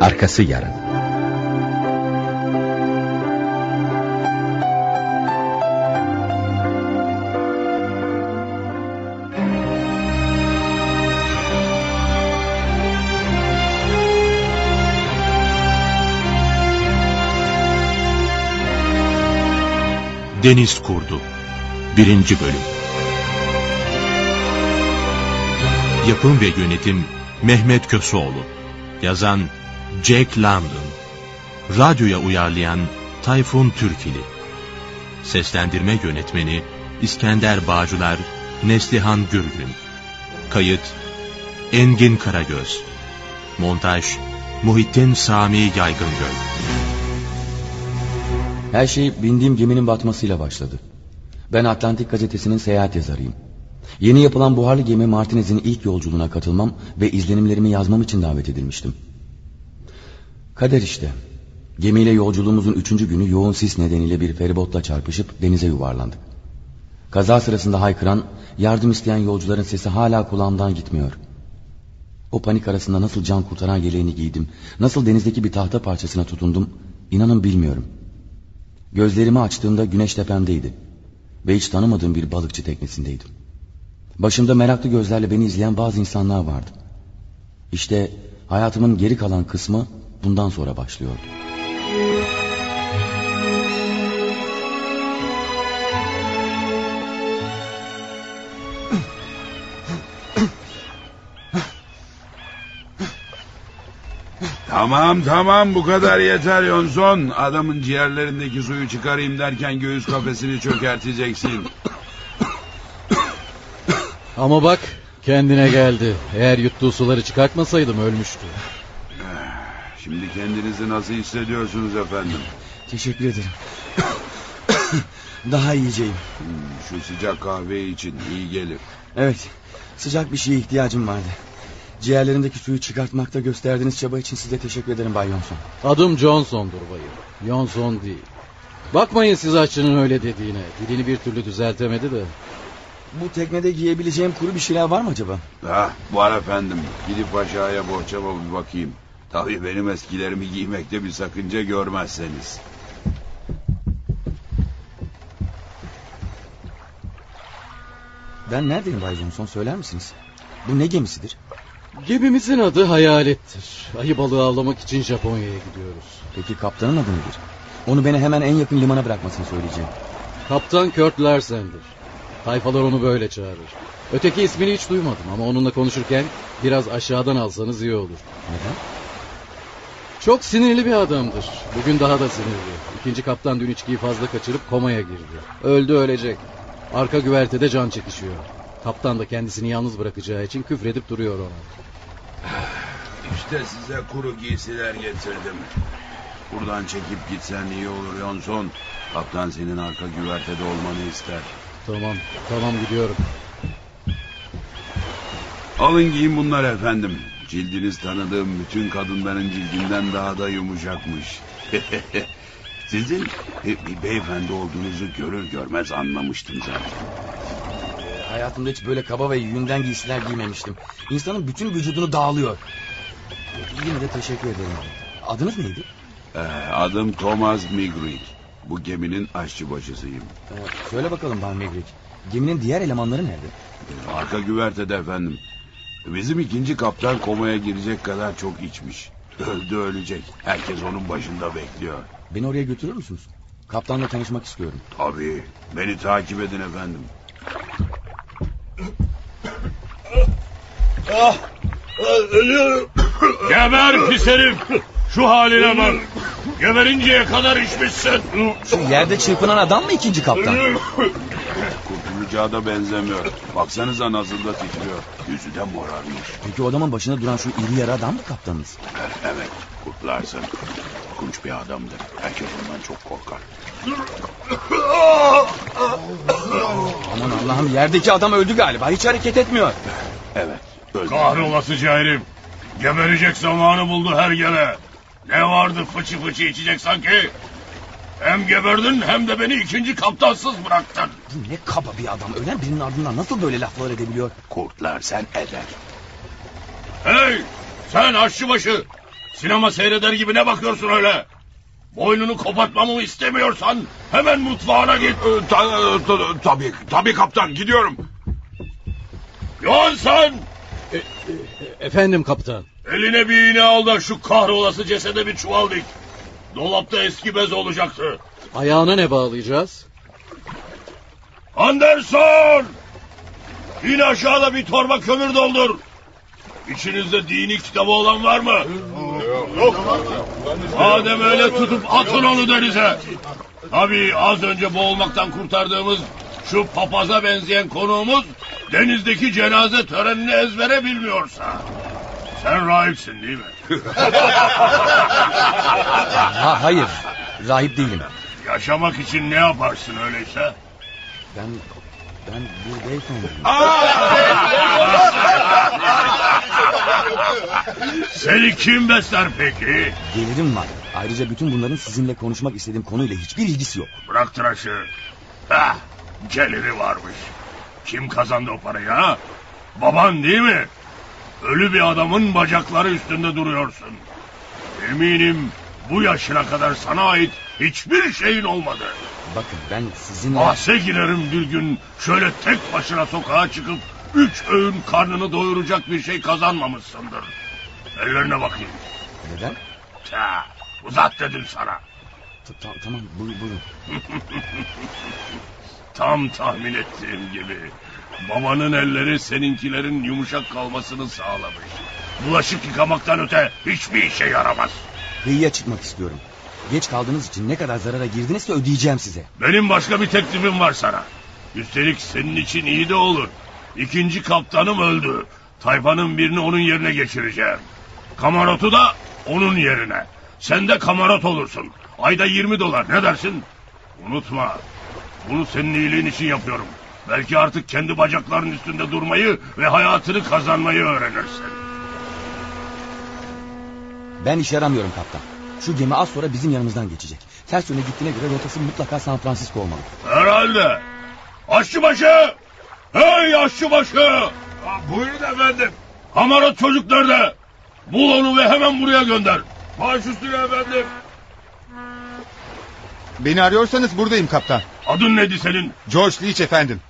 Arkası yarın. Deniz Kurdu. 1. Bölüm. Yapım ve Yönetim Mehmet Köseoğlu. Yazan Jack London. Radyoya uyarlayan Tayfun Türkili. Seslendirme Yönetmeni İskender Bağcılar Neslihan Gürgün. Kayıt Engin Karagöz. Montaj Muhittin Sami Yaygıngöl Her şey bindiğim geminin batmasıyla başladı. Ben Atlantik gazetesinin seyahat yazarıyım. Yeni yapılan buharlı gemi Martinez'in ilk yolculuğuna katılmam ve izlenimlerimi yazmam için davet edilmiştim. Kader işte. Gemiyle yolculuğumuzun üçüncü günü yoğun sis nedeniyle bir feribotla çarpışıp denize yuvarlandık. Kaza sırasında haykıran, yardım isteyen yolcuların sesi hala kulağımdan gitmiyor. O panik arasında nasıl can kurtaran yeleğini giydim, nasıl denizdeki bir tahta parçasına tutundum, inanın bilmiyorum. Gözlerimi açtığımda güneş tepemdeydi ve hiç tanımadığım bir balıkçı teknesindeydim. Başımda meraklı gözlerle beni izleyen bazı insanlar vardı. İşte hayatımın geri kalan kısmı bundan sonra başlıyordu. Tamam tamam bu kadar yeter Yonson. Adamın ciğerlerindeki suyu çıkarayım derken göğüs kafesini çökerteceksin. Ama bak kendine geldi. Eğer yuttuğu suları çıkartmasaydım ölmüştü. Şimdi kendinizi nasıl hissediyorsunuz efendim? Teşekkür ederim. Daha iyiceyim. Hmm, Şu sıcak kahve için iyi gelir. Evet, sıcak bir şeye ihtiyacım vardı. Ciğerlerindeki suyu çıkartmakta gösterdiğiniz çaba için size teşekkür ederim Bay Yonson. Adım Johnson'dur bayım. Johnson değil. Bakmayın siz aşçının öyle dediğine. Dilini bir türlü düzeltemedi de. Bu teknede giyebileceğim kuru bir şeyler var mı acaba? Ah, var efendim. Gidip aşağıya bohçama bir bakayım. Tabii benim eskilerimi giymekte bir sakınca görmezseniz. Ben neredeyim Bay Johnson söyler misiniz? Bu ne gemisidir? Gemimizin adı Hayalettir. Ayı balığı avlamak için Japonya'ya gidiyoruz. Peki kaptanın adı nedir? Onu beni hemen en yakın limana bırakmasını söyleyeceğim. Kaptan Kurt Larsen'dir. Tayfalar onu böyle çağırır. Öteki ismini hiç duymadım ama onunla konuşurken biraz aşağıdan alsanız iyi olur. Neden? Çok sinirli bir adamdır. Bugün daha da sinirli. İkinci kaptan dün içkiyi fazla kaçırıp komaya girdi. Öldü ölecek. Arka güvertede can çekişiyor. Kaptan da kendisini yalnız bırakacağı için küfredip duruyor ona. İşte size kuru giysiler getirdim. Buradan çekip gitsen iyi olur Yonson. Kaptan senin arka güvertede olmanı ister. Tamam, tamam gidiyorum. Alın giyin bunlar efendim. Cildiniz tanıdığım bütün kadınların cildinden daha da yumuşakmış. Sizin bir beyefendi olduğunuzu görür görmez anlamıştım zaten. Hayatımda hiç böyle kaba ve yünden giysiler giymemiştim. İnsanın bütün vücudunu dağılıyor. Yine de teşekkür ederim. Adınız neydi? Ee, adım Thomas Migrick. Bu geminin aşçıbaşısıyım. Ee, söyle bakalım Bay Megrik. Geminin diğer elemanları nerede? Ee, Arka güvertede efendim. Bizim ikinci kaptan komaya girecek kadar çok içmiş. Öldü ölecek. Herkes onun başında bekliyor. Beni oraya götürür müsünüz? Kaptanla tanışmak istiyorum. Tabii. Beni takip edin efendim. Geber pis herif. Şu haline bak. Geberinceye kadar içmişsin. Şu yerde çırpınan adam mı ikinci kaptan? Kurtulacağı da benzemiyor. Baksanıza nasıl da titriyor. Yüzü de morarmış. Peki o adamın başında duran şu iri yarı adam mı kaptanınız? Evet, kurtlarsın. Korkunç bir adamdır. Herkes ondan çok korkar. Aman Allah'ım yerdeki adam öldü galiba. Hiç hareket etmiyor. Evet. Öldü. Kahrolasıca herif. Geberecek zamanı buldu her gele. Ne vardı fıçı fıçı içecek sanki? Hem geberdin hem de beni ikinci kaptansız bıraktın. Bu ne kaba bir adam. Ölen birinin ardından nasıl böyle laflar edebiliyor? Kurtlar sen eder. Hey sen aşçıbaşı. Sinema seyreder gibi ne bakıyorsun öyle? Boynunu kopartmamı istemiyorsan hemen mutfağına git. Ee, ta- ta- tabii, tabii kaptan gidiyorum. Yoğun sen Efendim kaptan. eline bir iğne al da şu kahrolası cesede bir çuval dik. Dolapta eski bez olacaktı. Ayağına ne bağlayacağız? Anderson! İn aşağıda bir torba kömür doldur. İçinizde dini kitabı olan var mı? Yok. Madem öyle tutup atın onu denize. Tabii az önce boğulmaktan kurtardığımız şu papaza benzeyen konuğumuz denizdeki cenaze törenini ezbere bilmiyorsa. Sen rahipsin değil mi? Ha hayır. Rahip değilim. Yaşamak için ne yaparsın öyleyse? Ben ben beyefendiyim. Seni kim besler peki? Gelirim var. Ayrıca bütün bunların sizinle konuşmak istediğim konuyla hiçbir ilgisi yok. Bırak tıraşı. Hah, geliri varmış. Kim kazandı o parayı ha? Baban değil mi? Ölü bir adamın bacakları üstünde duruyorsun. Eminim bu yaşına kadar sana ait hiçbir şeyin olmadı. Bakın ben sizinle... Bahse girerim bir gün şöyle tek başına sokağa çıkıp üç öğün karnını doyuracak bir şey kazanmamışsındır. Ellerine bakayım. Neden? Ta, uzat dedim sana. Ta- ta- tamam buyur, buyurun. Tam tahmin ettiğim gibi. Babanın elleri seninkilerin yumuşak kalmasını sağlamış. Bulaşık yıkamaktan öte hiçbir işe yaramaz. Kıyıya çıkmak istiyorum. Geç kaldığınız için ne kadar zarara girdinizse ödeyeceğim size. Benim başka bir teklifim var sana. Üstelik senin için iyi de olur. İkinci kaptanım öldü. Tayfanın birini onun yerine geçireceğim. Kamarotu da onun yerine. Sen de kamarot olursun. Ayda 20 dolar ne dersin? Unutma. Bunu senin iyiliğin için yapıyorum. Belki artık kendi bacaklarının üstünde durmayı ve hayatını kazanmayı öğrenirsin. Ben iş aramıyorum kaptan. Şu gemi az sonra bizim yanımızdan geçecek. Ters yöne gittiğine göre rotası mutlaka San Francisco olmalı. Herhalde. Aşçıbaşı! Hey aşçıbaşı! Buyurun efendim. Kamarot çocuk nerede? Bul onu ve hemen buraya gönder. Baş üstüne efendim. Beni arıyorsanız buradayım kaptan. Adın neydi senin? George Leach efendim.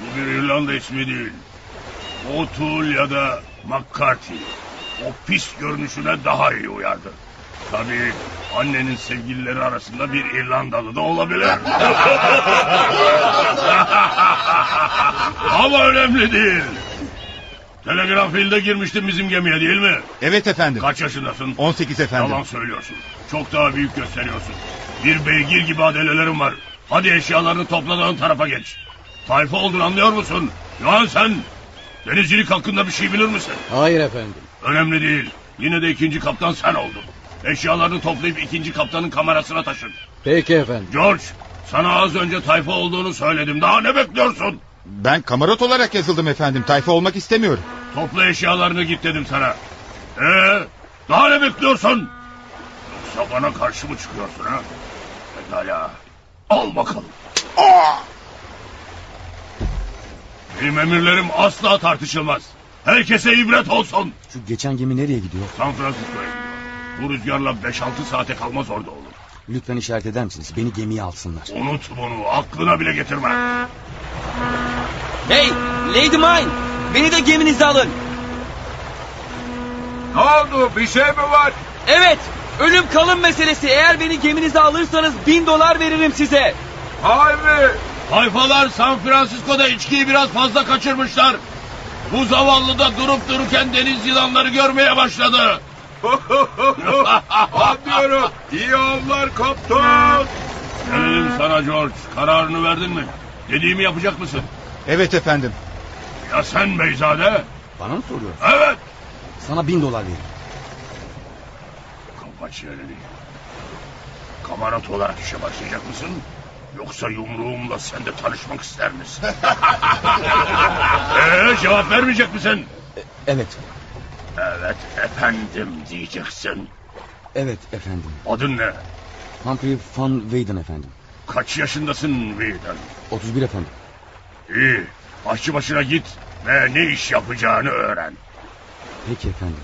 Bu bir İrlanda ismi değil. O'Toole ya da McCarthy. O pis görünüşüne daha iyi uyardı. Tabii annenin sevgilileri arasında bir İrlandalı da olabilir. Ama önemli değil. Telegraf ilde girmiştin bizim gemiye değil mi? Evet efendim. Kaç yaşındasın? 18 efendim. Yalan söylüyorsun. Çok daha büyük gösteriyorsun. Bir beygir gibi adelelerim var. Hadi eşyalarını topladığın tarafa geç. Tayfa oldun anlıyor musun? Yohan sen denizcilik hakkında bir şey bilir misin? Hayır efendim. Önemli değil. Yine de ikinci kaptan sen oldun. Eşyalarını toplayıp ikinci kaptanın kamerasına taşın. Peki efendim. George sana az önce tayfa olduğunu söyledim. Daha ne bekliyorsun? Ben kamarot olarak yazıldım efendim. Tayfa olmak istemiyorum. Topla eşyalarını git dedim sana. Ee, daha ne bekliyorsun? Yoksa bana karşı mı çıkıyorsun ha? Pekala. Al bakalım. Benim emirlerim asla tartışılmaz. Herkese ibret olsun. Şu geçen gemi nereye gidiyor? San Francisco'ya gidiyor. Bu rüzgarla 5-6 saate kalmaz orada olur. Lütfen işaret eder misiniz? Beni gemiye alsınlar. Unut bunu. Aklına bile getirme. Hey! Lady Mine! Beni de geminize alın. Ne oldu? Bir şey mi var? Evet! Ölüm kalım meselesi. Eğer beni geminize alırsanız bin dolar veririm size. Harbi. Tayfalar San Francisco'da içkiyi biraz fazla kaçırmışlar. Bu zavallı da durup dururken deniz yılanları görmeye başladı. Anlıyorum. İyi avlar kaptan. Gelelim sana George. Kararını verdin mi? Dediğimi yapacak mısın? Evet efendim. Ya sen Beyzade? Bana mı soruyor? Evet. Sana bin dolar veririm. Kapat çeneni. Kamarat olarak işe başlayacak mısın? Yoksa yumruğumla sen de tanışmak ister misin? ee, cevap vermeyecek misin? Evet, Evet efendim diyeceksin. evet efendim. Adın ne? Humphrey Van Weyden efendim. Kaç yaşındasın Whedon? 31 efendim. İyi. Aşçı başına git ve ne iş yapacağını öğren. Peki efendim.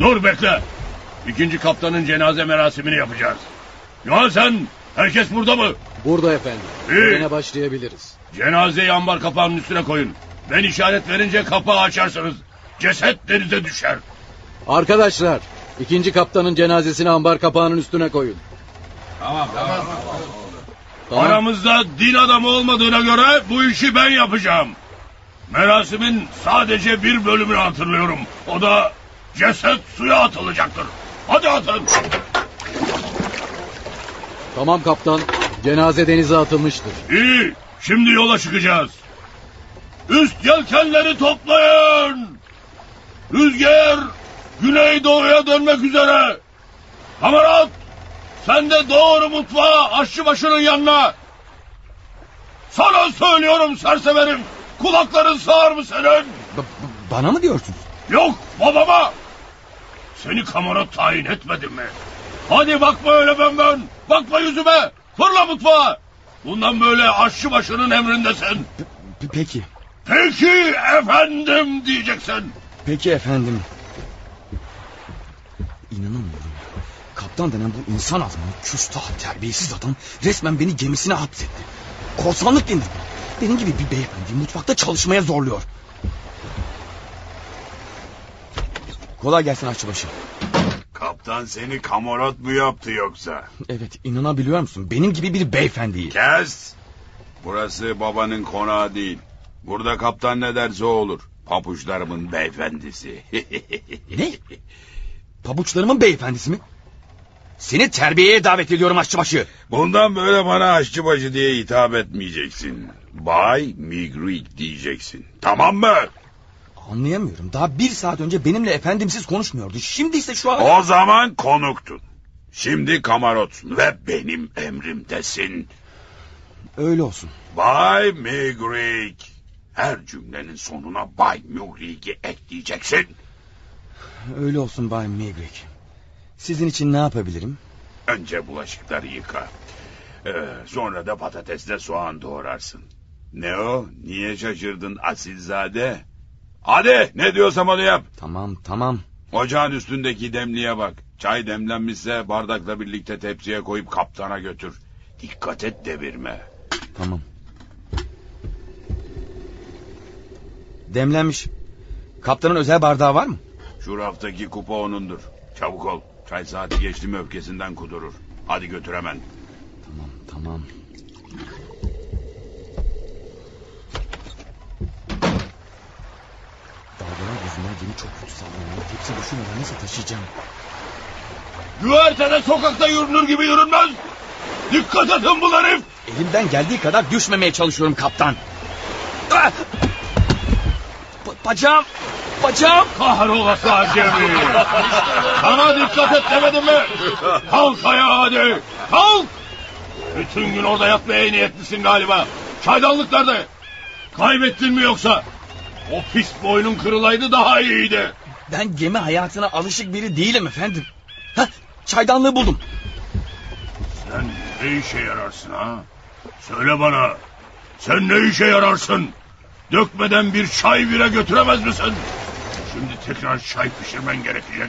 Dur bekle. İkinci kaptanın cenaze merasimini yapacağız. Ya sen herkes burada mı? Burada efendim. İyi. Törene başlayabiliriz. Cenazeyi ambar kapağının üstüne koyun. Ben işaret verince kapağı açarsınız. Ceset denize düşer. Arkadaşlar, ikinci kaptanın cenazesini ambar kapağının üstüne koyun. Tamam. Aramızda din adamı olmadığına göre bu işi ben yapacağım. Merasimin sadece bir bölümünü hatırlıyorum. O da ceset suya atılacaktır. Hadi atın. Tamam kaptan. Cenaze denize atılmıştır. İyi. Şimdi yola çıkacağız. Üst yelkenleri toplayın. Rüzgar güneydoğuya dönmek üzere. Kamerat sen de doğru mutfağa aşçıbaşının yanına. Sana söylüyorum serseverim. Kulakların sağır mı senin? Ba- ba- bana mı diyorsunuz? Yok babama. Seni kamera tayin etmedim mi? Hadi bakma öyle ben ben. Bakma yüzüme. Fırla mutfağa. Bundan böyle aşçı başının emrindesin. P- peki, Peki efendim diyeceksin. peki efendim. İnanamıyorum. Kaptan denen bu insan azmanı, küstah, terbiyesiz adam resmen beni gemisine hapsetti. Korsanlık denir. Benim gibi bir beyefendi mutfakta çalışmaya zorluyor. Kolay gelsin aşçıbaşı. Kaptan seni kamarot mu yaptı yoksa? Evet inanabiliyor musun? Benim gibi bir beyefendiyi. Kes! Burası babanın konağı değil. Burada kaptan ne derse o olur. Papuçlarımın beyefendisi. Ne? Pabuçlarımın beyefendisi mi? Seni terbiyeye davet ediyorum aşçıbaşı. Bundan böyle bana aşçıbaşı diye hitap etmeyeceksin. Bay Migrik diyeceksin. Tamam mı? Anlayamıyorum. Daha bir saat önce benimle efendimsiz konuşmuyordu. Şimdi ise şu an... O zaman konuktun. Şimdi kamarotsun ve benim emrimdesin. Öyle olsun. Bay Migrik. Her cümlenin sonuna Bay Migrik'i ekleyeceksin. Öyle olsun Bay Migrik. Sizin için ne yapabilirim? Önce bulaşıkları yıka. Ee, sonra da patatesle soğan doğrarsın. Ne o? Niye şaşırdın asilzade? Hadi ne diyorsam onu yap. Tamam tamam. Ocağın üstündeki demliğe bak. Çay demlenmişse bardakla birlikte tepsiye koyup kaptana götür. Dikkat et devirme. Tamam. Demlenmiş. Kaptanın özel bardağı var mı? Şu raftaki kupa onundur. Çabuk ol. Çay saati geçti mi öfkesinden kudurur. Hadi götür hemen. Tamam tamam. Dalgalar yüzünden gemi çok kötü sallanıyor. Tepsi düşünmeden nasıl taşıyacağım? Güvertede sokakta yürünür gibi yürünmez. Dikkat edin bu herif. Elimden geldiği kadar düşmemeye çalışıyorum kaptan. Ah! Ba- bacağım! Bacağım! Kahrolası acemi. Sana dikkat et demedim mi? Kalk ayağa hadi. Kalk. Bütün gün orada yatmaya niyetlisin galiba. Çaydanlık nerede? Kaybettin mi yoksa? O pis boynun kırılaydı daha iyiydi. Ben gemi hayatına alışık biri değilim efendim. Hah, çaydanlığı buldum. Sen ne işe yararsın ha? Söyle bana. Sen ne işe yararsın? Dökmeden bir çay bile götüremez misin? Şimdi tekrar çay pişirmen gerekecek.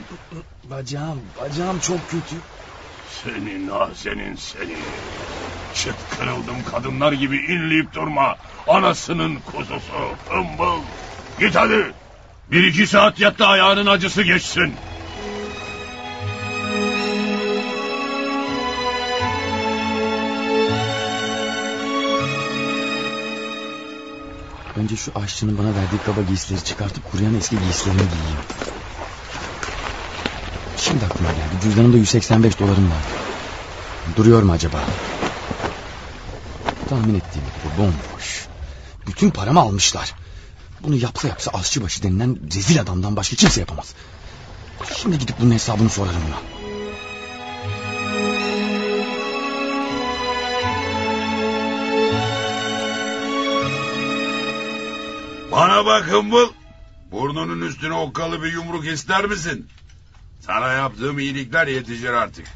Bacağım, bacağım çok kötü. Senin ah senin seni. Çıt kırıldım kadınlar gibi inleyip durma. Anasının kuzusu hımbıl. Git hadi. Bir iki saat yat da ayağının acısı geçsin. Önce şu aşçının bana verdiği kaba giysileri çıkartıp kuruyan eski giysilerimi giyeyim. Şimdi aklıma geldi. Cüzdanımda 185 dolarım var. Duruyor mu acaba? Tahmin ettiğim gibi bomboş. Bütün paramı almışlar. Bunu yapsa yapsa aşçıbaşı denilen rezil adamdan başka kimse yapamaz. Şimdi gidip bunun hesabını sorarım ona. Bana bak hımbıl. Burnunun üstüne okkalı bir yumruk ister misin? Sana yaptığım iyilikler yetecek artık.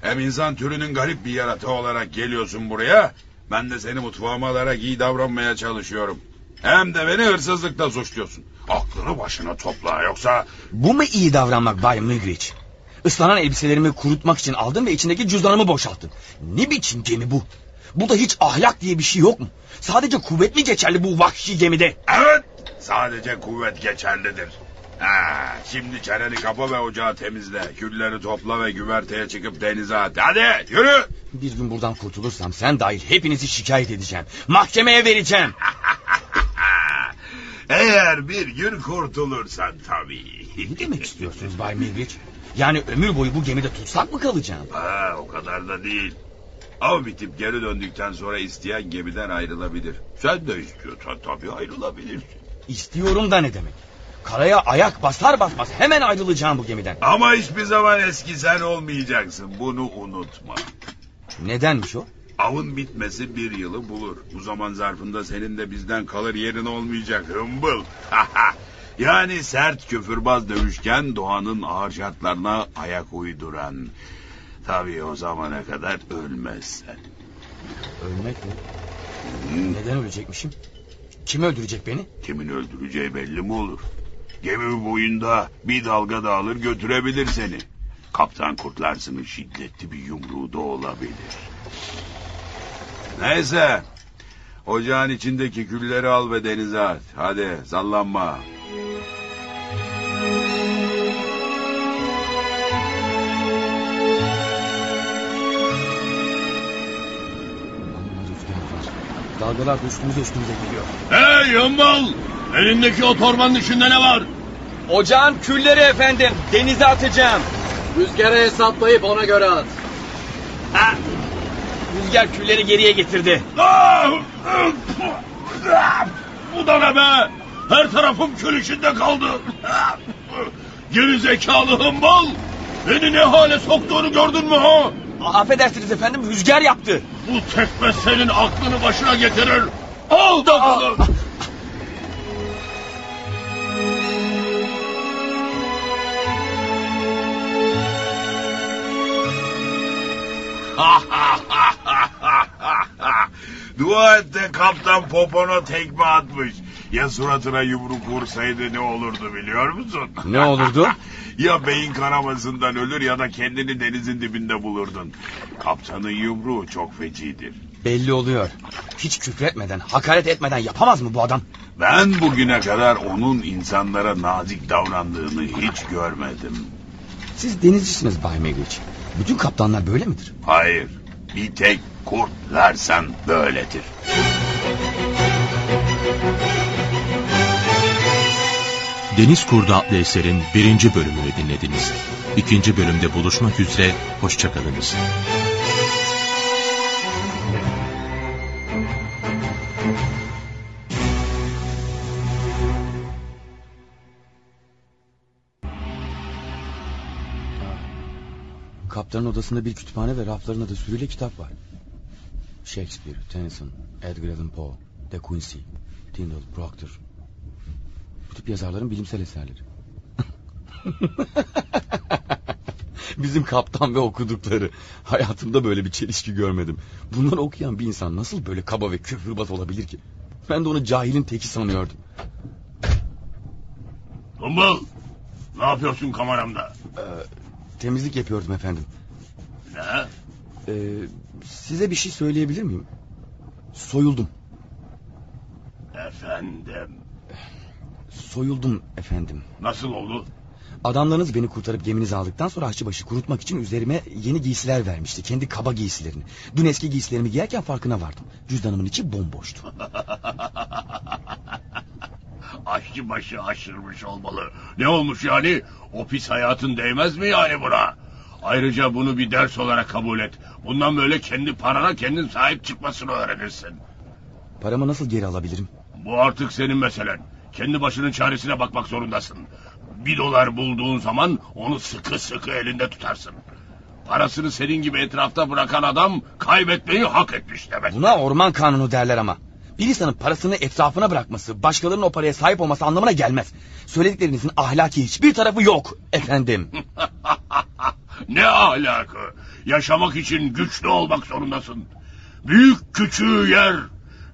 Hem insan türünün garip bir yaratığı olarak geliyorsun buraya. Ben de seni mutfağıma alarak iyi davranmaya çalışıyorum. Hem de beni hırsızlıkla suçluyorsun. Aklını başına topla yoksa... Bu mu iyi davranmak Bay Migriç? Islanan elbiselerimi kurutmak için aldım ve içindeki cüzdanımı boşalttım. Ne biçim gemi bu? Burada hiç ahlak diye bir şey yok mu? Sadece kuvvet mi geçerli bu vahşi gemide? Evet sadece kuvvet geçerlidir. Ha, şimdi çeneni kapa ve ocağı temizle. Külleri topla ve güverteye çıkıp denize at. Hadi yürü. Bir gün buradan kurtulursam sen dahil hepinizi şikayet edeceğim. Mahkemeye vereceğim. Eğer bir gün kurtulursan tabii. Ne demek istiyorsunuz Bay Migriç? Yani ömür boyu bu gemide tutsak mı kalacağım? Ha, o kadar da değil. Av bitip geri döndükten sonra isteyen gemiden ayrılabilir. Sen de istiyorsan tabii ayrılabilirsin. İstiyorum da ne demek? Karaya ayak basar basmaz hemen ayrılacağım bu gemiden. Ama hiçbir zaman eski sen olmayacaksın. Bunu unutma. Nedenmiş o? Avın bitmesi bir yılı bulur. Bu zaman zarfında senin de bizden kalır yerin olmayacak hımbıl. yani sert küfürbaz dövüşken doğanın ağır şartlarına ayak uyduran. Tabii o zamana kadar ölmezsen. Ölmek mi? Neden ölecekmişim? Kim öldürecek beni? Kimin öldüreceği belli mi olur? Gemi boyunda bir dalga dağılır götürebilir seni. Kaptan kurtlarsının şiddetli bir yumruğu da olabilir. Neyse. Ocağın içindeki külleri al ve denize at. Hadi sallanma. Dalgalar da üstümüze üstümüze geliyor. Hey Yımbal! Elindeki o torbanın içinde ne var? Ocağın külleri efendim. Denize atacağım. Rüzgara hesaplayıp ona göre at. Ha! Rüzgar külleri geriye getirdi. Bu da ne be? Her tarafım kül içinde kaldı. Geri zekalı hımbal! Beni ne hale soktuğunu gördün mü ha? Affedersiniz efendim rüzgar yaptı. Bu tekme senin aklını başına getirir. Al bakalım. Dua et de kaptan popona tekme atmış. Ya suratına yumruk vursaydı ne olurdu biliyor musun? Ne olurdu? ya beyin kanamasından ölür ya da kendini denizin dibinde bulurdun. Kaptanın yumruğu çok fecidir. Belli oluyor. Hiç küfretmeden, hakaret etmeden yapamaz mı bu adam? Ben bugüne kadar onun insanlara nazik davrandığını hiç görmedim. Siz denizcisiniz Bay Megriç. Bütün kaptanlar böyle midir? Hayır, bir tek Kurt Larsen böyledir. Deniz Kurdu adlı eserin birinci bölümünü dinlediniz. İkinci bölümde buluşmak üzere, hoşçakalınız. Kaptanın odasında bir kütüphane ve raflarında da sürüyle kitap var. Shakespeare, Tennyson, Edgar Allan Poe, De Quincy, Tyndall, Proctor. Bu tip yazarların bilimsel eserleri. Bizim kaptan ve okudukları. Hayatımda böyle bir çelişki görmedim. Bunları okuyan bir insan nasıl böyle kaba ve küfürbaz olabilir ki? Ben de onu cahilin teki sanıyordum. Hımbal! Ne yapıyorsun kameramda? Temizlik yapıyordum efendim. Ne? Ee, size bir şey söyleyebilir miyim? Soyuldum. Efendim. Soyuldum efendim. Nasıl oldu? Adamlarınız beni kurtarıp geminizi aldıktan sonra aşçıbaşı kurutmak için üzerime yeni giysiler vermişti. Kendi kaba giysilerini. Dün eski giysilerimi giyerken farkına vardım. Cüzdanımın içi bomboştu. Aşçı başı aşırmış olmalı. Ne olmuş yani? O pis hayatın değmez mi yani buna? Ayrıca bunu bir ders olarak kabul et. Bundan böyle kendi parana kendin sahip çıkmasını öğrenirsin. Paramı nasıl geri alabilirim? Bu artık senin meselen. Kendi başının çaresine bakmak zorundasın. Bir dolar bulduğun zaman onu sıkı sıkı elinde tutarsın. Parasını senin gibi etrafta bırakan adam kaybetmeyi hak etmiş demek. Buna orman kanunu derler ama. Bir insanın parasını etrafına bırakması, başkalarının o paraya sahip olması anlamına gelmez. Söylediklerinizin ahlaki hiçbir tarafı yok efendim. Ne ahlakı? Yaşamak için güçlü olmak zorundasın. Büyük küçüğü yer.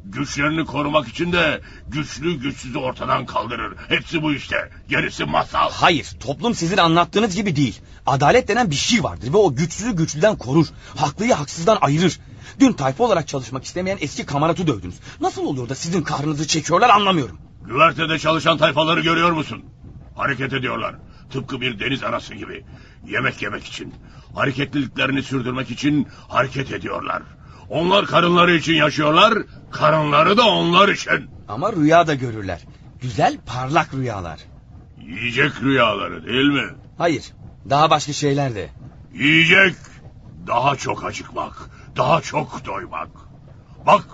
Güçlerini korumak için de güçlü güçsüzü ortadan kaldırır. Hepsi bu işte. Gerisi masal. Hayır, toplum sizin anlattığınız gibi değil. Adalet denen bir şey vardır ve o güçsüzü güçlüden korur. Haklıyı haksızdan ayırır. Dün tayfa olarak çalışmak istemeyen eski kamaratı dövdünüz. Nasıl oluyor da sizin kahrınızı çekiyorlar anlamıyorum. Güvertede çalışan tayfaları görüyor musun? Hareket ediyorlar. Tıpkı bir deniz anası gibi. Yemek yemek için. Hareketliliklerini sürdürmek için hareket ediyorlar. Onlar karınları için yaşıyorlar. Karınları da onlar için. Ama rüya da görürler. Güzel parlak rüyalar. Yiyecek rüyaları değil mi? Hayır, daha başka şeyler de. Yiyecek. Daha çok acıkmak. Daha çok doymak. Bak.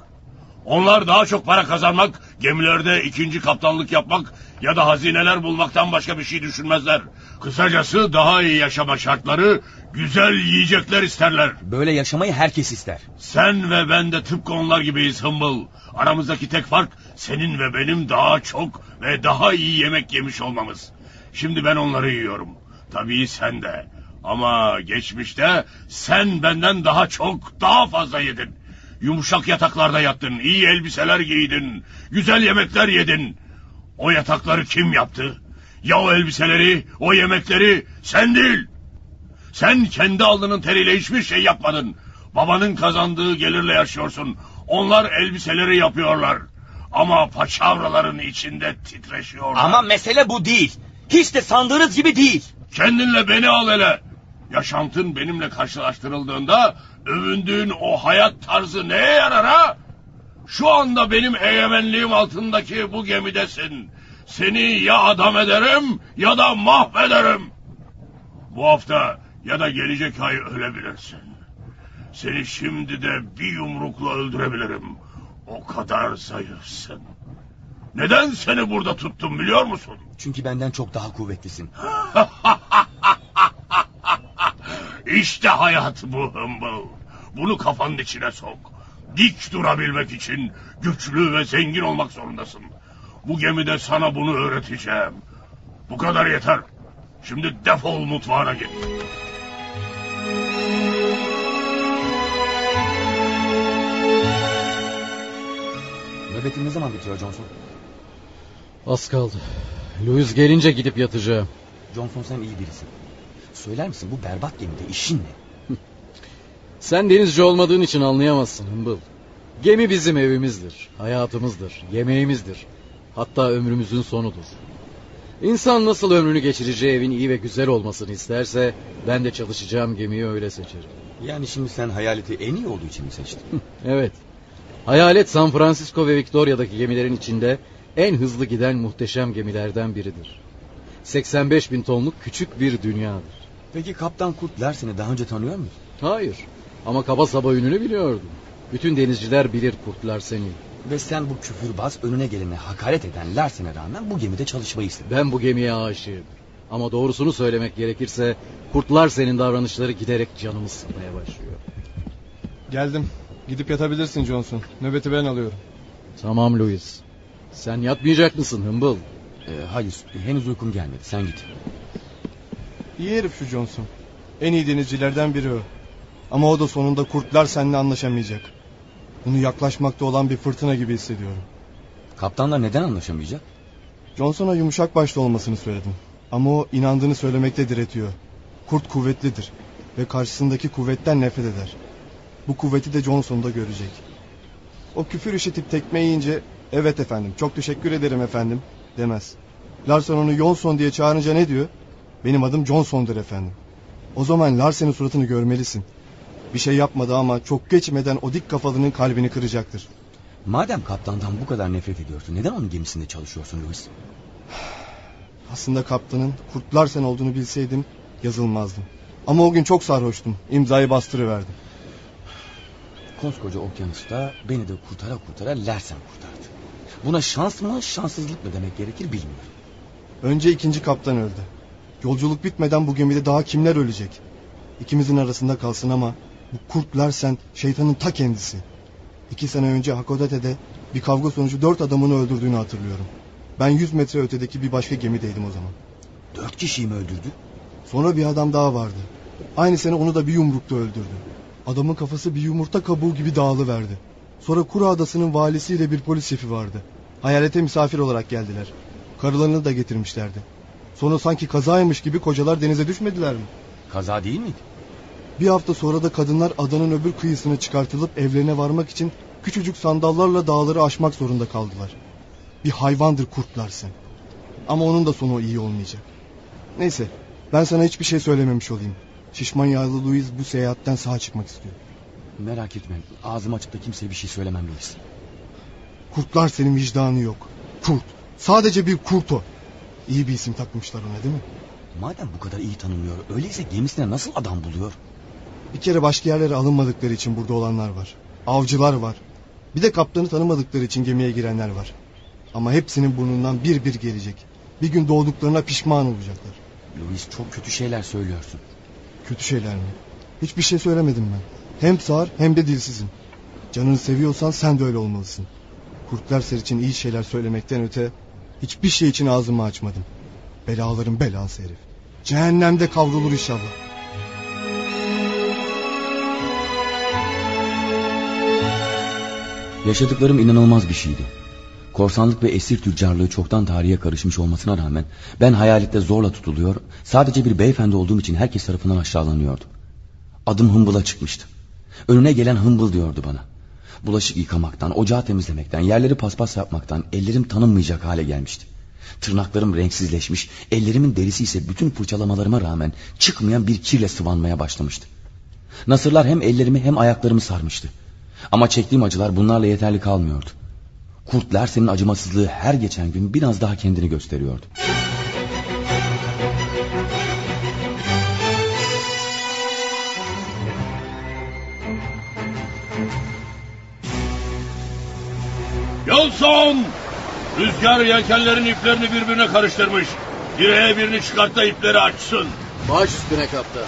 Onlar daha çok para kazanmak, gemilerde ikinci kaptanlık yapmak ya da hazineler bulmaktan başka bir şey düşünmezler. Kısacası daha iyi yaşama şartları, güzel yiyecekler isterler. Böyle yaşamayı herkes ister. Sen ve ben de tıpkı onlar gibiyiz Hımbıl. Aramızdaki tek fark senin ve benim daha çok ve daha iyi yemek yemiş olmamız. Şimdi ben onları yiyorum. Tabii sen de. Ama geçmişte sen benden daha çok, daha fazla yedin. Yumuşak yataklarda yattın, iyi elbiseler giydin, güzel yemekler yedin. O yatakları kim yaptı? Ya o elbiseleri, o yemekleri sen değil. Sen kendi alnının teriyle hiçbir şey yapmadın. Babanın kazandığı gelirle yaşıyorsun. Onlar elbiseleri yapıyorlar. Ama paçavraların içinde titreşiyorlar. Ama mesele bu değil. Hiç de sandığınız gibi değil. Kendinle beni al hele. Yaşantın benimle karşılaştırıldığında övündüğün o hayat tarzı neye yarar ha? Şu anda benim egemenliğim altındaki bu gemidesin. Seni ya adam ederim ya da mahvederim. Bu hafta ya da gelecek ay ölebilirsin. Seni şimdi de bir yumrukla öldürebilirim. O kadar zayıfsın. Neden seni burada tuttum biliyor musun? Çünkü benden çok daha kuvvetlisin. İşte hayat bu hımbıl. Bunu kafanın içine sok. Dik durabilmek için güçlü ve zengin olmak zorundasın. Bu gemide sana bunu öğreteceğim. Bu kadar yeter. Şimdi defol mutfağına git. Nöbetin ne zaman bitiyor Johnson? Az kaldı. Louis gelince gidip yatacağım. Johnson sen iyi birisin. Söyler misin bu berbat gemide işin ne? Sen denizci olmadığın için anlayamazsın Hımbıl. Gemi bizim evimizdir, hayatımızdır, yemeğimizdir. Hatta ömrümüzün sonudur. İnsan nasıl ömrünü geçireceği evin iyi ve güzel olmasını isterse... ...ben de çalışacağım gemiyi öyle seçerim. Yani şimdi sen hayaleti en iyi olduğu için mi seçtin? Evet. Hayalet San Francisco ve Victoria'daki gemilerin içinde... ...en hızlı giden muhteşem gemilerden biridir. 85 bin tonluk küçük bir dünyadır. Peki Kaptan Kurt Larsen'i daha önce tanıyor musun? Hayır. Ama kaba saba ününü biliyordum. Bütün denizciler bilir kurtlar seni. Ve sen bu küfürbaz önüne gelene hakaret eden Larsen'e rağmen bu gemide çalışmayı istedin. Ben bu gemiye aşığım. Ama doğrusunu söylemek gerekirse kurtlar senin davranışları giderek canımı sıkmaya başlıyor. Geldim. Gidip yatabilirsin Johnson. Nöbeti ben alıyorum. Tamam Louis. Sen yatmayacak mısın hımbıl? Ee, hayır henüz uykum gelmedi sen git. İyi herif şu Johnson. En iyi denizcilerden biri o. Ama o da sonunda kurtlar seninle anlaşamayacak. Bunu yaklaşmakta olan bir fırtına gibi hissediyorum. Kaptanla neden anlaşamayacak? Johnson'a yumuşak başlı olmasını söyledim. Ama o inandığını söylemekte diretiyor. Kurt kuvvetlidir. Ve karşısındaki kuvvetten nefret eder. Bu kuvveti de Johnson'da görecek. O küfür işitip tekme yiyince evet efendim çok teşekkür ederim efendim demez. Larsen onu Johnson diye çağırınca ne diyor? Benim adım Johnson'dur efendim. O zaman Larsen'in suratını görmelisin. Bir şey yapmadı ama çok geçmeden o dik kafalının kalbini kıracaktır. Madem kaptandan bu kadar nefret ediyorsun neden onun gemisinde çalışıyorsun Louis? Aslında kaptanın Kurt Larsen olduğunu bilseydim yazılmazdım. Ama o gün çok sarhoştum. İmzayı bastırıverdim. Koskoca okyanusta beni de kurtara kurtara Larsen kurtardı. Buna şans mı şanssızlık mı demek gerekir bilmiyorum. Önce ikinci kaptan öldü. Yolculuk bitmeden bu gemide daha kimler ölecek? İkimizin arasında kalsın ama bu Kurt Larsen şeytanın ta kendisi. İki sene önce Hakodate'de bir kavga sonucu dört adamını öldürdüğünü hatırlıyorum. Ben 100 metre ötedeki bir başka gemideydim o zaman. Dört kişiyi mi öldürdü? Sonra bir adam daha vardı. Aynı sene onu da bir yumrukta öldürdü. Adamın kafası bir yumurta kabuğu gibi dağılıverdi. Sonra Kura Adası'nın valisiyle bir polis şefi vardı. Hayalete misafir olarak geldiler. Karılarını da getirmişlerdi. Sonra sanki kazaymış gibi kocalar denize düşmediler mi? Kaza değil miydi? Bir hafta sonra da kadınlar adanın öbür kıyısına çıkartılıp evlerine varmak için küçücük sandallarla dağları aşmak zorunda kaldılar. Bir hayvandır kurtlarsın. Ama onun da sonu iyi olmayacak. Neyse ben sana hiçbir şey söylememiş olayım. Şişman yağlı Louis bu seyahatten sağ çıkmak istiyor. Merak etme. Ağzım açıp da kimseye bir şey söylemem Louis. Kurtlar senin vicdanı yok. Kurt. Sadece bir kurt o. İyi bir isim takmışlar ona değil mi? Madem bu kadar iyi tanınıyor, öyleyse gemisine nasıl adam buluyor? Bir kere başka yerlere alınmadıkları için burada olanlar var. Avcılar var. Bir de kaptanı tanımadıkları için gemiye girenler var. Ama hepsinin burnundan bir bir gelecek. Bir gün doğduklarına pişman olacaklar. Louis çok kötü şeyler söylüyorsun. Kötü şeyler mi? Hiçbir şey söylemedim ben. Hem sağır hem de dilsizim. Canını seviyorsan sen de öyle olmalısın. Kurtlar için iyi şeyler söylemekten öte hiçbir şey için ağzımı açmadım. Belaların belası herif. Cehennemde kavrulur inşallah. Yaşadıklarım inanılmaz bir şeydi. Korsanlık ve esir tüccarlığı çoktan tarihe karışmış olmasına rağmen ben hayalette zorla tutuluyor, sadece bir beyefendi olduğum için herkes tarafından aşağılanıyordum. Adım Hımbıl'a çıkmıştı. Önüne gelen Hımbıl diyordu bana. Bulaşık yıkamaktan, ocağı temizlemekten, yerleri paspas yapmaktan ellerim tanınmayacak hale gelmişti. Tırnaklarım renksizleşmiş, ellerimin derisi ise bütün fırçalamalarıma rağmen çıkmayan bir kirle sıvanmaya başlamıştı. Nasırlar hem ellerimi hem ayaklarımı sarmıştı. Ama çektiğim acılar bunlarla yeterli kalmıyordu. Kurt Larsen'in acımasızlığı her geçen gün biraz daha kendini gösteriyordu. Yolson! Rüzgar yelkenlerin iplerini birbirine karıştırmış. Direğe birini çıkart da ipleri açsın. Baş üstüne kaptan.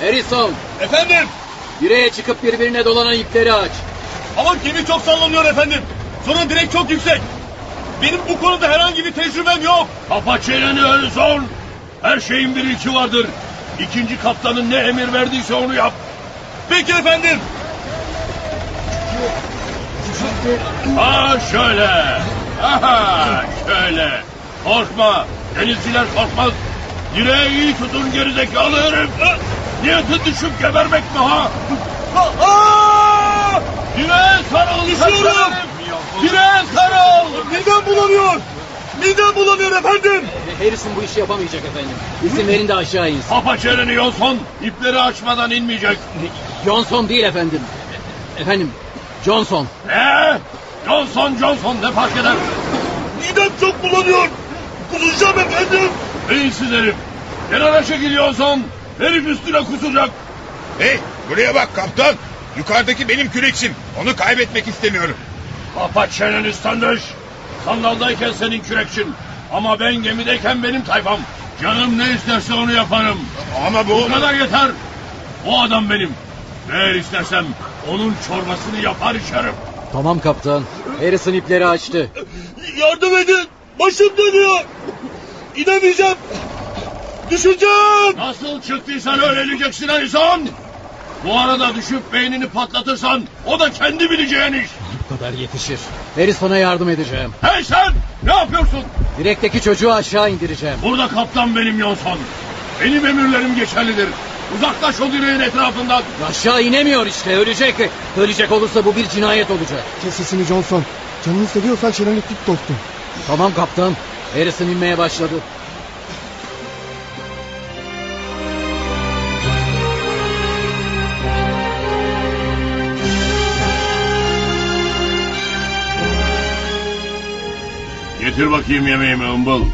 Harrison, Efendim? Direğe çıkıp birbirine dolanan ipleri aç. Ama gemi çok sallanıyor efendim. Sonra direk çok yüksek. Benim bu konuda herhangi bir tecrübem yok. Kapa çeneni Harrison. Her şeyin bir ilki vardır. İkinci kaptanın ne emir verdiyse onu yap. Peki efendim. Ha şöyle. Aha şöyle. Korkma. Denizciler korkmaz. Direği iyi tutun gerizekalı herif. Niyetin düşüp gebermek mi ha? Aa! Direğe sarıl. Düşüyorum. Direğe sarıl. Midem bulanıyor. Midem bulanıyor efendim. Harrison bu işi yapamayacak efendim. İzin verin de aşağı insin. Kapa çeneni Yolson. İpleri açmadan inmeyecek. Johnson değil efendim. Efendim, Johnson. Ne? Johnson Johnson ne fark eder? Midem çok bulanıyor. Kusacağım efendim. Beyinsiz herif. Kenara çekil Johnson. Herif üstüne kusacak. Hey buraya bak kaptan. Yukarıdaki benim kürekçim. Onu kaybetmek istemiyorum. Kapa çeneni standış. Sandaldayken senin kürekçin. Ama ben gemideyken benim tayfam. Canım ne isterse onu yaparım. Ama Bu kadar yeter. O adam benim. Eğer istersem onun çorbasını yapar içerim. Tamam kaptan. Harrison ipleri açtı. Yardım edin. Başım dönüyor. İnemeyeceğim. Düşeceğim. Nasıl çıktıysan öyle ineceksin Harrison. Bu arada düşüp beynini patlatırsan o da kendi bileceğin iş. Bu kadar yetişir. Harrison'a yardım edeceğim. Hey sen ne yapıyorsun? Direkteki çocuğu aşağı indireceğim. Burada kaptan benim Yonson. Benim emirlerim geçerlidir. Uzaklaş o direğin etrafından. Aşağı inemiyor işte ölecek. Ölecek olursa bu bir cinayet olacak. Kes sesini Johnson. Canını seviyorsan çeneni tut dostum. Tamam kaptan. Harrison inmeye başladı. Getir bakayım yemeğimi ımbıl.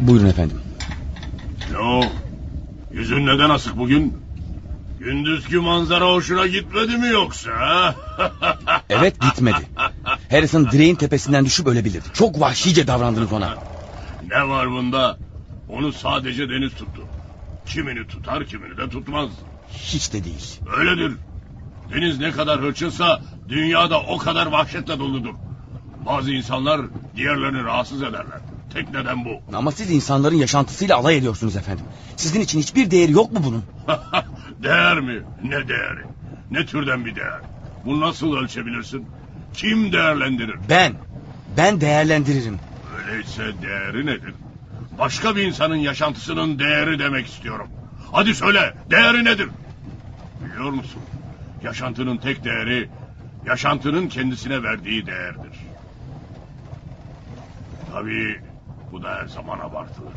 Buyurun efendim. Ne o? Yüzün neden asık bugün? Gündüzki manzara hoşuna gitmedi mi yoksa? Evet gitmedi. Harrison direğin tepesinden düşüp ölebilirdi. Çok vahşice davrandınız ona. ne var bunda? Onu sadece deniz tuttu. Kimini tutar kimini de tutmaz. Hiç de değil. Öyledir. Deniz ne kadar hırçınsa Dünyada o kadar vahşetle doludur. Bazı insanlar diğerlerini rahatsız ederler. Tek neden bu. Ama siz insanların yaşantısıyla alay ediyorsunuz efendim. Sizin için hiçbir değeri yok mu bunun? değer mi? Ne değeri? Ne türden bir değer? Bu nasıl ölçebilirsin? Kim değerlendirir? Ben. Ben değerlendiririm. Öyleyse değeri nedir? Başka bir insanın yaşantısının değeri demek istiyorum. Hadi söyle, değeri nedir? Biliyor musun? Yaşantının tek değeri, yaşantının kendisine verdiği değerdir. Tabii bu da her zaman abartılır.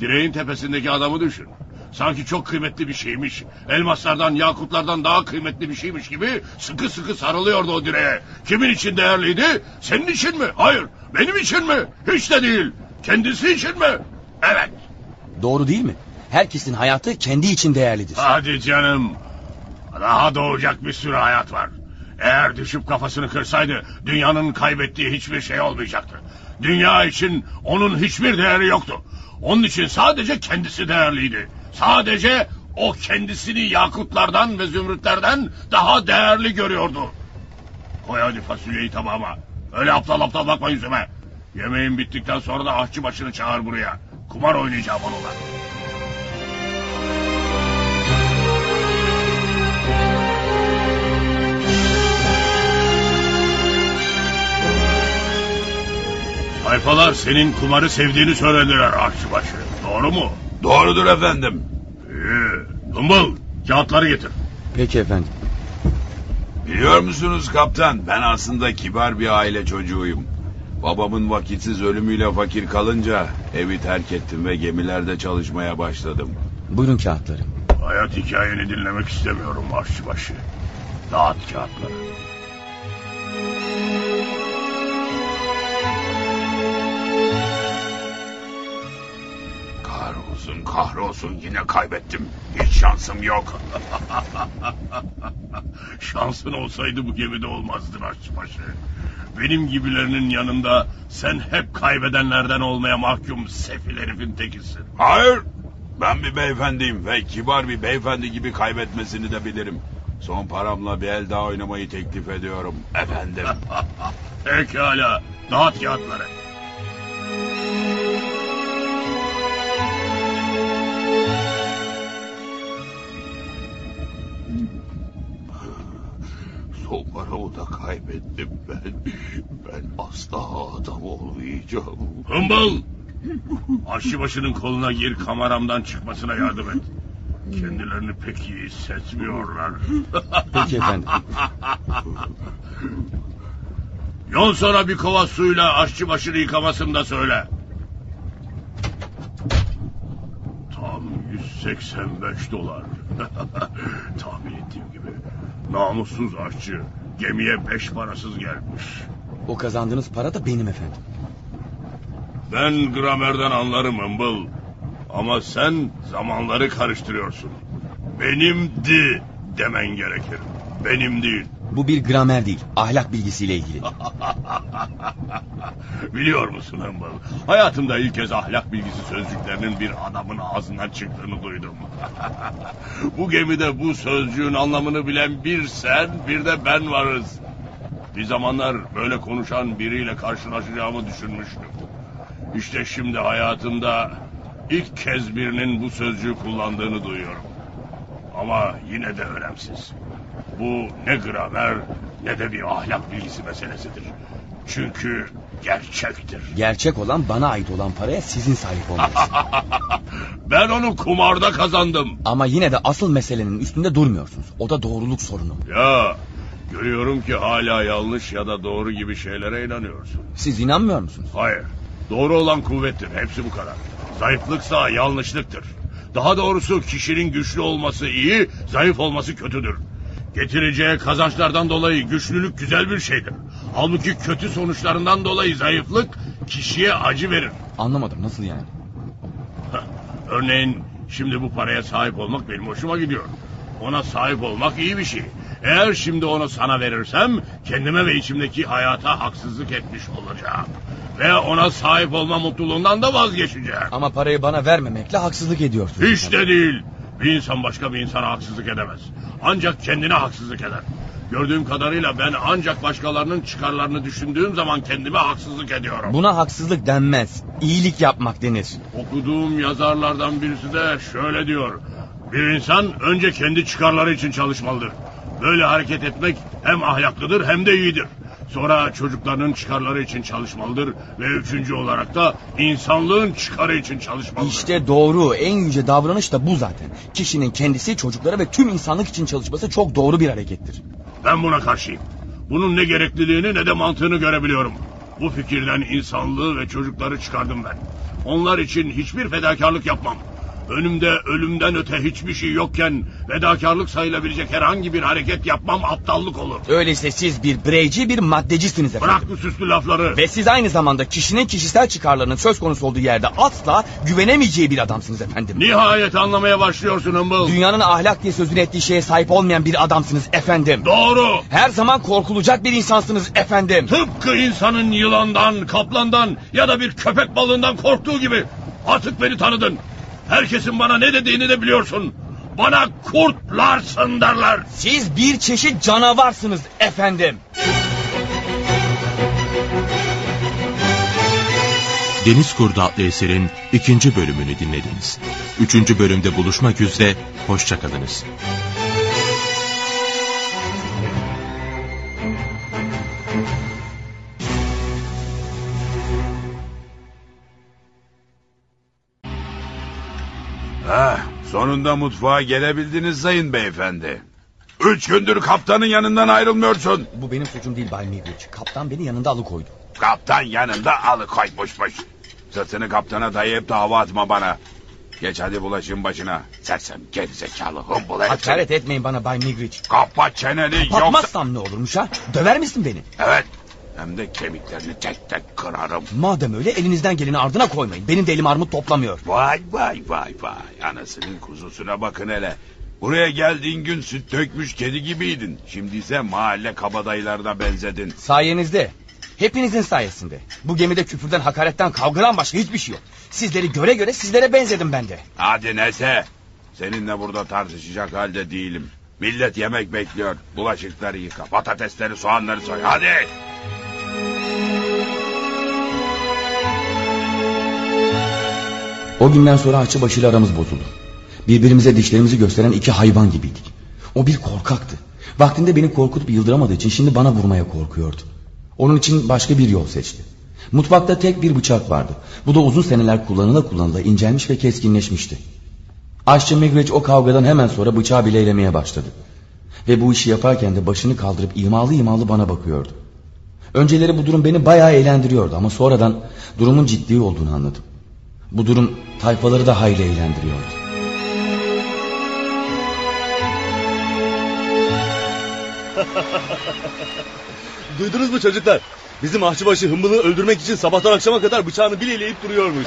Direğin tepesindeki adamı düşün. Sanki çok kıymetli bir şeymiş. Elmaslardan, yakutlardan daha kıymetli bir şeymiş gibi sıkı sıkı sarılıyordu o direğe. Kimin için değerliydi? Senin için mi? Hayır. Benim için mi? Hiç de değil. Kendisi için mi? Evet. Doğru değil mi? Herkesin hayatı kendi için değerlidir. Hadi canım. Daha doğacak bir sürü hayat var. Eğer düşüp kafasını kırsaydı dünyanın kaybettiği hiçbir şey olmayacaktı. Dünya için onun hiçbir değeri yoktu. Onun için sadece kendisi değerliydi. Sadece o kendisini yakutlardan ve zümrütlerden daha değerli görüyordu. Koy hadi fasulyeyi tabağıma. Öyle aptal aptal bakma yüzüme. Yemeğin bittikten sonra da ahçı başını çağır buraya. Kumar oynayacağım onunla. Sayfalar senin kumarı sevdiğini söylediler ahçıbaşı. Doğru mu? Doğrudur efendim. İyi. Dımbıl kağıtları getir. Peki efendim. Biliyor musunuz kaptan ben aslında kibar bir aile çocuğuyum. Babamın vakitsiz ölümüyle fakir kalınca evi terk ettim ve gemilerde çalışmaya başladım. Buyurun kağıtları. Hayat hikayeni dinlemek istemiyorum ahçıbaşı. Dağıt kağıtları. Kahrolsun kahrolsun yine kaybettim. Hiç şansım yok. Şansın olsaydı bu gemide olmazdın aşçıbaşı. Benim gibilerinin yanında sen hep kaybedenlerden olmaya mahkum sefil herifin tekisin. Hayır ben bir beyefendiyim ve kibar bir beyefendi gibi kaybetmesini de bilirim. Son paramla bir el daha oynamayı teklif ediyorum efendim. Pekala dağıt kağıtları. Son paramı da kaybettim ben. Ben asla adam olmayacağım. Hımbıl! Aşçıbaşının koluna gir kameramdan çıkmasına yardım et. Kendilerini pek iyi hissetmiyorlar. Peki efendim. Yon sonra bir kova suyla aşçı başını yıkamasını da söyle. Tam 185 dolar. Tahmin ettiğim gibi. Namussuz aşçı. Gemiye beş parasız gelmiş. O kazandığınız para da benim efendim. Ben gramerden anlarım Hımbıl. Ama sen zamanları karıştırıyorsun. Benimdi demen gerekir. Benim değil. Bu bir gramer değil, ahlak bilgisiyle ilgili. Biliyor musun Hımbıl? Hayatımda ilk kez ahlak bilgisi sözcüklerinin bir adamın ağzından çıktığını duydum. bu gemide bu sözcüğün anlamını bilen bir sen bir de ben varız. Bir zamanlar böyle konuşan biriyle karşılaşacağımı düşünmüştüm. İşte şimdi hayatımda ilk kez birinin bu sözcüğü kullandığını duyuyorum. Ama yine de önemsiz. Bu ne gramer ne de bir ahlak bilgisi meselesidir. Çünkü gerçektir. Gerçek olan bana ait olan paraya sizin sahip olmanız. Ben onu kumarda kazandım. Ama yine de asıl meselenin üstünde durmuyorsunuz. O da doğruluk sorunu. Ya görüyorum ki hala yanlış ya da doğru gibi şeylere inanıyorsun. Siz inanmıyor musunuz? Hayır. Doğru olan kuvvettir. Hepsi bu kadar. Zayıflıksa yanlışlıktır. Daha doğrusu kişinin güçlü olması iyi, zayıf olması kötüdür. Getireceği kazançlardan dolayı güçlülük güzel bir şeydir. Halbuki kötü sonuçlarından dolayı zayıflık kişiye acı verir. Anlamadım nasıl yani? Örneğin şimdi bu paraya sahip olmak benim hoşuma gidiyor. Ona sahip olmak iyi bir şey. Eğer şimdi onu sana verirsem kendime ve içimdeki hayata haksızlık etmiş olacağım. Ve ona sahip olma mutluluğundan da vazgeçeceğim. Ama parayı bana vermemekle haksızlık ediyorsunuz. Hiç de değil. Bir insan başka bir insana haksızlık edemez. Ancak kendine haksızlık eder. Gördüğüm kadarıyla ben ancak başkalarının çıkarlarını düşündüğüm zaman kendime haksızlık ediyorum. Buna haksızlık denmez. İyilik yapmak denir. Okuduğum yazarlardan birisi de şöyle diyor. Bir insan önce kendi çıkarları için çalışmalıdır. Böyle hareket etmek hem ahlaklıdır hem de iyidir. Sonra çocuklarının çıkarları için çalışmalıdır ve üçüncü olarak da insanlığın çıkarı için çalışmalıdır. İşte doğru, en yüce davranış da bu zaten. Kişinin kendisi, çocuklara ve tüm insanlık için çalışması çok doğru bir harekettir. Ben buna karşıyım. Bunun ne gerekliliğini ne de mantığını görebiliyorum. Bu fikirden insanlığı ve çocukları çıkardım ben. Onlar için hiçbir fedakarlık yapmam. Önümde ölümden öte hiçbir şey yokken fedakarlık sayılabilecek herhangi bir hareket yapmam aptallık olur. Öyleyse siz bir bireyci, bir maddecisiniz efendim. Bırak bu süslü lafları. Ve siz aynı zamanda kişinin kişisel çıkarlarının söz konusu olduğu yerde asla güvenemeyeceği bir adamsınız efendim. Nihayet anlamaya başlıyorsun Humble. Dünyanın ahlak diye sözünü ettiği şeye sahip olmayan bir adamsınız efendim. Doğru. Her zaman korkulacak bir insansınız efendim. Tıpkı insanın yılandan, kaplandan ya da bir köpek balığından korktuğu gibi. Artık beni tanıdın. Herkesin bana ne dediğini de biliyorsun. Bana kurtlarsın derler. Siz bir çeşit canavarsınız efendim. Deniz Kurdu adlı eserin ikinci bölümünü dinlediniz. Üçüncü bölümde buluşmak üzere, hoşçakalınız. Sonunda mutfağa gelebildiniz sayın beyefendi. Üç gündür kaptanın yanından ayrılmıyorsun. Bu benim suçum değil Bay Migriç. Kaptan beni yanında alıkoydu. Kaptan yanında alıkoymuşmuş. Sırtını kaptana dayayıp da hava atma bana. Geç hadi bulaşın başına. Sersem gerizekalı humbul herif. Hakaret etmeyin bana Bay Migriç. Kapat çeneni yoksa... Kapatmazsam ne olurmuş ha? Döver misin beni? Evet. Hem de kemiklerini tek tek kırarım. Madem öyle elinizden geleni ardına koymayın. Benim de elim armut toplamıyor. Vay vay vay vay. Anasının kuzusuna bakın hele. Buraya geldiğin gün süt dökmüş kedi gibiydin. Şimdi ise mahalle kabadayılarına benzedin. Sayenizde. Hepinizin sayesinde. Bu gemide küfürden, hakaretten, kavgadan başka hiçbir şey yok. Sizleri göre göre sizlere benzedim ben de. Hadi neyse. Seninle burada tartışacak halde değilim. Millet yemek bekliyor. Bulaşıkları yıka. Patatesleri, soğanları soy. Hadi. O günden sonra Açıbaşı'yla aramız bozuldu. Birbirimize dişlerimizi gösteren iki hayvan gibiydik. O bir korkaktı. Vaktinde beni korkutup yıldıramadığı için şimdi bana vurmaya korkuyordu. Onun için başka bir yol seçti. Mutfakta tek bir bıçak vardı. Bu da uzun seneler kullanıla kullanıla incelmiş ve keskinleşmişti. Aşçı Migreç o kavgadan hemen sonra bıçağı bileylemeye başladı. Ve bu işi yaparken de başını kaldırıp imalı imalı bana bakıyordu. Önceleri bu durum beni bayağı eğlendiriyordu ama sonradan durumun ciddi olduğunu anladım. Bu durum tayfaları da hayli eğlendiriyordu. Duydunuz mu çocuklar? Bizim ahçıbaşı hımbılı öldürmek için sabahtan akşama kadar bıçağını bileleyip duruyormuş.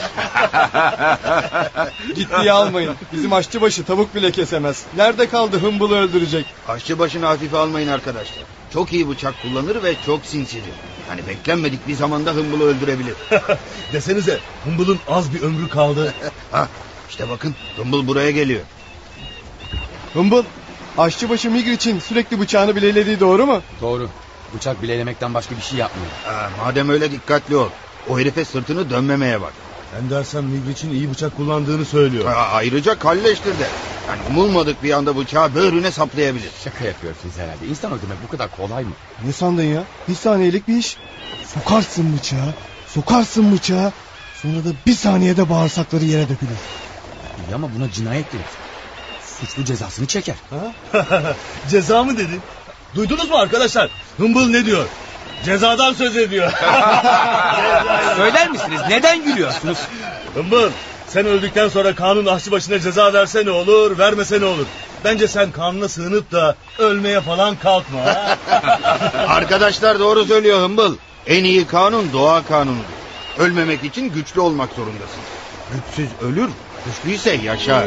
Ciddiye almayın. Bizim aşçıbaşı tavuk bile kesemez. Nerede kaldı hımbılı öldürecek? Aşçı başını hafife almayın arkadaşlar. Çok iyi bıçak kullanır ve çok sinsidir. Yani beklenmedik bir zamanda hımbılı öldürebilir. Desenize hımbılın az bir ömrü kaldı. ha, işte bakın hımbıl buraya geliyor. Hımbıl, aşçıbaşı Migriç'in sürekli bıçağını bileylediği doğru mu? Doğru. Bıçak bileylemekten başka bir şey yapmıyor. Ha, madem öyle dikkatli ol. O herife sırtını dönmemeye bak. Ben dersem Migriç'in iyi bıçak kullandığını söylüyor. Ha, ayrıca kalleştir de. Yani umulmadık bir anda bıçağı böğrüne saplayabilir. Şaka yapıyorsunuz herhalde. İnsan öldürmek bu kadar kolay mı? Ne sandın ya? Bir saniyelik bir iş. Sokarsın bıçağı, sokarsın bıçağı. Sonra da bir saniyede bağırsakları yere dökülür. İyi ama buna cinayet denir. Suçlu cezasını çeker. Ceza mı dedin? Duydunuz mu arkadaşlar? Hımbıl ne diyor? Cezadan söz ediyor. Söyler misiniz? Neden gülüyorsunuz? Hımbıl sen öldükten sonra kanun ahçı başına ceza verse ne olur vermese ne olur? Bence sen kanuna sığınıp da ölmeye falan kalkma. ha? Arkadaşlar doğru söylüyor hımbıl. En iyi kanun doğa kanunudur. Ölmemek için güçlü olmak zorundasın. Güçsüz ölür, güçlüyse yaşar.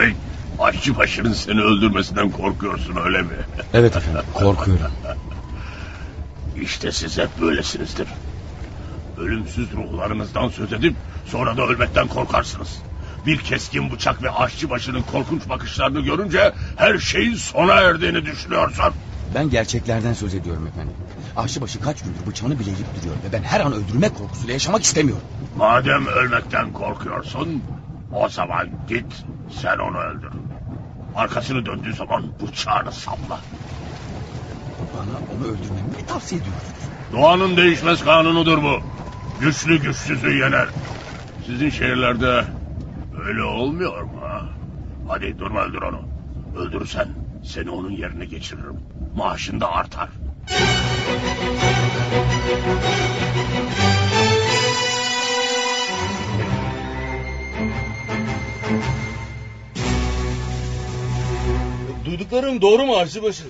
Demek aşçı başının seni öldürmesinden korkuyorsun öyle mi? Evet efendim korkuyorum. İşte siz hep böylesinizdir. Ölümsüz ruhlarınızdan söz edip sonra da ölmekten korkarsınız. Bir keskin bıçak ve aşçı başının korkunç bakışlarını görünce her şeyin sona erdiğini düşünüyorsun. Ben gerçeklerden söz ediyorum efendim. Aşçıbaşı kaç gündür bıçağını bileyip duruyor ve ben her an öldürülme korkusuyla yaşamak istemiyorum. Madem ölmekten korkuyorsun, o zaman git sen onu öldür. Arkasını döndüğü zaman bıçağını salla. Bana onu öldürmemi mi tavsiye ediyorsunuz? Doğanın değişmez kanunudur bu. Güçlü güçsüzü yener. Sizin şehirlerde öyle olmuyor mu? ha? Hadi durma öldür onu. Öldürürsen seni onun yerine geçiririm. Maaşın da artar. Duyduklarım doğru mu Arşibaşı?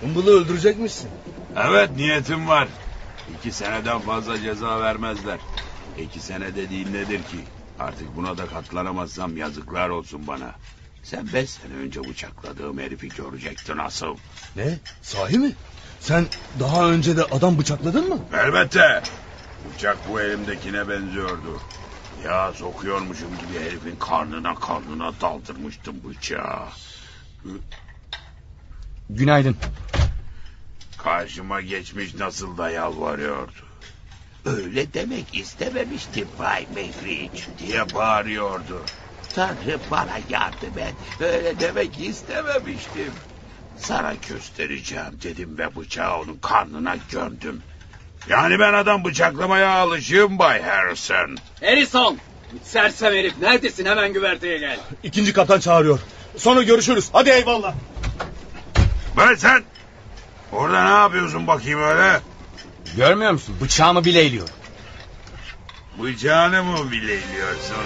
Hımbıl'ı öldürecekmişsin. Evet niyetim var. İki seneden fazla ceza vermezler. İki sene dediğin nedir ki? Artık buna da katlanamazsam yazıklar olsun bana. Sen beş sene önce bıçakladığım herifi görecektin asıl. Ne? Sahi mi? Sen daha önce de adam bıçakladın mı? Elbette. Bıçak bu elimdekine benziyordu. Ya sokuyormuşum gibi herifin karnına karnına daldırmıştım bıçağı. Günaydın. Karşıma geçmiş nasıl da yalvarıyordu. Öyle demek istememiştim Bay Mevriç diye bağırıyordu. Tanrı bana yardım et. Öyle demek istememiştim. Sana göstereceğim dedim ve bıçağı onun karnına gömdüm. Yani ben adam bıçaklamaya alışığım Bay Harrison. Harrison! Sersem herif neredesin hemen güverteye gel. İkinci kaptan çağırıyor. Sonra görüşürüz. Hadi eyvallah. Ben sen orada ne yapıyorsun bakayım öyle? Görmüyor musun? Bıçağımı bileyliyor. Bıçağını mı bileyliyorsun?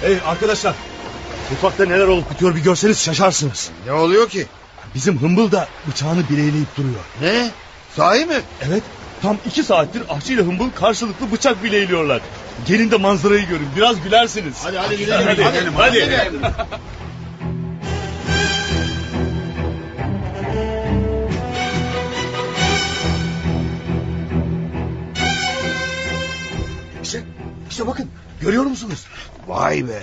Hey arkadaşlar. Mutfakta neler olup bitiyor bir görseniz şaşarsınız. Ne oluyor ki? Bizim hımbıl da bıçağını bileyleyip duruyor. Ne? Sahi mi? Evet. Tam iki saattir aşçıyla hımbıl karşılıklı bıçak bileyliyorlar. Gelin de manzarayı görün. Biraz gülersiniz. Hadi hadi gidelim. Hadi, Hadi, hadi. İşte, işte bakın. Görüyor musunuz? Vay be.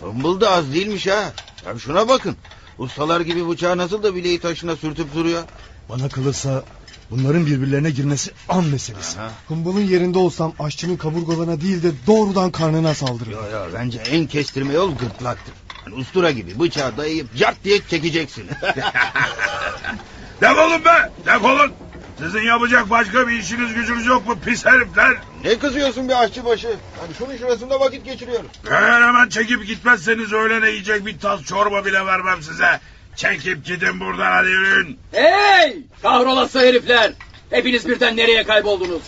Hımbıl da az değilmiş ha. Ya şuna bakın. Ustalar gibi bıçağı nasıl da bileği taşına sürtüp duruyor. Bana kalırsa bunların birbirlerine girmesi an meselesi. Aha. Hımbıl'ın yerinde olsam aşçının kaburgalarına değil de doğrudan karnına saldırırım. Yo yo bence en kestirme yol gırtlaktır. Yani ustura gibi bıçağı dayayıp cart diye çekeceksin. Defolun be defolun. Sizin yapacak başka bir işiniz gücünüz yok mu pis herifler? ne kızıyorsun bir aşçıbaşı? Yani şunun şurasında vakit geçiriyoruz. Eğer hemen çekip gitmezseniz öğlene yiyecek bir tas çorba bile vermem size. Çekip gidin buradan hadi yürüyün. Hey! Kahrolası herifler! Hepiniz birden nereye kayboldunuz?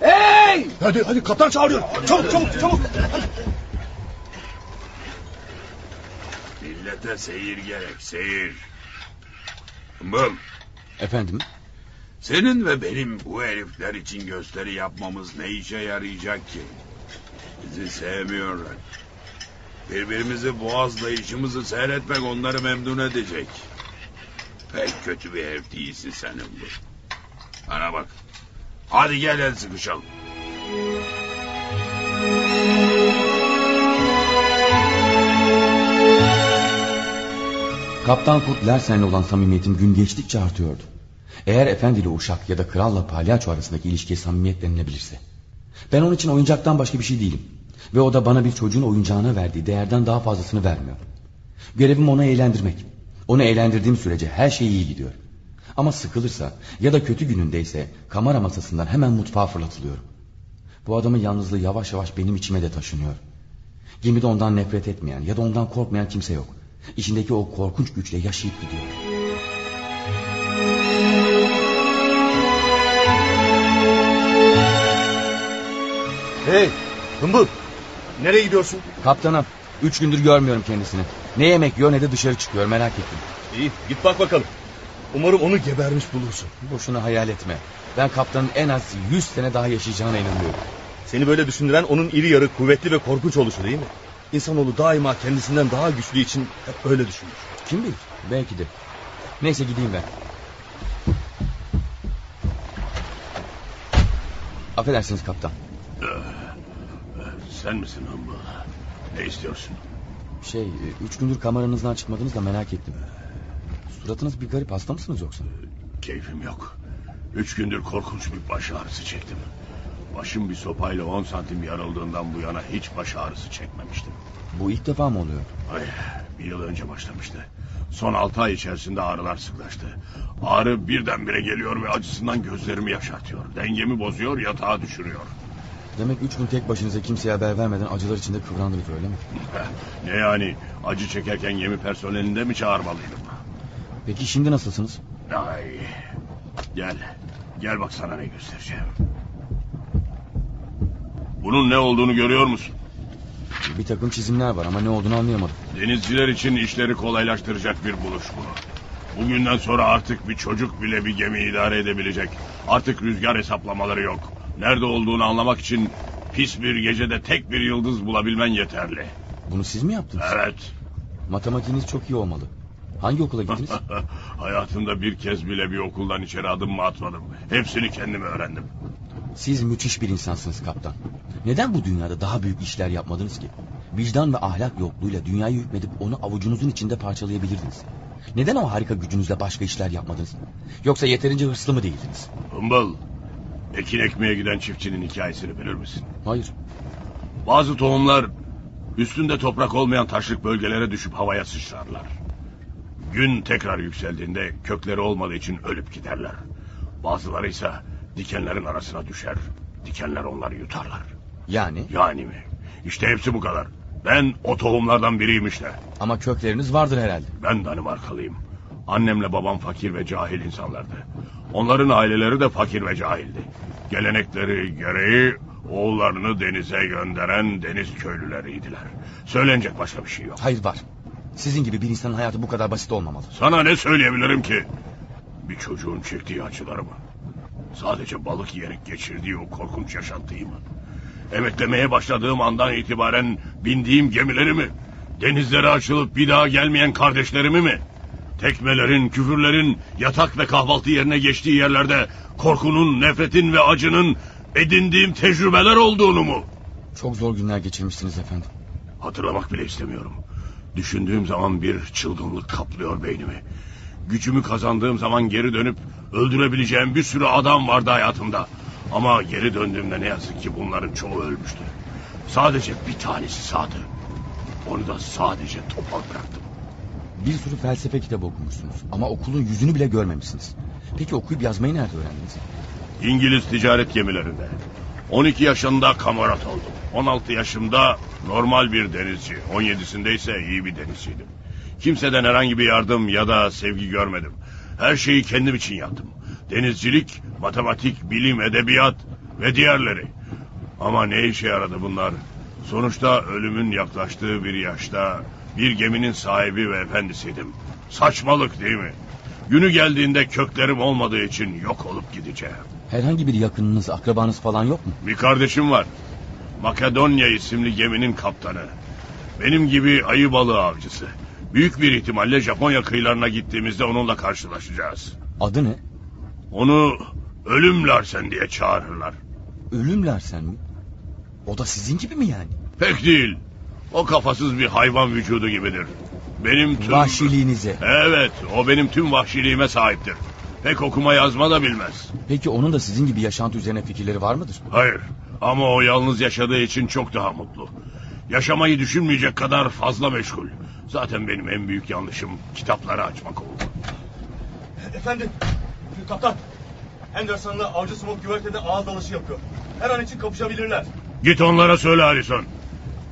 Hey! Hadi hadi kaptan çağırıyor. Çabuk çabuk çabuk. Millete seyir gerek seyir. Bım Efendim? senin ve benim bu herifler için gösteri yapmamız ne işe yarayacak ki? Bizi sevmiyorlar. Birbirimizi boğazlayışımızı seyretmek onları memnun edecek. Pek kötü bir herif değilsin senin bu. Bana bak. Hadi gel el sıkışalım. Kaptan Kurt Larsen'le olan samimiyetim gün geçtikçe artıyordu. Eğer efendiyle uşak ya da kralla palyaço arasındaki ilişkiye samimiyet denilebilirse. Ben onun için oyuncaktan başka bir şey değilim. Ve o da bana bir çocuğun oyuncağına verdiği değerden daha fazlasını vermiyor. Görevim onu eğlendirmek. Onu eğlendirdiğim sürece her şey iyi gidiyor. Ama sıkılırsa ya da kötü günündeyse kamera masasından hemen mutfağa fırlatılıyorum. Bu adamın yalnızlığı yavaş yavaş benim içime de taşınıyor. Gemide ondan nefret etmeyen ya da ondan korkmayan kimse yok. İçindeki o korkunç güçle yaşayıp gidiyor. Hey hımbıl. Nereye gidiyorsun? Kaptanım, üç gündür görmüyorum kendisini. Ne yemek yiyor ne de dışarı çıkıyor merak ettim. İyi git bak bakalım. Umarım onu gebermiş bulursun. Boşuna hayal etme. Ben kaptanın en az yüz sene daha yaşayacağına inanıyorum. Seni böyle düşündüren onun iri yarı kuvvetli ve korkunç oluşu değil mi? İnsanoğlu daima kendisinden daha güçlü için hep öyle düşünür. Kim bilir? Belki de. Neyse gideyim ben. Affedersiniz kaptan. Sen misin Humble? Ne istiyorsun? Şey, e, üç gündür kameranızdan çıkmadınız da merak ettim. Suratınız bir garip hasta mısınız yoksa? Keyfim yok. Üç gündür korkunç bir baş ağrısı çektim. Başım bir sopayla 10 santim yarıldığından bu yana hiç baş ağrısı çekmemiştim. Bu ilk defa mı oluyor? Ay, bir yıl önce başlamıştı. Son altı ay içerisinde ağrılar sıklaştı. Ağrı birdenbire geliyor ve acısından gözlerimi yaşartıyor. Dengemi bozuyor, yatağa düşürüyor. Demek üç gün tek başınıza kimseye haber vermeden acılar içinde kıvrandınız öyle mi? ne yani acı çekerken gemi personelinde mi çağırmalıydım? Peki şimdi nasılsınız? Ay, gel, gel bak sana ne göstereceğim. Bunun ne olduğunu görüyor musun? Bir takım çizimler var ama ne olduğunu anlayamadım. Denizciler için işleri kolaylaştıracak bir buluş bu. Bugünden sonra artık bir çocuk bile bir gemi idare edebilecek. Artık rüzgar hesaplamaları yok. Nerede olduğunu anlamak için pis bir gecede tek bir yıldız bulabilmen yeterli. Bunu siz mi yaptınız? Evet. Matematiğiniz çok iyi olmalı. Hangi okula gittiniz? Hayatımda bir kez bile bir okuldan içeri adım mı atmadım. Hepsini kendim öğrendim. Siz müthiş bir insansınız kaptan. Neden bu dünyada daha büyük işler yapmadınız ki? Vicdan ve ahlak yokluğuyla dünyayı hükmedip onu avucunuzun içinde parçalayabilirdiniz. Neden o harika gücünüzle başka işler yapmadınız? Yoksa yeterince hırslı mı değildiniz? Hımbıl, ekin ekmeye giden çiftçinin hikayesini bilir misin? Hayır. Bazı tohumlar üstünde toprak olmayan taşlık bölgelere düşüp havaya sıçrarlar. Gün tekrar yükseldiğinde kökleri olmadığı için ölüp giderler. Bazıları ise dikenlerin arasına düşer. Dikenler onları yutarlar. Yani? Yani mi? İşte hepsi bu kadar. Ben o tohumlardan biriyim işte. Ama kökleriniz vardır herhalde. Ben Danimarkalıyım. Annemle babam fakir ve cahil insanlardı. Onların aileleri de fakir ve cahildi. Gelenekleri gereği oğullarını denize gönderen deniz köylüleriydiler. Söylenecek başka bir şey yok. Hayır var. Sizin gibi bir insanın hayatı bu kadar basit olmamalı. Sana ne söyleyebilirim ki? Bir çocuğun çektiği acıları mı? Sadece balık yiyerek geçirdiği o korkunç yaşantıyı mı? Emeklemeye başladığım andan itibaren bindiğim gemileri mi? Denizlere açılıp bir daha gelmeyen kardeşlerimi mi? Tekmelerin, küfürlerin, yatak ve kahvaltı yerine geçtiği yerlerde korkunun, nefretin ve acının edindiğim tecrübeler olduğunu mu? Çok zor günler geçirmişsiniz efendim. Hatırlamak bile istemiyorum. Düşündüğüm zaman bir çılgınlık kaplıyor beynimi. Gücümü kazandığım zaman geri dönüp öldürebileceğim bir sürü adam vardı hayatımda. Ama geri döndüğümde ne yazık ki bunların çoğu ölmüştü. Sadece bir tanesi sağdı. Onu da sadece topal bıraktım. Bir sürü felsefe kitabı okumuşsunuz ama okulun yüzünü bile görmemişsiniz. Peki okuyup yazmayı nerede öğrendiniz? İngiliz ticaret gemilerinde. 12 yaşında kamarat oldum. 16 yaşımda normal bir denizci. 17'sinde ise iyi bir denizciydim. Kimseden herhangi bir yardım ya da sevgi görmedim. Her şeyi kendim için yaptım. Denizcilik, matematik, bilim, edebiyat ve diğerleri. Ama ne işe yaradı bunlar? Sonuçta ölümün yaklaştığı bir yaşta bir geminin sahibi ve efendisiydim. Saçmalık değil mi? Günü geldiğinde köklerim olmadığı için yok olup gideceğim. Herhangi bir yakınınız, akrabanız falan yok mu? Bir kardeşim var. Makedonya isimli geminin kaptanı. Benim gibi ayı balığı avcısı. Büyük bir ihtimalle Japonya kıyılarına gittiğimizde onunla karşılaşacağız. Adı ne? Onu ölüm Larsen diye çağırırlar. Ölüm Larsen mi? O da sizin gibi mi yani? Pek değil. O kafasız bir hayvan vücudu gibidir. Benim tüm... Vahşiliğinize. Evet, o benim tüm vahşiliğime sahiptir. Pek okuma yazma da bilmez. Peki onun da sizin gibi yaşantı üzerine fikirleri var mıdır? Hayır, ama o yalnız yaşadığı için çok daha mutlu. Yaşamayı düşünmeyecek kadar fazla meşgul. Zaten benim en büyük yanlışım kitapları açmak oldu. Efendim, kaptan. Henderson'la avcı Smoke güvertede ağız dalışı yapıyor. Her an için kapışabilirler. Git onlara söyle Harrison.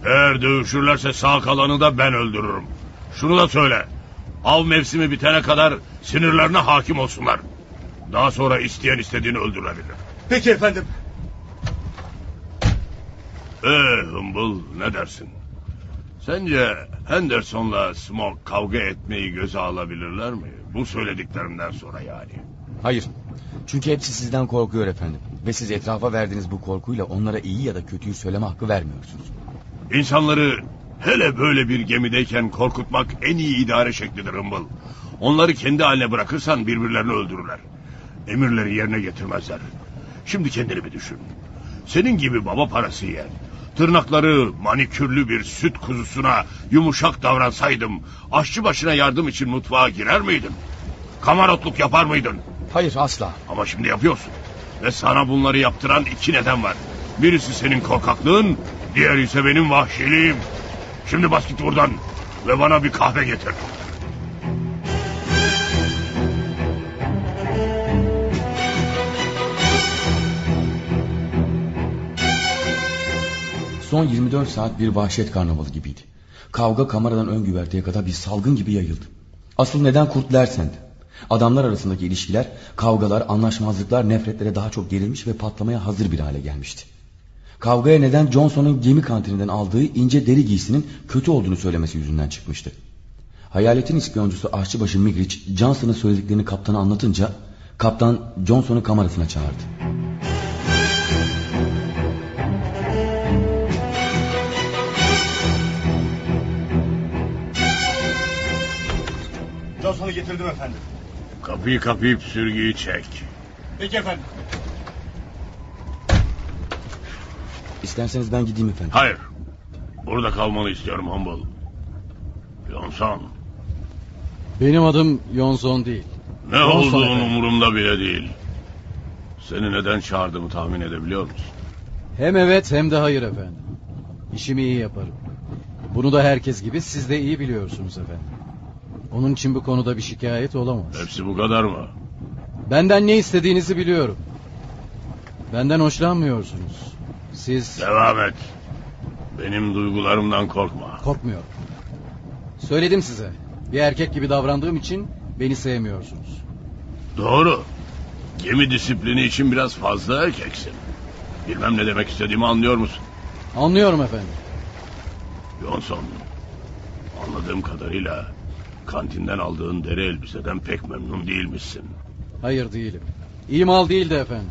Eğer dövüşürlerse sağ kalanı da ben öldürürüm. Şunu da söyle. Av mevsimi bitene kadar sinirlerine hakim olsunlar. Daha sonra isteyen istediğini öldürebilir. Peki efendim. Ee Humble ne dersin? Sence Henderson'la Smoke kavga etmeyi göze alabilirler mi? Bu söylediklerimden sonra yani. Hayır. Çünkü hepsi sizden korkuyor efendim. Ve siz etrafa verdiğiniz bu korkuyla onlara iyi ya da kötüyü söyleme hakkı vermiyorsunuz. İnsanları Hele böyle bir gemideyken korkutmak en iyi idare şeklidir Hımbıl. Onları kendi haline bırakırsan birbirlerini öldürürler. Emirleri yerine getirmezler. Şimdi kendini bir düşün. Senin gibi baba parası yiyen, tırnakları manikürlü bir süt kuzusuna yumuşak davransaydım, aşçı başına yardım için mutfağa girer miydin? Kamarotluk yapar mıydın? Hayır asla. Ama şimdi yapıyorsun. Ve sana bunları yaptıran iki neden var. Birisi senin korkaklığın, diğeri ise benim vahşiliğim. Şimdi bas git buradan ve bana bir kahve getir. Son 24 saat bir vahşet karnavalı gibiydi. Kavga kameradan ön güverteye kadar bir salgın gibi yayıldı. Asıl neden Kurt Larsen'di. Adamlar arasındaki ilişkiler, kavgalar, anlaşmazlıklar nefretlere daha çok gerilmiş ve patlamaya hazır bir hale gelmişti. Kavgaya neden Johnson'un gemi kantininden aldığı ince deri giysinin kötü olduğunu söylemesi yüzünden çıkmıştı. Hayaletin ispiyoncusu aşçıbaşı Migridge, Johnson'ın söylediklerini kaptana anlatınca kaptan Johnson'u kamerasına çağırdı. Johnson'u getirdim efendim. Kapıyı kapayıp sürgüyü çek. Peki efendim. İsterseniz ben gideyim efendim. Hayır. Burada kalmanı istiyorum Humble. Johnson. Benim adım Yonson değil. Ne Johnson olduğun efendim. umurumda bile değil. Seni neden çağırdığımı tahmin edebiliyor musun? Hem evet hem de hayır efendim. İşimi iyi yaparım. Bunu da herkes gibi siz de iyi biliyorsunuz efendim. Onun için bu konuda bir şikayet olamaz. Hepsi bu kadar mı? Benden ne istediğinizi biliyorum. Benden hoşlanmıyorsunuz. Siz Devam et. Benim duygularımdan korkma. korkmuyorum. Söyledim size. Bir erkek gibi davrandığım için beni sevmiyorsunuz. Doğru. Gemi disiplini için biraz fazla erkeksin. Bilmem ne demek istediğimi anlıyor musun? Anlıyorum efendim. Johnson. Anladığım kadarıyla kantinden aldığın deri elbiseden pek memnun değilmişsin. Hayır değilim. İyi mal değildi efendim.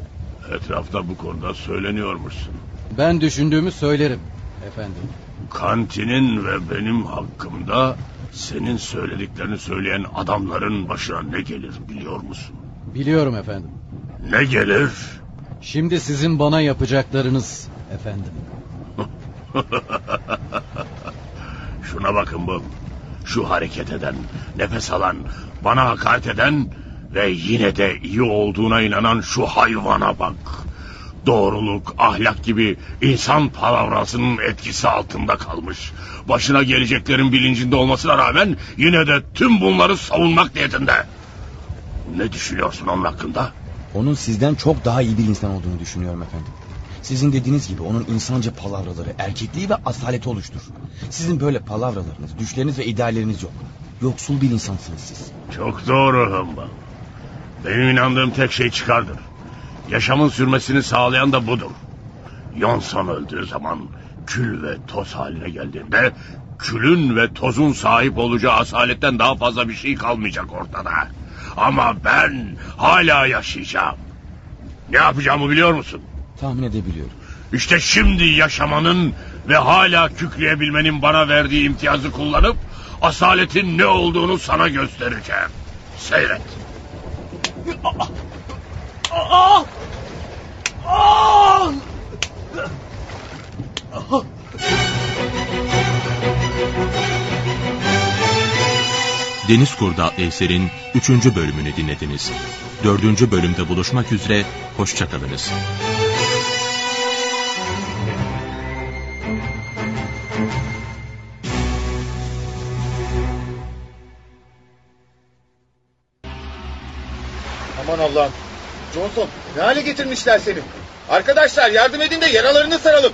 Etrafta bu konuda söyleniyormuşsun. Ben düşündüğümü söylerim efendim. Kantinin ve benim hakkımda senin söylediklerini söyleyen adamların başına ne gelir biliyor musun? Biliyorum efendim. Ne gelir? Şimdi sizin bana yapacaklarınız efendim. Şuna bakın bu. Şu hareket eden, nefes alan, bana hakaret eden ve yine de iyi olduğuna inanan şu hayvana bak. Doğruluk, ahlak gibi insan palavrasının etkisi altında kalmış. Başına geleceklerin bilincinde olmasına rağmen yine de tüm bunları savunmak niyetinde. Ne düşünüyorsun onun hakkında? Onun sizden çok daha iyi bir insan olduğunu düşünüyorum efendim. Sizin dediğiniz gibi onun insanca palavraları, erkekliği ve asaleti oluştur. Sizin böyle palavralarınız, düşleriniz ve idealleriniz yok. Yoksul bir insansınız siz. Çok doğru Hımba. Benim inandığım tek şey çıkardır. Yaşamın sürmesini sağlayan da budur. Yonson öldüğü zaman kül ve toz haline geldiğinde külün ve tozun sahip olacağı asaletten daha fazla bir şey kalmayacak ortada. Ama ben hala yaşayacağım. Ne yapacağımı biliyor musun? Tahmin edebiliyorum. İşte şimdi yaşamanın ve hala kükreyebilmenin bana verdiği imtiyazı kullanıp asaletin ne olduğunu sana göstereceğim. Seyret. Deniz Kurdu adlı eserin 3. bölümünü dinlediniz. 4. bölümde buluşmak üzere, hoşçakalınız. Aman Allah'ım. Johnson ne hale getirmişler seni? Arkadaşlar yardım edin de yaralarını saralım.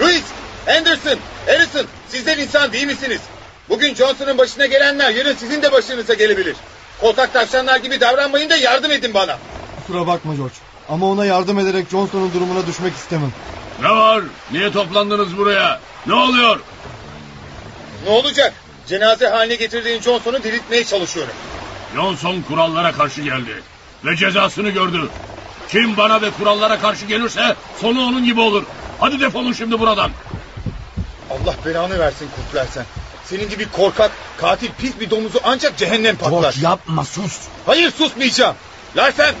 Louis, Anderson, Harrison sizler insan değil misiniz? Bugün Johnson'ın başına gelenler yarın sizin de başınıza gelebilir. Korkak tavşanlar gibi davranmayın da yardım edin bana. Kusura bakma George. Ama ona yardım ederek Johnson'un durumuna düşmek istemem. Ne var? Niye toplandınız buraya? Ne oluyor? Ne olacak? Cenaze haline getirdiğin Johnson'u diriltmeye çalışıyorum. Johnson kurallara karşı geldi. Ve cezasını gördü. Kim bana ve kurallara karşı gelirse sonu onun gibi olur. Hadi defolun şimdi buradan. Allah belanı versin kurt versen. Senin gibi korkak, katil, pis bir domuzu ancak cehennem patlar. George yapma sus. Hayır susmayacağım. Larsen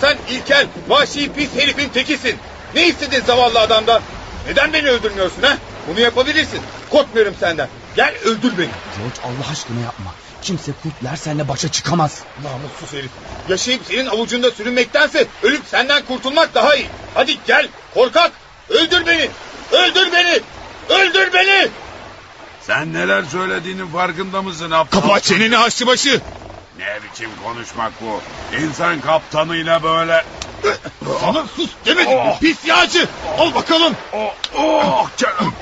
sen ilkel, vahşi, pis herifin tekisin. Ne istedin zavallı adamdan? Neden beni öldürmüyorsun ha? Bunu yapabilirsin. Korkmuyorum senden. Gel öldür beni. George Allah aşkına yapma. Kimse kurtlar seninle başa çıkamaz. Namussuz herif. Yaşayıp senin avucunda sürünmektense ölüp senden kurtulmak daha iyi. Hadi gel korkak. Öldür beni. Öldür beni. Öldür beni. Sen neler söylediğinin farkında mısın aptal? Kapat çeneni aşçıbaşı. Ne biçim konuşmak bu? İnsan kaptanıyla böyle... Sana sus demedim mi Oh. pis yağcı. Al bakalım. Oh, oh, canım.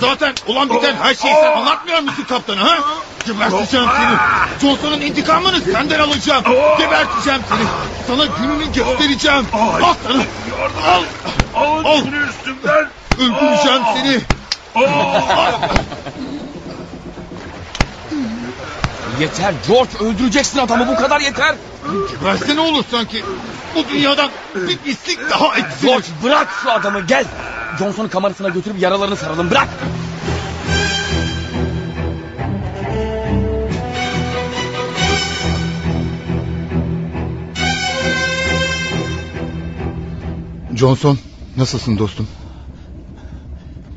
Zaten olan biten her şeyi sen anlatmıyor musun kaptana ha? Geberteceğim seni. Johnson'un intikamını senden alacağım. Geberteceğim seni. Sana gününü göstereceğim. Al sana. Al. Al. şunu üstümden. Öldüreceğim seni. Yeter George öldüreceksin adamı bu kadar yeter. Geberse ne olur sanki. Bu dünyadan bir pislik daha eksilir. George bırak şu adamı gel. Johnson'un kamerasına götürüp yaralarını saralım bırak. Johnson nasılsın dostum?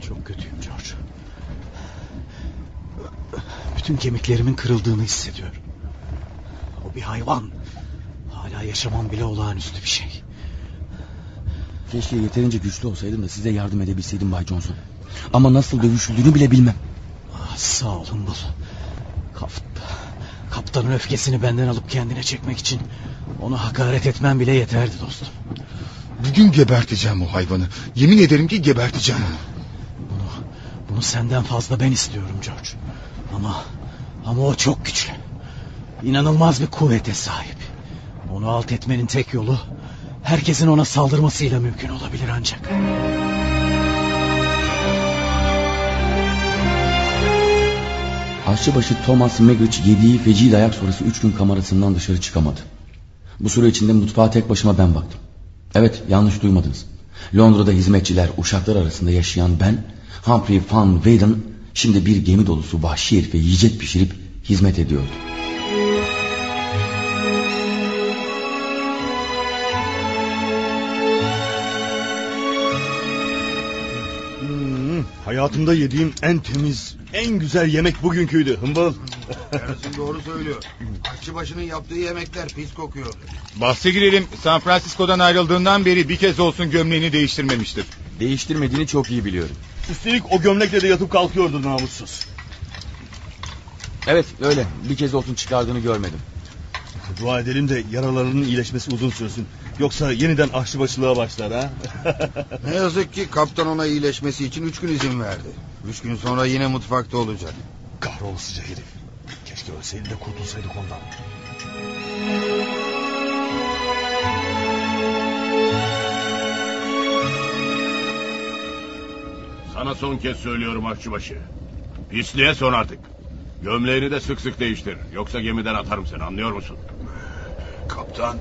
Çok kötüyüm George. Bütün kemiklerimin kırıldığını hissediyorum. O bir hayvan. Hala yaşamam bile olağanüstü bir şey. Keşke yeterince güçlü olsaydım da size yardım edebilseydim Bay Johnson. Ama nasıl dövüşüldüğünü bile bilmem. Ah, sağ olun bul. Kapt kaptanın öfkesini benden alıp kendine çekmek için onu hakaret etmen bile yeterdi dostum. Bugün geberteceğim o hayvanı. Yemin ederim ki geberteceğim onu. Bunu, bunu senden fazla ben istiyorum George. Ama ama o çok güçlü. İnanılmaz bir kuvvete sahip. Onu alt etmenin tek yolu herkesin ona saldırmasıyla mümkün olabilir ancak. Aşçıbaşı Thomas Megwitch yediği feci dayak sonrası üç gün kamerasından dışarı çıkamadı. Bu süre içinde mutfağa tek başıma ben baktım. Evet yanlış duymadınız. Londra'da hizmetçiler uşaklar arasında yaşayan ben Humphrey Van Weyden şimdi bir gemi dolusu vahşi herife yiyecek pişirip hizmet ediyordum. Hayatımda yediğim en temiz, en güzel yemek bugünküydü hımbıl. Yarısın doğru söylüyor. Aşçıbaşının yaptığı yemekler pis kokuyor. Bahse girelim San Francisco'dan ayrıldığından beri bir kez olsun gömleğini değiştirmemiştir. Değiştirmediğini çok iyi biliyorum. Üstelik o gömlekle de yatıp kalkıyordu namussuz. Evet öyle bir kez olsun çıkardığını görmedim. Dua edelim de yaralarının iyileşmesi uzun sürsün. Yoksa yeniden aşçıbaşılığa başlar ha. Ne yazık ki kaptan ona iyileşmesi için üç gün izin verdi. Üç gün sonra yine mutfakta olacak. Kahrolasıca herif. Keşke ölseydi de kurtulsaydık ondan. Sana son kez söylüyorum aşçıbaşı. Pisliğe son artık. Gömleğini de sık sık değiştir. Yoksa gemiden atarım seni anlıyor musun? Kaptan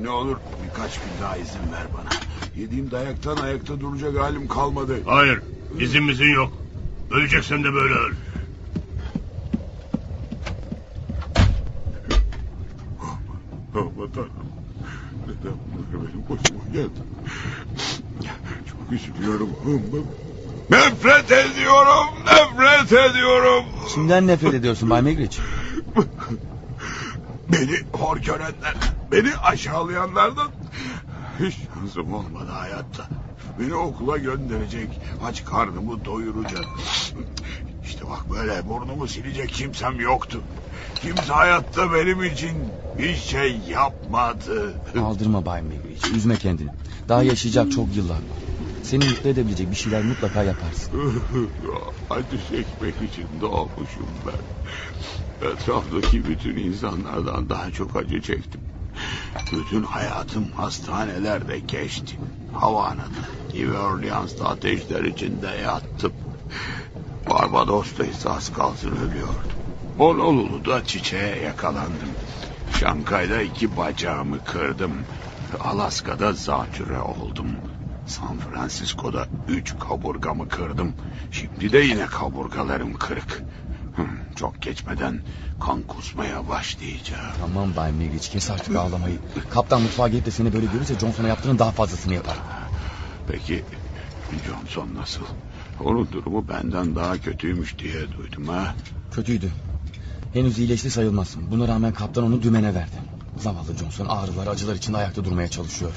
ne olur birkaç gün daha izin ver bana. Yediğim dayaktan ayakta duracak halim kalmadı. Hayır. izin yok. Öleceksen de böyle öl. Aman tanrım. Neden bunlar benim başıma geldi? Çok üzülüyorum. Nefret ediyorum. Nefret ediyorum. Kimden nefret ediyorsun Bay Megwitch? Beni hor görenler, beni aşağılayanlardan hiç şansım olmadı hayatta. Beni okula gönderecek, aç karnımı doyuracak. İşte bak böyle burnumu silecek kimsem yoktu. Kimse hayatta benim için bir şey yapmadı. Aldırma Bay Megwitch üzme kendini. Daha yaşayacak çok yıllar var. Seni mutlu edebilecek bir şeyler mutlaka yaparsın. Acı çekmek için doğmuşum ben. Etraftaki bütün insanlardan daha çok acı çektim. Bütün hayatım hastanelerde geçti. Havana'da, New Orleans'ta ateşler içinde yattım. Barbados'ta ise az kalsın ölüyordum. Honolulu'da çiçeğe yakalandım. Şankay'da iki bacağımı kırdım. Alaska'da zatüre oldum. San Francisco'da üç kaburgamı kırdım. Şimdi de yine kaburgalarım kırık. Çok geçmeden kan kusmaya başlayacağım. Tamam Bay Miriç kes artık ağlamayı. Kaptan mutfağa gelip de seni böyle görürse Johnson'a yaptığının daha fazlasını yapar. Peki Johnson nasıl? Onun durumu benden daha kötüymüş diye duydum ha. Kötüydü. Henüz iyileşti sayılmaz. Buna rağmen kaptan onu dümene verdi. Zavallı Johnson ağrılar acılar içinde ayakta durmaya çalışıyor.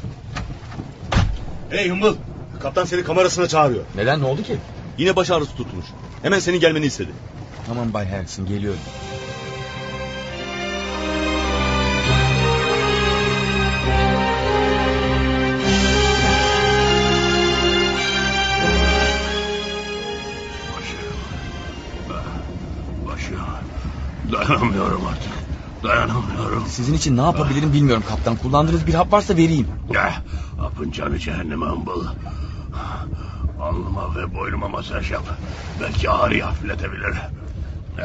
Hey Hımbıl. Kaptan seni kamerasına çağırıyor. Neden ne oldu ki? Yine baş ağrısı tutmuş. Hemen senin gelmeni istedi. Tamam Bay Harrison geliyorum. Başım. Dayanamıyorum artık. Dayanamıyorum. Sizin için ne yapabilirim bilmiyorum kaptan. Kullandığınız bir hap varsa vereyim. Ya, apın canı cehenneme hımbıl. Alnıma ve boynuma masaj yap. Belki ağrıyı hafifletebilir.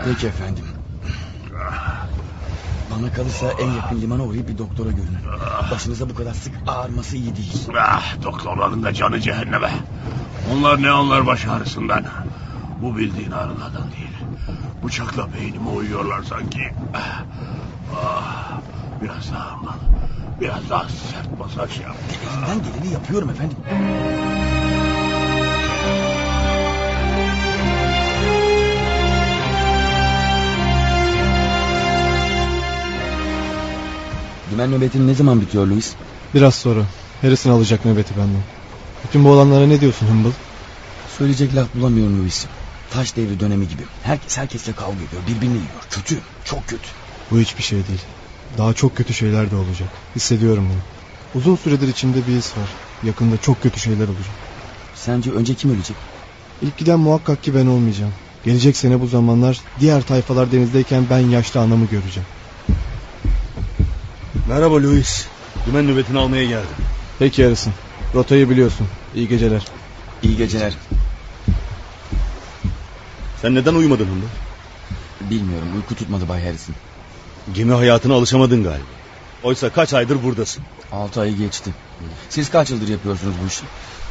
Peki efendim. Bana kalırsa en yakın limana uğrayıp bir doktora görün. Başınıza bu kadar sık ağrıması iyi değil. Ah, doktorların da canı cehenneme. Onlar ne anlar baş ağrısından. Bu bildiğin ağrılardan değil. Bıçakla beynime uyuyorlar sanki. Ah, ah, biraz daha hımbıl. Biraz daha sert masaj yap. Elimden geleni yapıyorum efendim. Dümen nöbetin ne zaman bitiyor Louis? Biraz sonra. Harrison alacak nöbeti benden. Bütün bu olanlara ne diyorsun Hımbıl? Söyleyecek laf bulamıyorum Louis. Taş devri dönemi gibi. Herkes herkesle kavga ediyor. Birbirini yiyor. Kötü. Çok kötü. Bu hiçbir şey değil. Daha çok kötü şeyler de olacak. Hissediyorum bunu. Uzun süredir içimde bir his var. Yakında çok kötü şeyler olacak. Sence önce kim ölecek? İlk giden muhakkak ki ben olmayacağım. Gelecek sene bu zamanlar diğer tayfalar denizdeyken ben yaşlı anamı göreceğim. Merhaba Louis. Dümen nöbetini almaya geldim. Peki Harrison. Rotayı biliyorsun. İyi geceler. İyi geceler. Sen neden uyumadın Hımbıl? Bilmiyorum. Uyku tutmadı Bay Harrison. Gemi hayatına alışamadın galiba. Oysa kaç aydır buradasın. Altı ayı geçti. Siz kaç yıldır yapıyorsunuz bu işi?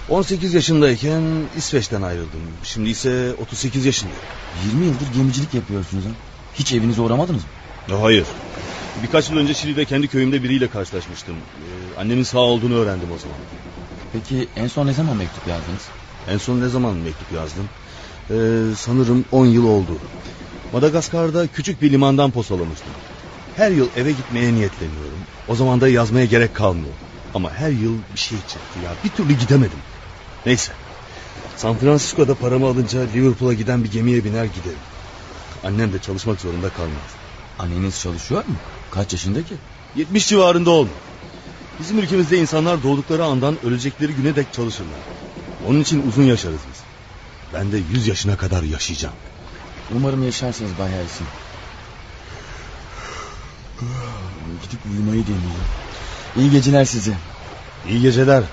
18 yaşındayken İsveç'ten ayrıldım. Şimdi ise 38 yaşındayım. 20 yıldır gemicilik yapıyorsunuz ha. Hiç evinize uğramadınız mı? Hayır. Birkaç yıl önce Şili'de kendi köyümde biriyle karşılaşmıştım. Ee, annemin sağ olduğunu öğrendim o zaman. Peki en son ne zaman mektup yazdınız? En son ne zaman mektup yazdım? Ee, sanırım 10 yıl oldu. Madagaskar'da küçük bir limandan posalamıştım. Her yıl eve gitmeye niyetleniyorum. O zaman da yazmaya gerek kalmıyor. Ama her yıl bir şey çıktı ya. Bir türlü gidemedim. Neyse. San Francisco'da paramı alınca Liverpool'a giden bir gemiye biner giderim. Annem de çalışmak zorunda kalmaz. Anneniz çalışıyor mu? Kaç yaşında ki? 70 civarında oldu. Bizim ülkemizde insanlar doğdukları andan ölecekleri güne dek çalışırlar. Onun için uzun yaşarız biz. Ben de 100 yaşına kadar yaşayacağım. Umarım yaşarsınız Bay Harrison. Gidip uyumayı deneyeyim. İyi geceler size. İyi geceler.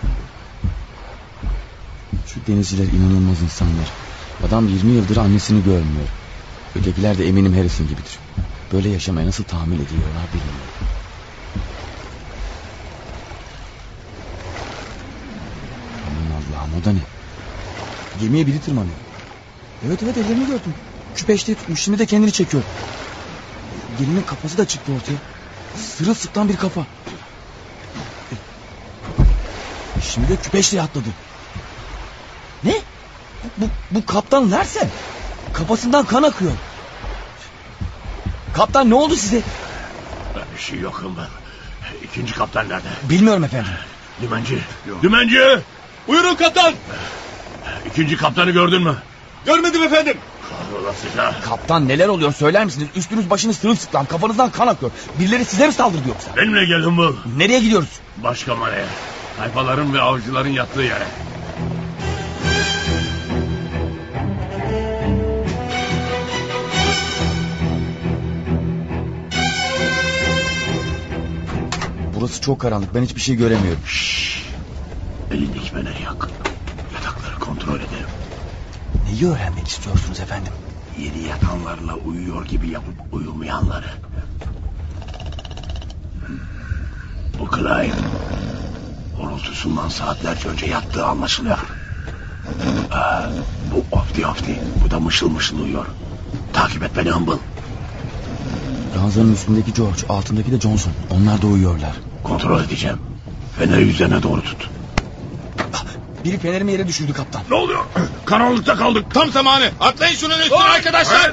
Şu denizciler inanılmaz insanlar. Adam 20 yıldır annesini görmüyor. Ötekiler de eminim Harrison gibidir. Böyle yaşamaya nasıl tahammül ediyorlar bilmiyorum. Aman Allah'ım o da ne? Gemiye biri tırmanıyor. Evet evet ellerini gördüm. Küpeşte tutmuş şimdi de kendini çekiyor. Geminin kafası da çıktı ortaya. Sırılsıklam bir kafa. Şimdi de küpeşte atladı. Ne? Bu, bu, kaptan Larsen. Kafasından kan akıyor. Kaptan ne oldu size? Bir şey yok hımbıl. İkinci kaptan nerede? Bilmiyorum efendim. Dümenci. Dümenci. Buyurun kaptan. İkinci kaptanı gördün mü? Görmedim efendim. Kahrolasıca. Kaptan neler oluyor söyler misiniz? Üstünüz başınız sırılsıklam kafanızdan kan akıyor. Birileri size mi saldırdı yoksa? Benimle gel hımbıl. Nereye gidiyoruz? Başka manaya. Tayfaların ve avcıların yattığı yere. Burası çok karanlık ben hiçbir şey göremiyorum. Elindeki feneri yak. Yatakları kontrol edelim. Neyi öğrenmek istiyorsunuz efendim? Yeni yatanlarla uyuyor gibi yapıp uyumayanları. Bu. Onu gürültüsünden saatlerce önce yattığı anlaşılıyor. Ee, bu ofti ofti. Bu da mışıl mışıl uyuyor. Takip et beni Humble. Ranzanın üstündeki George, altındaki de Johnson. Onlar da uyuyorlar. Kontrol edeceğim. Feneri üzerine doğru tut. Biri fenerimi yere düşürdü kaptan. Ne oluyor? Karanlıkta kaldık. Tam zamanı. Atlayın şunun üstüne arkadaşlar.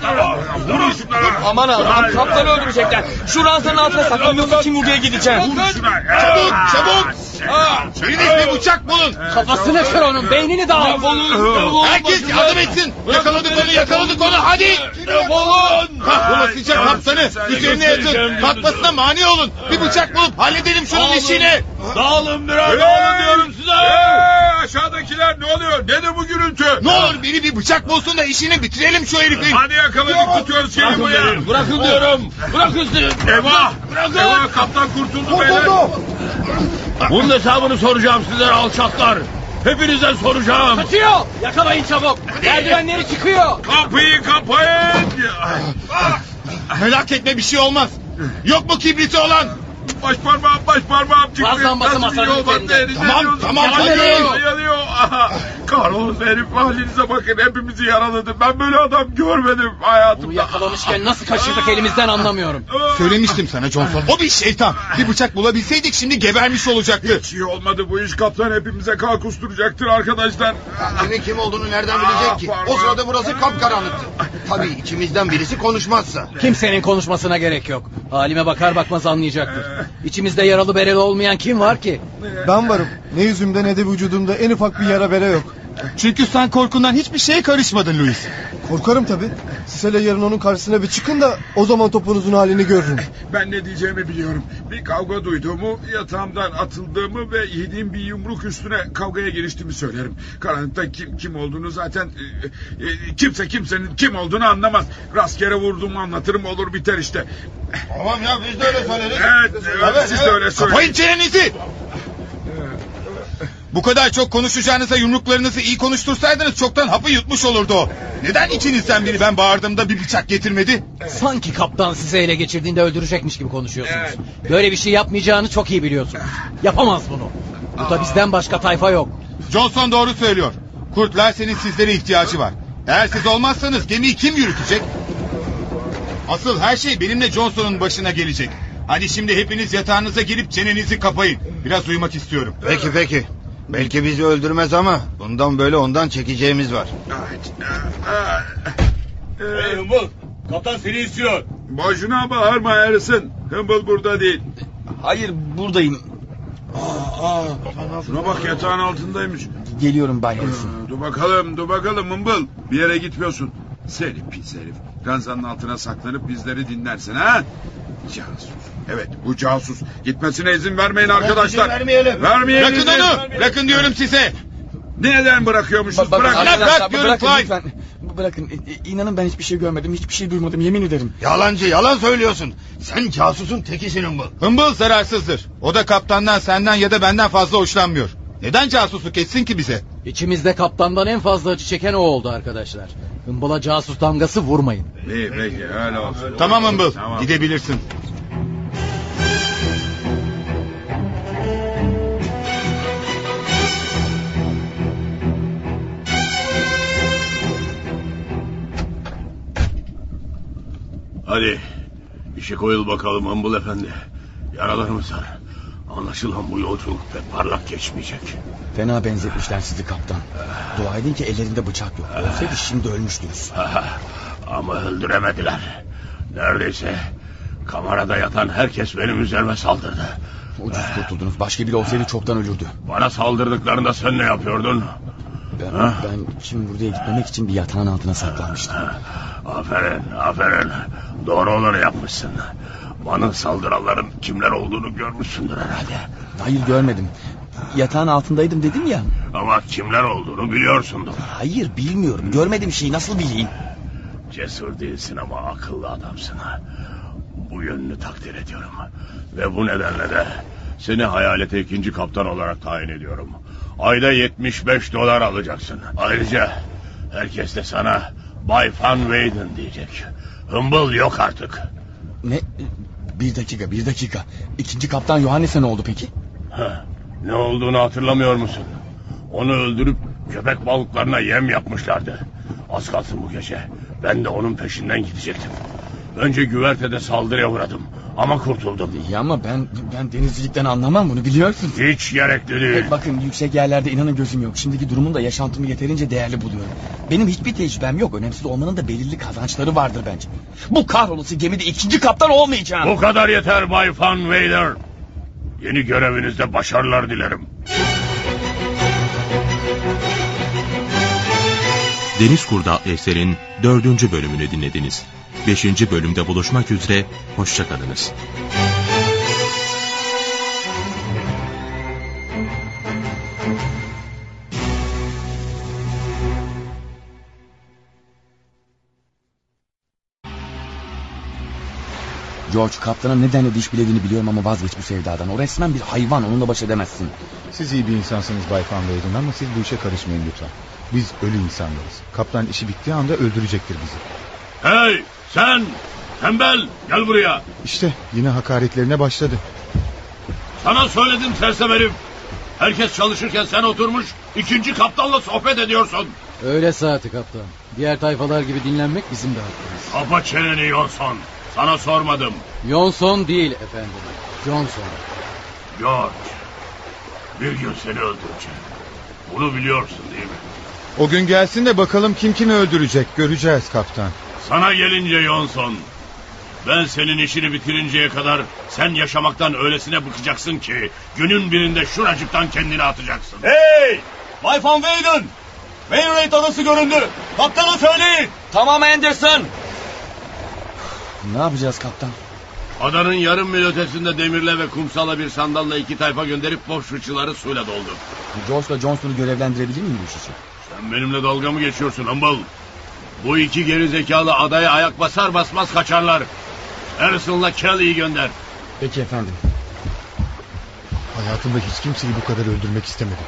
Vurun şunlara. Aman Allah'ım kaptanı öldürecekler. Şu ranzanın altına saklanın yoksa kim vurduya gideceğim. Çabuk çabuk. Biriniz bir bıçak bulun. Kafasını kır onun beynini dağıt. Herkes yardım etsin. Yakaladık onu yakaladık onu hadi. Kahrolasıca kaptanı. Üzerine yatın. Kalkmasına mani olun. Bir bıçak bulup halledelim şunun işini. Dağılın biraz dağılın diyorum size. Aşağıdakiler ne oluyor? Nedir bu gürültü? Ne olur biri bir bıçak bulsun da işini bitirelim şu herifin. Hadi yakaladık tutuyoruz seni bu ya. Bırakın diyorum. Bırakın sizi. Eyvah. Bırakın. Eyvah kaptan kurtuldu beyler. Bunun hesabını soracağım sizlere alçaklar. Hepinize soracağım. Kaçıyor. Yakalayın çabuk. Merdivenleri çıkıyor. Kapıyı kapayın. Merak etme bir şey olmaz. Yok mu kibriti olan? Baş parmağım baş parmağım çıktı. Nasıl bir masanın yol üzerinde. Elinize Tamam, yanıyor. tamam, Yanıyor, hadi. yanıyor. Aha, Kahrolun herif halinize bakın hepimizi yaraladı. Ben böyle adam görmedim Bunu hayatımda. yakalamışken nasıl kaçırdık elimizden anlamıyorum. Söylemiştim sana Johnson. O bir şeytan. Bir bıçak bulabilseydik şimdi gebermiş olacaktı. Hiç iyi olmadı bu iş kaptan hepimize kan kusturacaktır arkadaşlar. Kimin kim olduğunu nereden bilecek ki? O sırada burası kapkaranlıktı. Tabii içimizden birisi konuşmazsa. Kimsenin konuşmasına gerek yok. Halime bakar bakmaz anlayacaktır. İçimizde yaralı bereli olmayan kim var ki? Ben varım. Ne yüzümde ne de vücudumda en ufak bir yara bere yok. Çünkü sen korkundan hiçbir şeye karışmadın Louis. Korkarım tabii. Siz hele yarın onun karşısına bir çıkın da o zaman topunuzun halini görürüm. Ben ne diyeceğimi biliyorum. Bir kavga duyduğumu, yatağımdan atıldığımı ve yediğim bir yumruk üstüne kavgaya giriştiğimi söylerim. Karanlıkta kim kim olduğunu zaten e, e, kimse kimsenin kim olduğunu anlamaz. Rastgele vurduğumu anlatırım olur biter işte. Tamam ya biz de öyle söyledik. Evet, evet, siz de öyle söyleyin. Kapayın çenenizi. Bu kadar çok konuşacağınıza yumruklarınızı iyi konuştursaydınız çoktan hapı yutmuş olurdu o. Neden içinizden biri ben bağırdığımda bir bıçak getirmedi? Sanki kaptan sizi ele geçirdiğinde öldürecekmiş gibi konuşuyorsunuz. Böyle bir şey yapmayacağını çok iyi biliyorsunuz. Yapamaz bunu. Burada bizden başka tayfa yok. Johnson doğru söylüyor. Kurt Larsen'in sizlere ihtiyacı var. Eğer siz olmazsanız gemiyi kim yürütecek? Asıl her şey benimle Johnson'un başına gelecek. Hadi şimdi hepiniz yatağınıza girip çenenizi kapayın. Biraz uyumak istiyorum. Peki peki. Belki bizi öldürmez ama bundan böyle ondan çekeceğimiz var. Hey Humble, kaptan seni istiyor. Boşuna bağırma Harrison. Humble burada değil. Hayır buradayım. Şuna bak yatağın altındaymış. Geliyorum Bay Harrison. Aa, Dur bakalım, dur bakalım Humble. Bir yere gitmiyorsun. Seni pis herif. Ranzanın altına saklanıp bizleri dinlersin ha? Casus. Evet bu casus. Gitmesine izin vermeyin arkadaşlar. vermeyelim. Vermeyelim. Bırakın izin. onu. Bırakın diyorum size. Neden bırakıyormuşuz? Bakın Bırakın. Bırak, arkadaşlar, bırak, bırakın Clive. lütfen. Bırakın. İ- İnanın ben hiçbir şey görmedim. Hiçbir şey duymadım. Yemin ederim. Yalancı yalan söylüyorsun. Sen casusun tekisin Humble. Hımbıl zararsızdır. O da kaptandan senden ya da benden fazla hoşlanmıyor. Neden casusluk etsin ki bize? İçimizde kaptandan en fazla acı çeken o oldu arkadaşlar. Hımbala casus damgası vurmayın. İyi peki öyle olsun. Tamam Hımbıl. Tamam. Gidebilirsin. Hadi işe koyul bakalım Hımbıl Efendi. Yaralarımı sar. Anlaşılan bu yolculuk pek parlak geçmeyecek. Fena benzetmişler sizi kaptan. Dua edin ki ellerinde bıçak yok. Olsaydı şimdi ölmüştünüz. Ama öldüremediler. Neredeyse kamerada yatan herkes benim üzerime saldırdı. Ucuz kurtuldunuz. Başka biri olsaydı çoktan ölürdü. Bana saldırdıklarında sen ne yapıyordun? Ben, Ha? ben şimdi buraya gitmemek için bir yatağın altına saklanmıştım. Aferin, aferin. Doğru olanı yapmışsın. Bana saldıranların kimler olduğunu görmüşsündür herhalde. Hayır görmedim. Yatağın altındaydım dedim ya. Ama kimler olduğunu biliyorsundur. Hayır bilmiyorum. Görmedim şeyi nasıl bileyim? Cesur değilsin ama akıllı adamsın. Bu yönünü takdir ediyorum. Ve bu nedenle de seni hayalete ikinci kaptan olarak tayin ediyorum. Ayda 75 dolar alacaksın. Ayrıca herkes de sana Bay Van Weyden diyecek. Humble yok artık. Ne? Bir dakika bir dakika. İkinci kaptan Johannes'e ne oldu peki? Heh, Ne olduğunu hatırlamıyor musun? Onu öldürüp köpek balıklarına yem yapmışlardı. Az kalsın bu gece. Ben de onun peşinden gidecektim. Önce güvertede saldırıya uğradım. Ama kurtuldum. İyi ama ben ben denizcilikten anlamam bunu biliyorsun. Hiç gerekli değil. Bakın yüksek yerlerde inanın gözüm yok. Şimdiki durumum da yaşantımı yeterince değerli buluyorum. Benim hiçbir tecrübem yok. Önemsiz olmanın da belirli kazançları vardır bence. Bu kahrolası gemide ikinci kaptan olmayacağım. Bu kadar yeter Bay Van Weyler. Yeni görevinizde başarılar dilerim. Deniz Kurdu adlı eserin dördüncü bölümünü dinlediniz. Beşinci bölümde buluşmak üzere, hoşçakalınız. George kaptana nedenle diş bilediğini biliyorum ama vazgeç bu sevdadan. O resmen bir hayvan onunla baş edemezsin. Siz iyi bir insansınız Bay Van Weyden ama siz bu işe karışmayın lütfen. Biz ölü insanlarız. Kaptan işi bittiği anda öldürecektir bizi. Hey sen tembel gel buraya. İşte yine hakaretlerine başladı. Sana söyledim sersem herif. Herkes çalışırken sen oturmuş ikinci kaptanla sohbet ediyorsun. Öyle saati kaptan. Diğer tayfalar gibi dinlenmek bizim de hakkımız. Kapa çeneni Yonson. Sana sormadım. Johnson değil efendim. Johnson. George. Bir gün seni öldüreceğim. Bunu biliyorsun değil mi? O gün gelsin de bakalım kim kimi öldürecek göreceğiz kaptan. Sana gelince Yonson. Ben senin işini bitirinceye kadar sen yaşamaktan öylesine bıkacaksın ki günün birinde şuracıktan kendini atacaksın. Hey! Bay Van Weyden! Wainwright adası göründü. Kaptana söyleyin. Tamam Anderson. Ne yapacağız kaptan? Adanın yarım mil ötesinde demirle ve kumsala bir sandalla iki tayfa gönderip boş fıçıları suyla doldur. George'la Johnson'u görevlendirebilir miyim bu iş için? Sen benimle dalga mı geçiyorsun Humble? Bu iki geri zekalı adaya ayak basar basmaz kaçarlar. Harrison'la Kelly'yi gönder. Peki efendim. Hayatımda hiç kimseyi bu kadar öldürmek istemedim.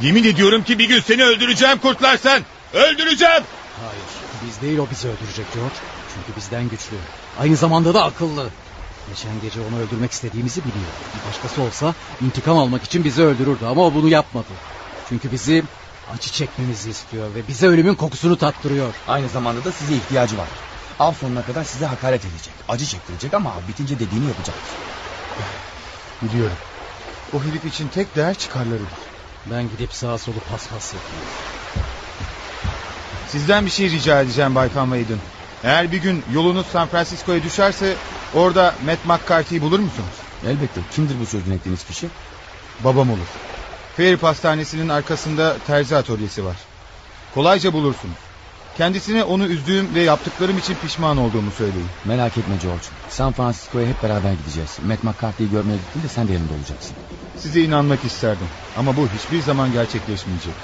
Yemin ediyorum ki bir gün seni öldüreceğim kurtlar sen. Öldüreceğim. Hayır. Biz değil o bizi öldürecek George. Çünkü bizden güçlü. Aynı zamanda da akıllı. Geçen gece onu öldürmek istediğimizi biliyor. Bir başkası olsa intikam almak için bizi öldürürdü ama o bunu yapmadı. Çünkü bizi acı çekmemizi istiyor ve bize ölümün kokusunu tattırıyor. Aynı zamanda da size ihtiyacı var. Av sonuna kadar size hakaret edecek. Acı çektirecek ama av bitince dediğini yapacak. Biliyorum. O herif için tek değer çıkarlarıdır. Ben gidip sağa solu paspas yapayım. Sizden bir şey rica edeceğim Bay Van Weyden. Eğer bir gün yolunuz San Francisco'ya düşerse orada Matt McCarthy'yi bulur musunuz? Elbette. Kimdir bu sözünü ettiğiniz kişi? Babam olur. Fair Pastanesi'nin arkasında terzi atölyesi var. Kolayca bulursunuz. Kendisine onu üzdüğüm ve yaptıklarım için pişman olduğumu söyleyin. Merak etme George. San Francisco'ya hep beraber gideceğiz. Matt McCarthy'yi görmeye gittin de sen de yanında olacaksın. Size inanmak isterdim ama bu hiçbir zaman gerçekleşmeyecek.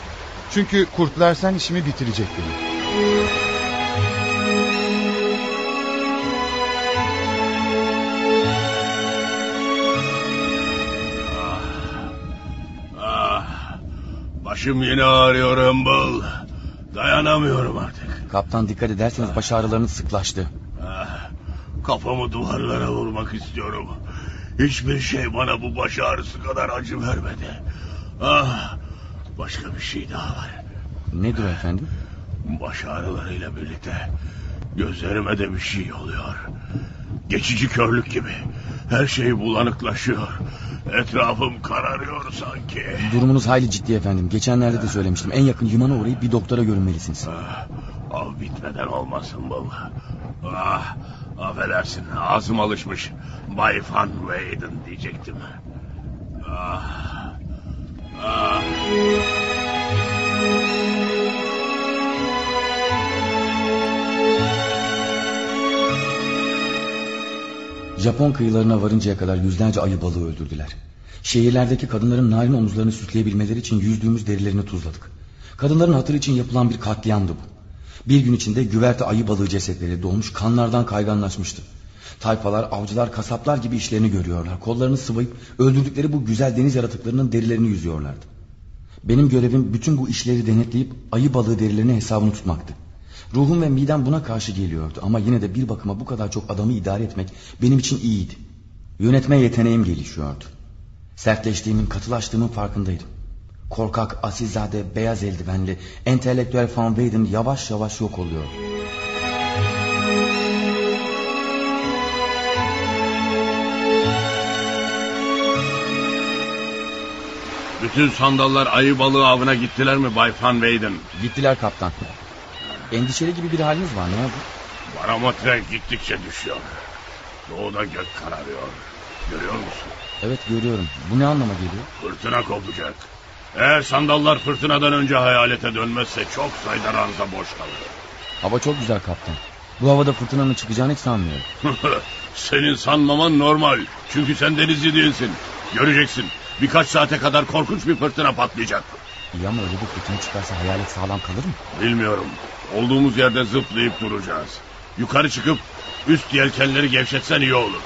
Çünkü kurtlar sen işimi bitirecek benim. Başım yine ağrıyor Humble. Dayanamıyorum artık. Kaptan dikkat ederseniz baş ağrılarınız sıklaştı. Ah, kafamı duvarlara vurmak istiyorum. Hiçbir şey bana bu baş ağrısı kadar acı vermedi. Ah, başka bir şey daha var. Nedir efendim? Baş ağrılarıyla birlikte gözlerime de bir şey oluyor. Geçici körlük gibi. Her şey bulanıklaşıyor. Etrafım kararıyor sanki. Durumunuz hayli ciddi efendim. Geçenlerde de söylemiştim. En yakın limana uğrayıp bir doktora görünmelisiniz. Ah, av bitmeden olmasın bu. Ah, affedersin ağzım alışmış. Bay Van Weyden diyecektim. Ah, ah. Japon kıyılarına varıncaya kadar yüzlerce ayı balığı öldürdüler. Şehirlerdeki kadınların narin omuzlarını süsleyebilmeleri için yüzdüğümüz derilerini tuzladık. Kadınların hatırı için yapılan bir katliamdı bu. Bir gün içinde güverte ayı balığı cesetleri dolmuş kanlardan kayganlaşmıştı. Tayfalar, avcılar, kasaplar gibi işlerini görüyorlar. Kollarını sıvayıp öldürdükleri bu güzel deniz yaratıklarının derilerini yüzüyorlardı. Benim görevim bütün bu işleri denetleyip ayı balığı derilerinin hesabını tutmaktı. Ruhum ve midem buna karşı geliyordu ama yine de bir bakıma bu kadar çok adamı idare etmek benim için iyiydi. Yönetme yeteneğim gelişiyordu. Sertleştiğimin, katılaştığımın farkındaydım. Korkak, asilzade, beyaz eldivenli, entelektüel Van Weyden yavaş yavaş yok oluyor. Bütün sandallar ayı balığı avına gittiler mi Bay Van Weyden? Gittiler kaptan. Endişeli gibi bir haliniz var ne oldu? Barometre gittikçe düşüyor. Doğuda gök kararıyor. Görüyor musun? Evet görüyorum. Bu ne anlama geliyor? Fırtına kopacak. Eğer sandallar fırtınadan önce hayalete dönmezse çok sayıda ranza boş kalır. Hava çok güzel kaptan. Bu havada fırtınanın çıkacağını hiç sanmıyorum. Senin sanmaman normal. Çünkü sen denizci değilsin. Göreceksin. Birkaç saate kadar korkunç bir fırtına patlayacak. İyi ama öyle bir fırtına çıkarsa hayalet sağlam kalır mı? Bilmiyorum. Olduğumuz yerde zıplayıp duracağız. Yukarı çıkıp üst yelkenleri gevşetsen iyi olur.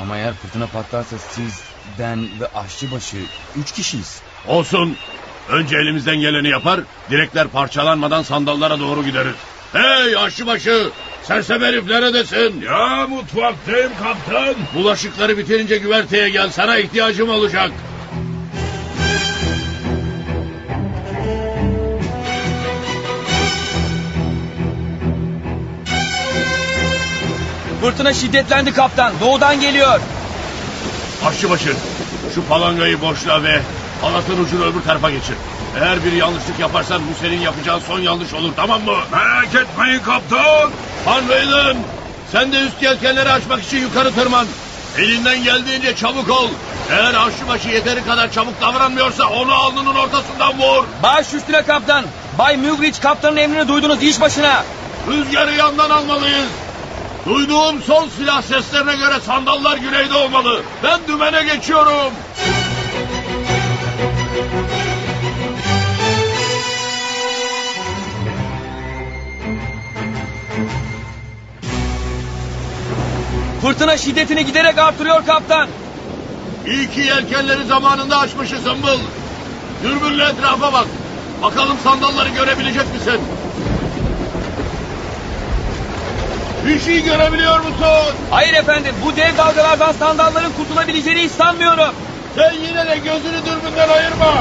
Ama eğer fırtına patlarsa siz, ben ve aşçıbaşı üç kişiyiz. Olsun. Önce elimizden geleni yapar, direkler parçalanmadan sandallara doğru gideriz. Hey aşçıbaşı! Sersem herif neredesin? Ya mutfaktayım kaptan. Bulaşıkları bitirince güverteye gel, sana ihtiyacım olacak. Fırtına şiddetlendi kaptan. Doğudan geliyor. Aşçıbaşı, şu palangayı boşla ve halatın ucunu öbür tarafa geçir. Eğer bir yanlışlık yaparsan bu senin yapacağın son yanlış olur tamam mı? Merak etmeyin kaptan. Van Weyden, sen de üst yelkenleri açmak için yukarı tırman. Elinden geldiğince çabuk ol. Eğer aşçıbaşı yeteri kadar çabuk davranmıyorsa onu alnının ortasından vur. Baş üstüne kaptan. Bay Mugridge kaptanın emrini duydunuz iş başına. Rüzgarı yandan almalıyız. Duyduğum son silah seslerine göre sandallar güneyde olmalı. Ben dümene geçiyorum. Fırtına şiddetini giderek artırıyor kaptan. İyi ki yelkenleri zamanında açmışız Zımbıl. Dürbünle etrafa bak. Bakalım sandalları görebilecek misin? Bir şey görebiliyor musun? Hayır efendim bu dev dalgalardan sandalların kurtulabileceğini hiç sanmıyorum. Sen yine de gözünü dürbünden ayırma.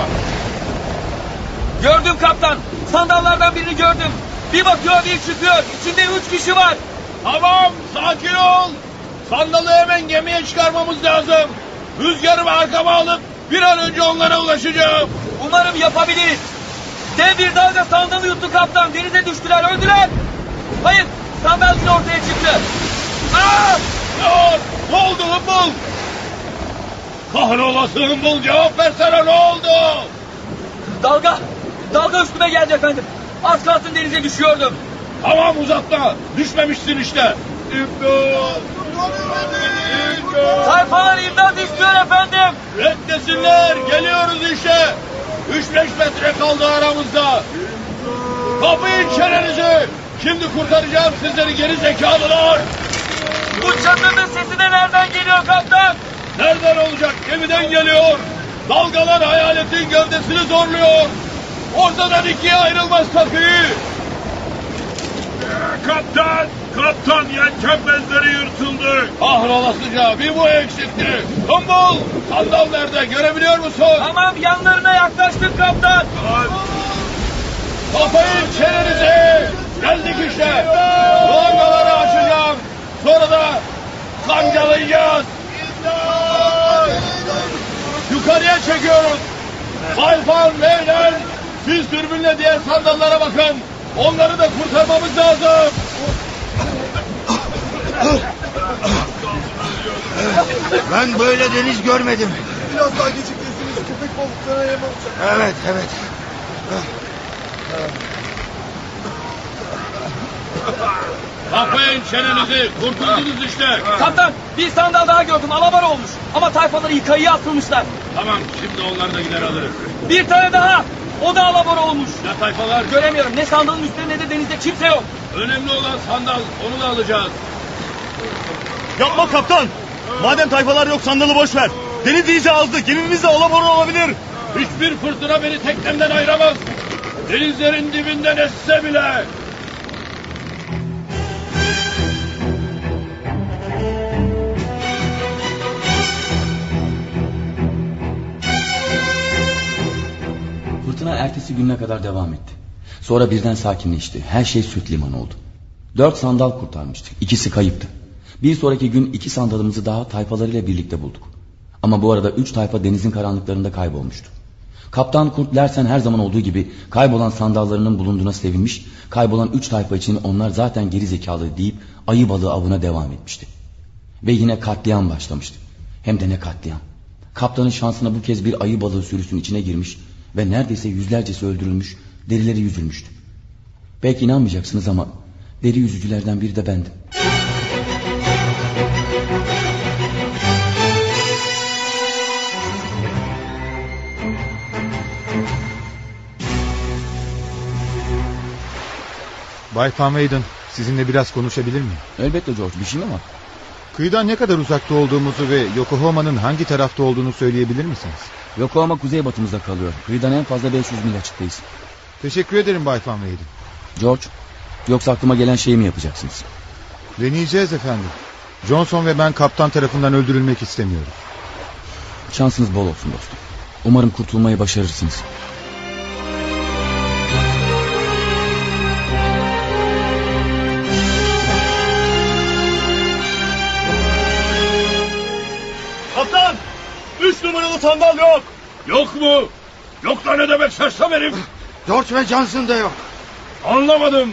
Gördüm kaptan. Sandallardan birini gördüm. Bir bakıyor bir çıkıyor. İçinde üç kişi var. Tamam sakin ol. Sandalı hemen gemiye çıkarmamız lazım. Rüzgarımı arkama alıp bir an önce onlara ulaşacağım. Umarım yapabiliriz. Dev bir dalga sandalı yuttu kaptan. Denize düştüler öldüler. Hayır sandal yine ortaya çıktı. Aa! Ne, var? ne oldu Hımbıl? Kahrolası Hımbıl cevap versene ne oldu? Dalga. Dalga üstüme geldi efendim. Az kalsın denize düşüyordum. Tamam uzatma. Düşmemişsin işte. İmdat. Sayfalar imdat istiyor efendim. Reddesinler. Geliyoruz işte. Üç beş metre kaldı aramızda. Kapayın çenenizi. Şimdi kurtaracağım sizleri geri zekalılar. Bu çatının sesi de nereden geliyor kaptan? Nereden olacak? Gemiden geliyor. Dalgalar hayaletin gövdesini zorluyor. Ortadan ikiye ayrılmaz takıyı. Kaptan! Kaptan yelken benzeri yırtıldı. Kahrolasıca bir bu eksikti. Kumbul! Sandal nerede görebiliyor musun? Tamam yanlarına yaklaştık kaptan. Kapayın çenenizi. Geldik işte. Dalgaları açacağım. Sonra da kancalayacağız. Yukarıya çekiyoruz. Bayfan, Leylen, siz dürbünle diğer sandallara bakın. Onları da kurtarmamız lazım. Ben böyle deniz görmedim. Biraz daha geciktirirseniz köpek balıklarına yem olacak. Evet evet. Kapayın çenenizi. Kurtuldunuz işte. Kaptan bir sandal daha gördüm alabar olmuş. Ama tayfaları yıkayıya atılmışlar. Tamam şimdi onları da gider alırız. Bir tane daha. O da alabor olmuş. Ne tayfalar? Göremiyorum. Ne sandalın üstünde ne de denizde kimse yok. Önemli olan sandal. Onu da alacağız. Yapma kaptan. Madem tayfalar yok sandalı boş ver. Deniz iyice azdı. Gemimiz de alabor olabilir. Hiçbir fırtına beni teknemden ayıramaz. Denizlerin dibinden esse bile. Ertesi gününe kadar devam etti. Sonra birden sakinleşti. Her şey süt liman oldu. Dört sandal kurtarmıştık. İkisi kayıptı. Bir sonraki gün iki sandalımızı daha tayfalarıyla birlikte bulduk. Ama bu arada üç tayfa denizin karanlıklarında kaybolmuştu. Kaptan Kurt Lersen her zaman olduğu gibi kaybolan sandallarının bulunduğuna sevinmiş, kaybolan üç tayfa için onlar zaten geri zekalı deyip ayı balığı avına devam etmişti. Ve yine katliam başlamıştı. Hem de ne katliam. Kaptanın şansına bu kez bir ayı balığı sürüsünün içine girmiş ve neredeyse yüzlercesi öldürülmüş, derileri yüzülmüştü. Belki inanmayacaksınız ama deri yüzücülerden biri de bendim. Bay Van Weyden sizinle biraz konuşabilir miyim? Elbette George bir şey mi var? Kıyıdan ne kadar uzakta olduğumuzu ve Yokohama'nın hangi tarafta olduğunu söyleyebilir misiniz? Yokohama kuzeybatımızda kalıyor. Kıyıdan en fazla 500 mil açıktayız. Teşekkür ederim Bay Van Weyden. George yoksa aklıma gelen şeyi mi yapacaksınız? Deneyeceğiz efendim. Johnson ve ben kaptan tarafından öldürülmek istemiyoruz. Şansınız bol olsun dostum. Umarım kurtulmayı başarırsınız. Sandal yok. Yok mu? Yok da ne demek sersem herif? George ve Johnson da yok. Anlamadım.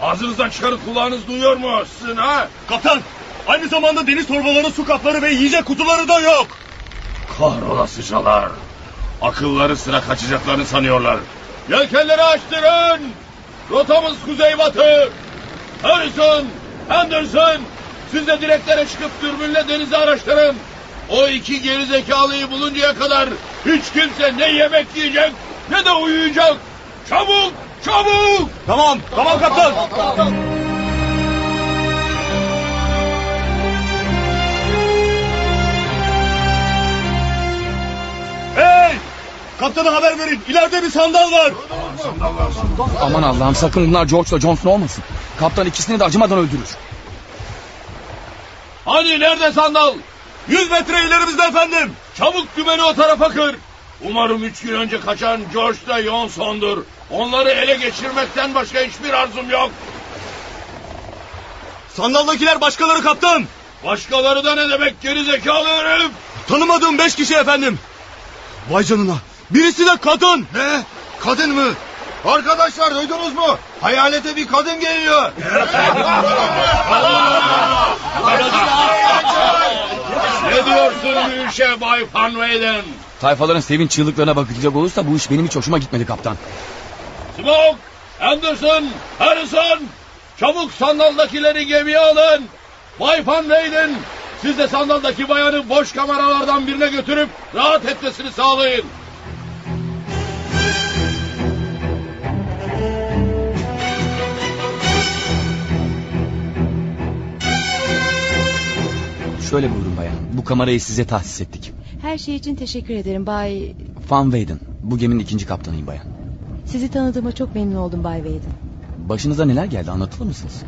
Ağzınızdan çıkarıp kulağınız duyuyor mu sizin ha? Kaptan! Aynı zamanda deniz torbaları, su kapları ve yiyecek kutuları da yok. Kahrolasıcalar. Akılları sıra kaçacaklarını sanıyorlar. Yelkenleri açtırın. Rotamız kuzeybatı. Harrison, Henderson. Siz de direklere çıkıp dürbünle denizi araştırın. O iki geri zekalıyı buluncaya kadar hiç kimse ne yemek yiyecek ne de uyuyacak. Çabuk, çabuk. Tamam, tamam kaptan. Hey! Kaptana haber verin. İleride bir sandal var. Aman Allah'ım sakın bunlar George'la Johnson olmasın. Kaptan ikisini de acımadan öldürür. Hani nerede sandal? Yüz metre ilerimizde efendim. Çabuk dümeni o tarafa kır. Umarım üç gün önce kaçan George da Johnson'dur. Onları ele geçirmekten başka hiçbir arzum yok. Sandaldakiler başkaları kaptan. Başkaları da ne demek geri zekalı herif? Tanımadığım beş kişi efendim. Vay canına. Birisi de kadın. Ne? Kadın mı? Arkadaşlar duydunuz mu? Hayalete bir kadın geliyor. Ne diyorsun işe Bay Van Weyden? Tayfaların sevinç çığlıklarına bakılacak olursa bu iş benim hiç hoşuma gitmedi kaptan. Smoke, Anderson, Harrison. Çabuk sandaldakileri gemiye alın. Bay Van Weyden siz de sandaldaki bayanı boş kameralardan birine götürüp rahat etmesini sağlayın. Şöyle buyurun bayan. Bu kamerayı size tahsis ettik. Her şey için teşekkür ederim Bay... Van Weyden. Bu geminin ikinci kaptanıyım bayan. Sizi tanıdığıma çok memnun oldum Bay Wade. Başınıza neler geldi anlatılır mısınız?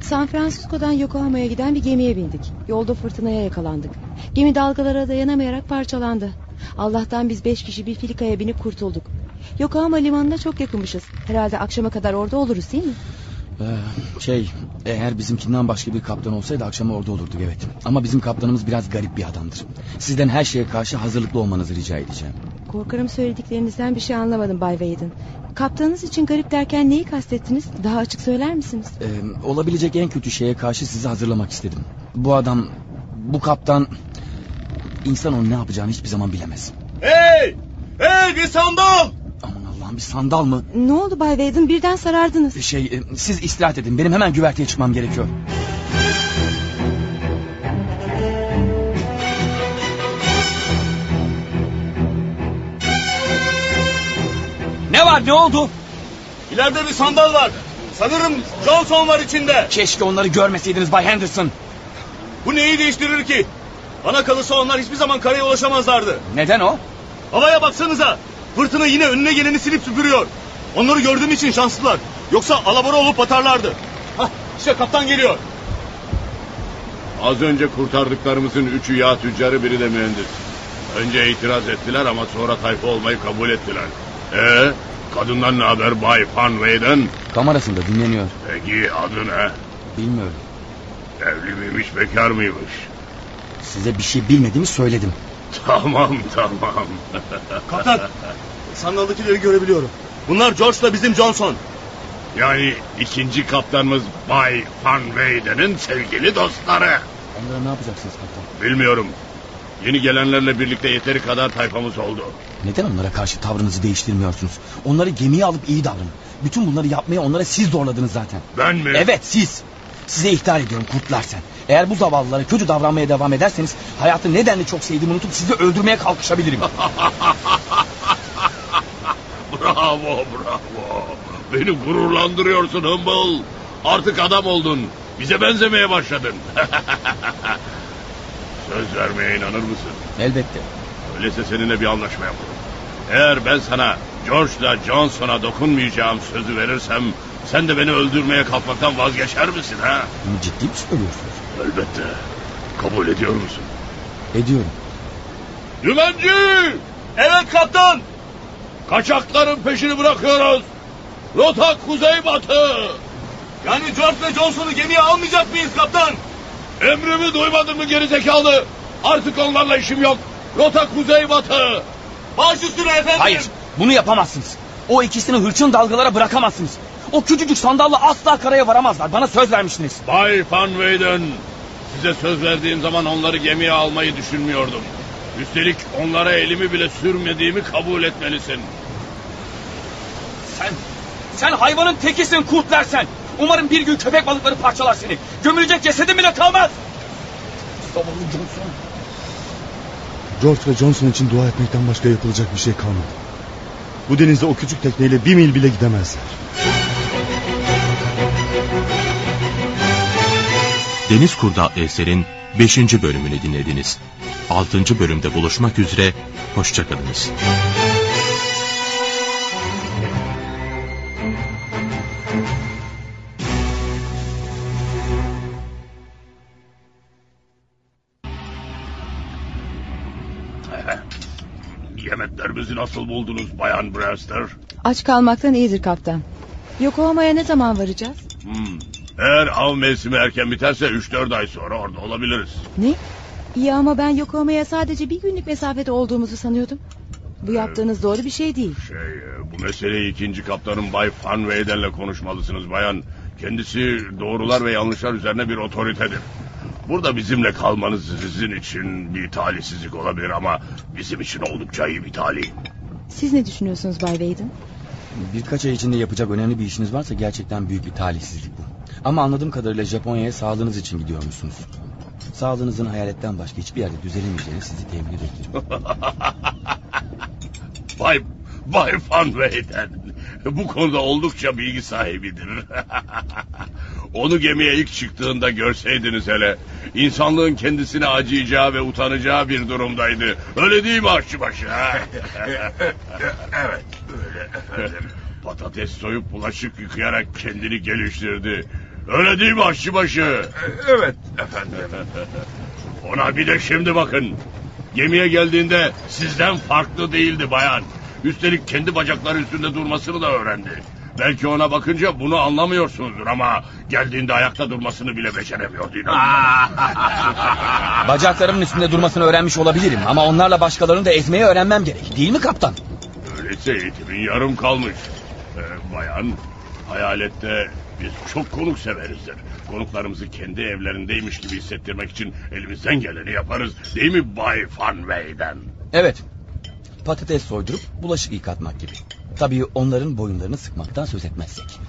San Francisco'dan Yokohama'ya giden bir gemiye bindik. Yolda fırtınaya yakalandık. Gemi dalgalara dayanamayarak parçalandı. Allah'tan biz beş kişi bir filikaya binip kurtulduk. Yokohama limanına çok yakınmışız. Herhalde akşama kadar orada oluruz değil mi? Ee, şey eğer bizimkinden başka bir kaptan olsaydı akşam orada olurduk evet. Ama bizim kaptanımız biraz garip bir adamdır. Sizden her şeye karşı hazırlıklı olmanızı rica edeceğim. Korkarım söylediklerinizden bir şey anlamadım Bay Wade'in. Kaptanınız için garip derken neyi kastettiniz? Daha açık söyler misiniz? Ee, olabilecek en kötü şeye karşı sizi hazırlamak istedim. Bu adam, bu kaptan... insan onun ne yapacağını hiçbir zaman bilemez. Hey! Hey bir sandal! Allah'ım bir sandal mı? Ne oldu Bay Wade'in birden sarardınız. Şey e, siz istirahat edin benim hemen güverteye çıkmam gerekiyor. Ne var ne oldu? İleride bir sandal var. Sanırım Johnson var içinde. Keşke onları görmeseydiniz Bay Henderson. Bu neyi değiştirir ki? Bana kalırsa onlar hiçbir zaman karaya ulaşamazlardı. Neden o? Havaya baksanıza. Fırtına yine önüne geleni silip süpürüyor. Onları gördüğüm için şanslılar. Yoksa alabora olup batarlardı. Hah işte kaptan geliyor. Az önce kurtardıklarımızın üçü yağ tüccarı biri de mühendis. Önce itiraz ettiler ama sonra tayfa olmayı kabul ettiler. Ee, Kadından ne haber Bay Van Weyden? Kamerasında dinleniyor. Peki adı ne? Bilmiyorum. Evli miymiş bekar mıymış? Size bir şey bilmediğimi söyledim. Tamam tamam. Kaptan. Sandaldakileri görebiliyorum. Bunlar George'la bizim Johnson. Yani ikinci kaptanımız Bay Van Weyden'in sevgili dostları. Onlara ne yapacaksınız kaptan? Bilmiyorum. Yeni gelenlerle birlikte yeteri kadar tayfamız oldu. Neden onlara karşı tavrınızı değiştirmiyorsunuz? Onları gemiye alıp iyi davranın. Bütün bunları yapmaya onlara siz zorladınız zaten. Ben mi? Evet siz. Size ihtar ediyorum kurtlar sen. Eğer bu zavallılara kötü davranmaya devam ederseniz... ...hayatı nedenle çok sevdiğimi unutup sizi öldürmeye kalkışabilirim. bravo bravo. Beni gururlandırıyorsun Humble. Artık adam oldun. Bize benzemeye başladın. Söz vermeye inanır mısın? Elbette. Öyleyse seninle bir anlaşma yapalım. Eğer ben sana George'la Johnson'a dokunmayacağım sözü verirsem... ...sen de beni öldürmeye kalkmaktan vazgeçer misin ha? Ciddi mi söylüyorsunuz? Elbette. Kabul ediyor musun? Ediyorum. Dümenci! Evet kaptan. Kaçakların peşini bırakıyoruz. Rota kuzey batı. Yani George ve Johnson'u gemiye almayacak mıyız kaptan? Emrimi duymadın mı gerizekalı? Artık onlarla işim yok. Rota kuzey batı. Baş üstüne efendim. Hayır bunu yapamazsınız. O ikisini hırçın dalgalara bırakamazsınız. O küçücük sandalla asla karaya varamazlar. Bana söz vermiştiniz. Bay Van Weyden. Size söz verdiğim zaman onları gemiye almayı düşünmüyordum. Üstelik onlara elimi bile sürmediğimi kabul etmelisin. Sen, sen hayvanın tekisin kurtlar sen. Umarım bir gün köpek balıkları parçalar seni. Gömülecek cesedin bile kalmaz. Zavallı Johnson. George ve Johnson için dua etmekten başka yapılacak bir şey kalmadı. Bu denizde o küçük tekneyle bir mil bile gidemezler. Deniz Kurdu adlı eserin 5. bölümünü dinlediniz. 6. bölümde buluşmak üzere, hoşçakalınız. Yemeklerimizi nasıl buldunuz Bayan Brewster? Aç kalmaktan iyidir kaptan. Yokohama'ya ne zaman varacağız? Hmm. Eğer av mevsimi erken biterse 3-4 ay sonra orada olabiliriz. Ne? İyi ama ben Yokohama'ya sadece bir günlük mesafede olduğumuzu sanıyordum. Bu yaptığınız doğru bir şey değil. Şey, bu meseleyi ikinci kaptanın Bay Van Weyden'le konuşmalısınız bayan. Kendisi doğrular ve yanlışlar üzerine bir otoritedir. Burada bizimle kalmanız sizin için bir talihsizlik olabilir ama bizim için oldukça iyi bir talih. Siz ne düşünüyorsunuz Bay Weyden? Birkaç ay içinde yapacak önemli bir işiniz varsa gerçekten büyük bir talihsizlik bu. Ama anladığım kadarıyla Japonya'ya sağlığınız için gidiyormuşsunuz. Sağlığınızın hayaletten başka hiçbir yerde düzelemeyeceğini sizi temin ederim. Bay, Bay Van Weyden bu konuda oldukça bilgi sahibidir. Onu gemiye ilk çıktığında görseydiniz hele. İnsanlığın kendisine acıyacağı ve utanacağı bir durumdaydı. Öyle değil mi aşçıbaşı? evet öyle efendim. Patates soyup bulaşık yıkayarak kendini geliştirdi. Öyle değil mi aşçıbaşı? Evet efendim. Ona bir de şimdi bakın. Gemiye geldiğinde sizden farklı değildi bayan. Üstelik kendi bacakları üstünde durmasını da öğrendi. Belki ona bakınca bunu anlamıyorsunuzdur ama geldiğinde ayakta durmasını bile beceremiyordu inanın. Bacaklarımın üstünde durmasını öğrenmiş olabilirim ama onlarla başkalarını da ezmeyi öğrenmem gerek. Değil mi kaptan? Öyleyse eğitimin yarım kalmış. Ee, bayan, hayalette biz çok konuk severizdir. Konuklarımızı kendi evlerindeymiş gibi hissettirmek için elimizden geleni yaparız. Değil mi Bay Van Weyden? Evet. Patates soydurup bulaşık yıkatmak gibi. Tabii onların boyunlarını sıkmaktan söz etmezsek.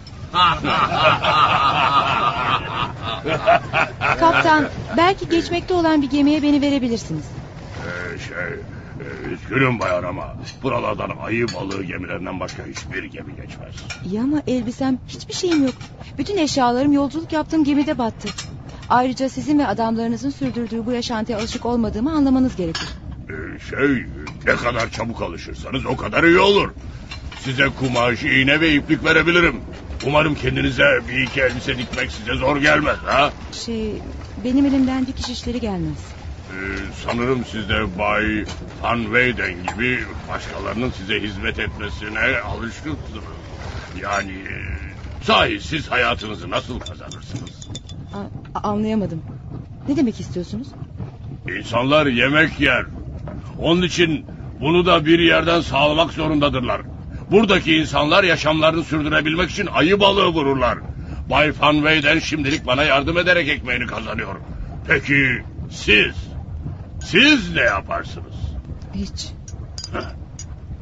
Kaptan belki geçmekte olan bir gemiye beni verebilirsiniz. Ee, şey, üzgünüm bayan ama buralardan ayı balığı gemilerinden başka hiçbir gemi geçmez. İyi ama elbisem hiçbir şeyim yok. Bütün eşyalarım yolculuk yaptığım gemide battı. Ayrıca sizin ve adamlarınızın sürdürdüğü bu yaşantıya alışık olmadığımı anlamanız gerekir. Ee, şey, ne kadar çabuk alışırsanız o kadar iyi olur. Size kumaş, iğne ve iplik verebilirim. Umarım kendinize bir iki elbise dikmek size zor gelmez ha? Şey benim elimden dikiş işleri gelmez. Ee, sanırım siz de Bay Van Weyden gibi başkalarının size hizmet etmesine alışkınsınız. Yani e, sahi siz hayatınızı nasıl kazanırsınız? A- anlayamadım. Ne demek istiyorsunuz? İnsanlar yemek yer. Onun için bunu da bir yerden sağlamak zorundadırlar. Buradaki insanlar yaşamlarını sürdürebilmek için ayı balığı vururlar. Bay Van Weyden şimdilik bana yardım ederek ekmeğini kazanıyor. Peki siz? Siz ne yaparsınız? Hiç.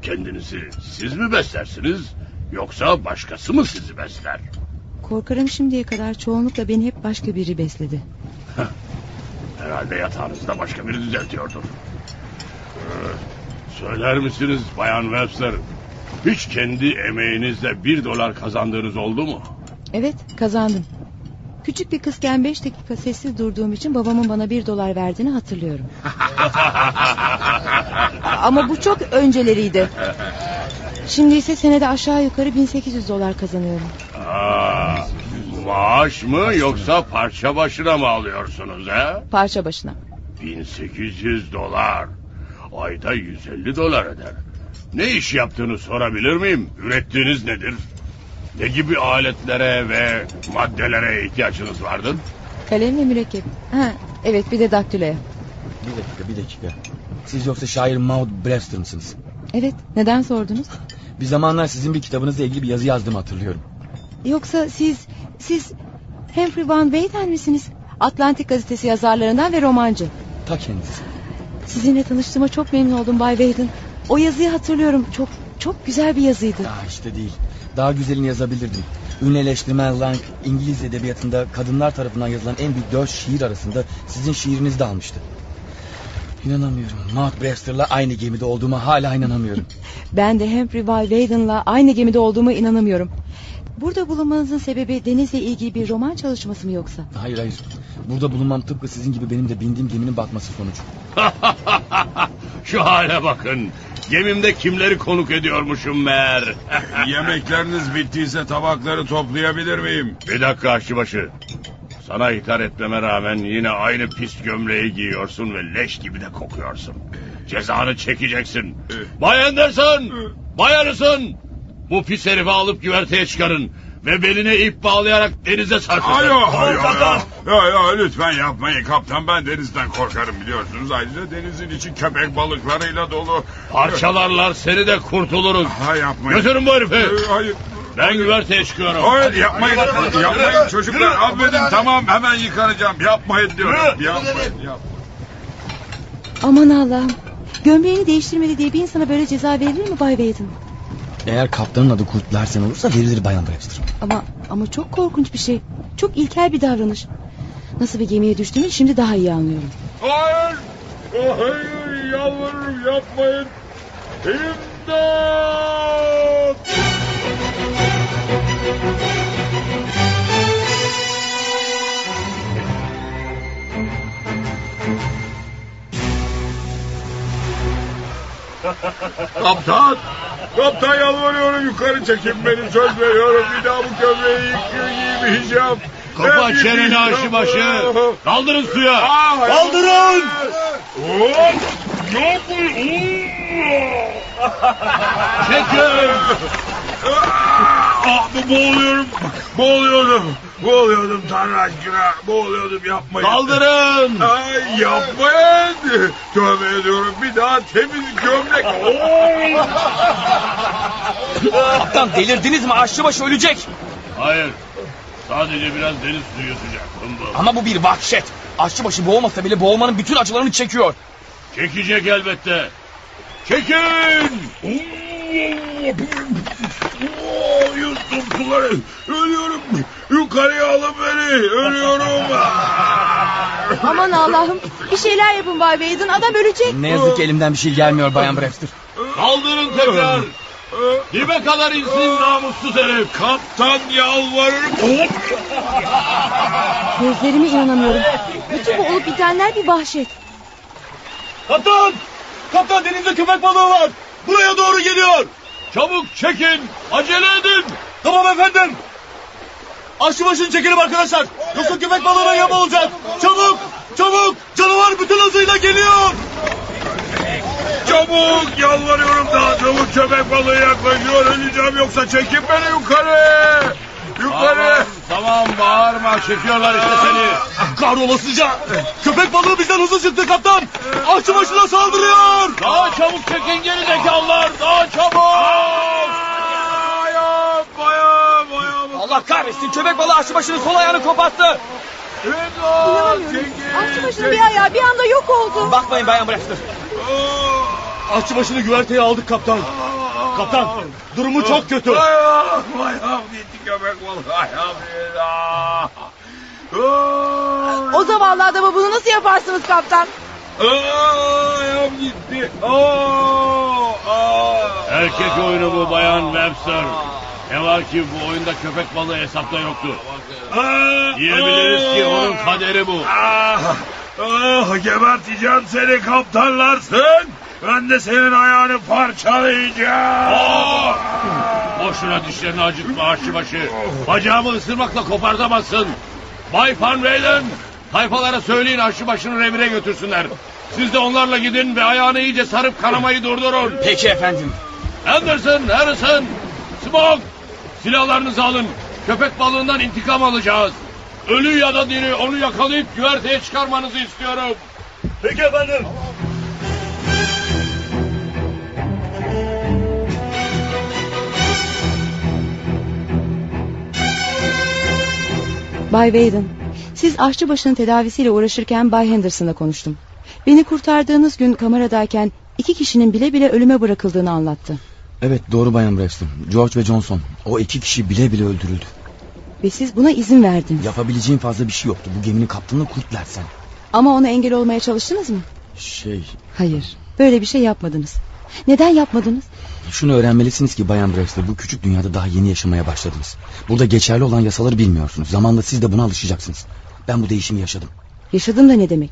Kendinizi siz mi beslersiniz yoksa başkası mı sizi besler? Korkarım şimdiye kadar çoğunlukla beni hep başka biri besledi. Herhalde yatağınızda başka biri düzeltiyordur. Ee, söyler misiniz Bayan Webster? Hiç kendi emeğinizle bir dolar kazandığınız oldu mu? Evet kazandım. Küçük bir kızken beş dakika sessiz durduğum için babamın bana bir dolar verdiğini hatırlıyorum. Ama bu çok önceleriydi. Şimdi ise senede aşağı yukarı 1800 dolar kazanıyorum. Aa, maaş mı yoksa parça başına mı alıyorsunuz he? Parça başına. 1800 dolar. Ayda 150 dolar eder. Ne iş yaptığını sorabilir miyim? Ürettiğiniz nedir? Ne gibi aletlere ve maddelere ihtiyacınız vardı? Kalem ve mürekkep. Ha, evet bir de daktiloya. Bir dakika bir dakika. Siz yoksa şair Maud Brewster mısınız? Evet neden sordunuz? Bir zamanlar sizin bir kitabınızla ilgili bir yazı yazdığımı hatırlıyorum. Yoksa siz siz Humphrey Van Weyden misiniz? Atlantik gazetesi yazarlarından ve romancı. Ta kendisi. Sizinle tanıştığıma çok memnun oldum Bay Weyden. O yazıyı hatırlıyorum. Çok çok güzel bir yazıydı. Daha işte değil. Daha güzelini yazabilirdim. Ünlü eleştirmen Lang İngiliz edebiyatında kadınlar tarafından yazılan en büyük dört şiir arasında sizin şiirinizi de almıştı. İnanamıyorum. Maud Brewster'la aynı gemide olduğuma hala inanamıyorum. Ben de Humphrey Van Weyden'la aynı gemide olduğuma inanamıyorum. Burada bulunmanızın sebebi denizle ilgili bir roman çalışması mı yoksa? Hayır hayır. Burada bulunmam tıpkı sizin gibi benim de bindiğim geminin batması sonucu. Şu hale bakın. Gemimde kimleri konuk ediyormuşum meğer. Yemekleriniz bittiyse tabakları toplayabilir miyim? Bir dakika aşçıbaşı. Sana ithal etmeme rağmen yine aynı pis gömleği giyiyorsun ve leş gibi de kokuyorsun. Cezanı çekeceksin. Bay Anderson! Bay Anderson! Bu pis herifi alıp güverteye çıkarın. Ve beline ip bağlayarak denize sarkın. Alo, alo, alo. Ya, ya, lütfen yapmayın kaptan ben denizden korkarım biliyorsunuz. Ayrıca denizin içi köpek balıklarıyla dolu. Parçalarlar seni de kurtuluruz. Ha yapmayın. Götürün bu herifi. Ee, Hayır. Ben güverteye çıkıyorum. Hayır yapmayın. Yapmayın çocuklar affedin tamam hemen yıkanacağım. Yapmayın diyorum. Yapmayın. yapmayın. Aman Allah'ım. Gömleğini değiştirmedi diye bir insana böyle ceza verilir mi Bay Weyden? Eğer kaptanın adı Kurt Larsen olursa verilir Bayan Brewster. Ama ama çok korkunç bir şey. Çok ilkel bir davranış. Nasıl bir gemiye düştüğümü şimdi daha iyi anlıyorum. Hayır. Hayır yalvarırım yapmayın. İmdat. Kaptan! Kaptan yalvarıyorum yukarı çekin beni söz veriyorum bir daha bu gömleği giymeyeceğim. Kapa çeneni giymeyeceğim. aşçıbaşı. Kaldırın suya. Kaldırın. Hop! Ne yapıyorsun? Çekin. Ah, bu boğuluyorum. Boğuluyordum. Tanrı aşkına. Boğuluyordum yapmayın. Kaldırın. Ay yapmayın. Tövbe ediyorum bir daha temiz gömlek. Kaptan delirdiniz mi? Aşçıbaşı ölecek. Hayır. Sadece biraz deniz suyu bu. Ama bu bir vahşet. Aşçıbaşı boğmasa bile boğulmanın bütün acılarını çekiyor. Çekecek elbette. Çekin. Yuttum suları. Ölüyorum. Yukarıya alın beni. Ölüyorum. Aman Allah'ım. Bir şeyler yapın Bay Weyden. Adam ölecek. Ne yazık ki elimden bir şey gelmiyor Bayan Brewster. Kaldırın tekrar. Dibe kadar insin namussuz herif. Kaptan yalvarırım. Gözlerime inanamıyorum. Bütün bu olup bitenler bir vahşet. Kaptan! Kaptan denizde köpek balığı var. Buraya doğru geliyor. Çabuk çekin. Acele edin. Tamam efendim. Aşçı başını çekelim arkadaşlar. Yoksa köpek balığına yem olacak. Çabuk! Çabuk! Canavar bütün hızıyla geliyor! Çabuk yalvarıyorum daha çabuk köpek balığı yaklaşıyor öleceğim yoksa çekin beni yukarı. Yukarı. Tamam bağırma çekiyorlar işte seni. Kahrolasıca! Köpek balığı bizden hızlı çıktı kaptan! Aşçı başına saldırıyor! Daha çabuk çekin geri zekalılar daha çabuk. Ayağım ayağım ayağım. Allah kahretsin köpek balığı aşçı başının sol ayağını koparttı. İnanamıyorum. Aşçı başının bir ayağı bir anda yok oldu. Bakmayın bayan Brewster. Aşçı başını güverteye aldık kaptan. Kaptan durumu çok kötü. Ayağım ayağım gitti köpek balığı. O zavallı adama bunu nasıl yaparsınız kaptan? Ayağım gitti. Erkek oyunu bu bayan Webster. Ne var ki bu oyunda köpek balığı hesapta yoktu. Diyebiliriz ki onun kaderi bu. Ah, ah, geberteceğim seni kaptanlarsın. Ben de senin ayağını parçalayacağım. Boşuna dişlerini acıtma aşçıbaşı. Bacağımı ısırmakla kopartamazsın. Bay Van Weyden, tayfalara söyleyin aşçıbaşını revire götürsünler. Siz de onlarla gidin ve ayağını iyice sarıp kanamayı durdurun. Peki efendim. Anderson, Harrison, Smoke, silahlarınızı alın. Köpek balığından intikam alacağız. Ölü ya da diri onu yakalayıp güverteye çıkarmanızı istiyorum. Peki efendim. Bay Whedon, siz aşçıbaşının tedavisiyle uğraşırken Bay Henderson'la konuştum. Beni kurtardığınız gün kameradayken iki kişinin bile bile ölüme bırakıldığını anlattı. Evet doğru Bayan Braxton. George ve Johnson. O iki kişi bile bile öldürüldü. Ve siz buna izin verdiniz. Yapabileceğim fazla bir şey yoktu. Bu geminin kaptanını kurt Larsen. Ama ona engel olmaya çalıştınız mı? Şey... Hayır. Böyle bir şey yapmadınız. Neden yapmadınız? Şunu öğrenmelisiniz ki Bayan Braxton bu küçük dünyada daha yeni yaşamaya başladınız. Burada geçerli olan yasaları bilmiyorsunuz. Zamanla siz de buna alışacaksınız. Ben bu değişimi yaşadım. Yaşadım da ne demek?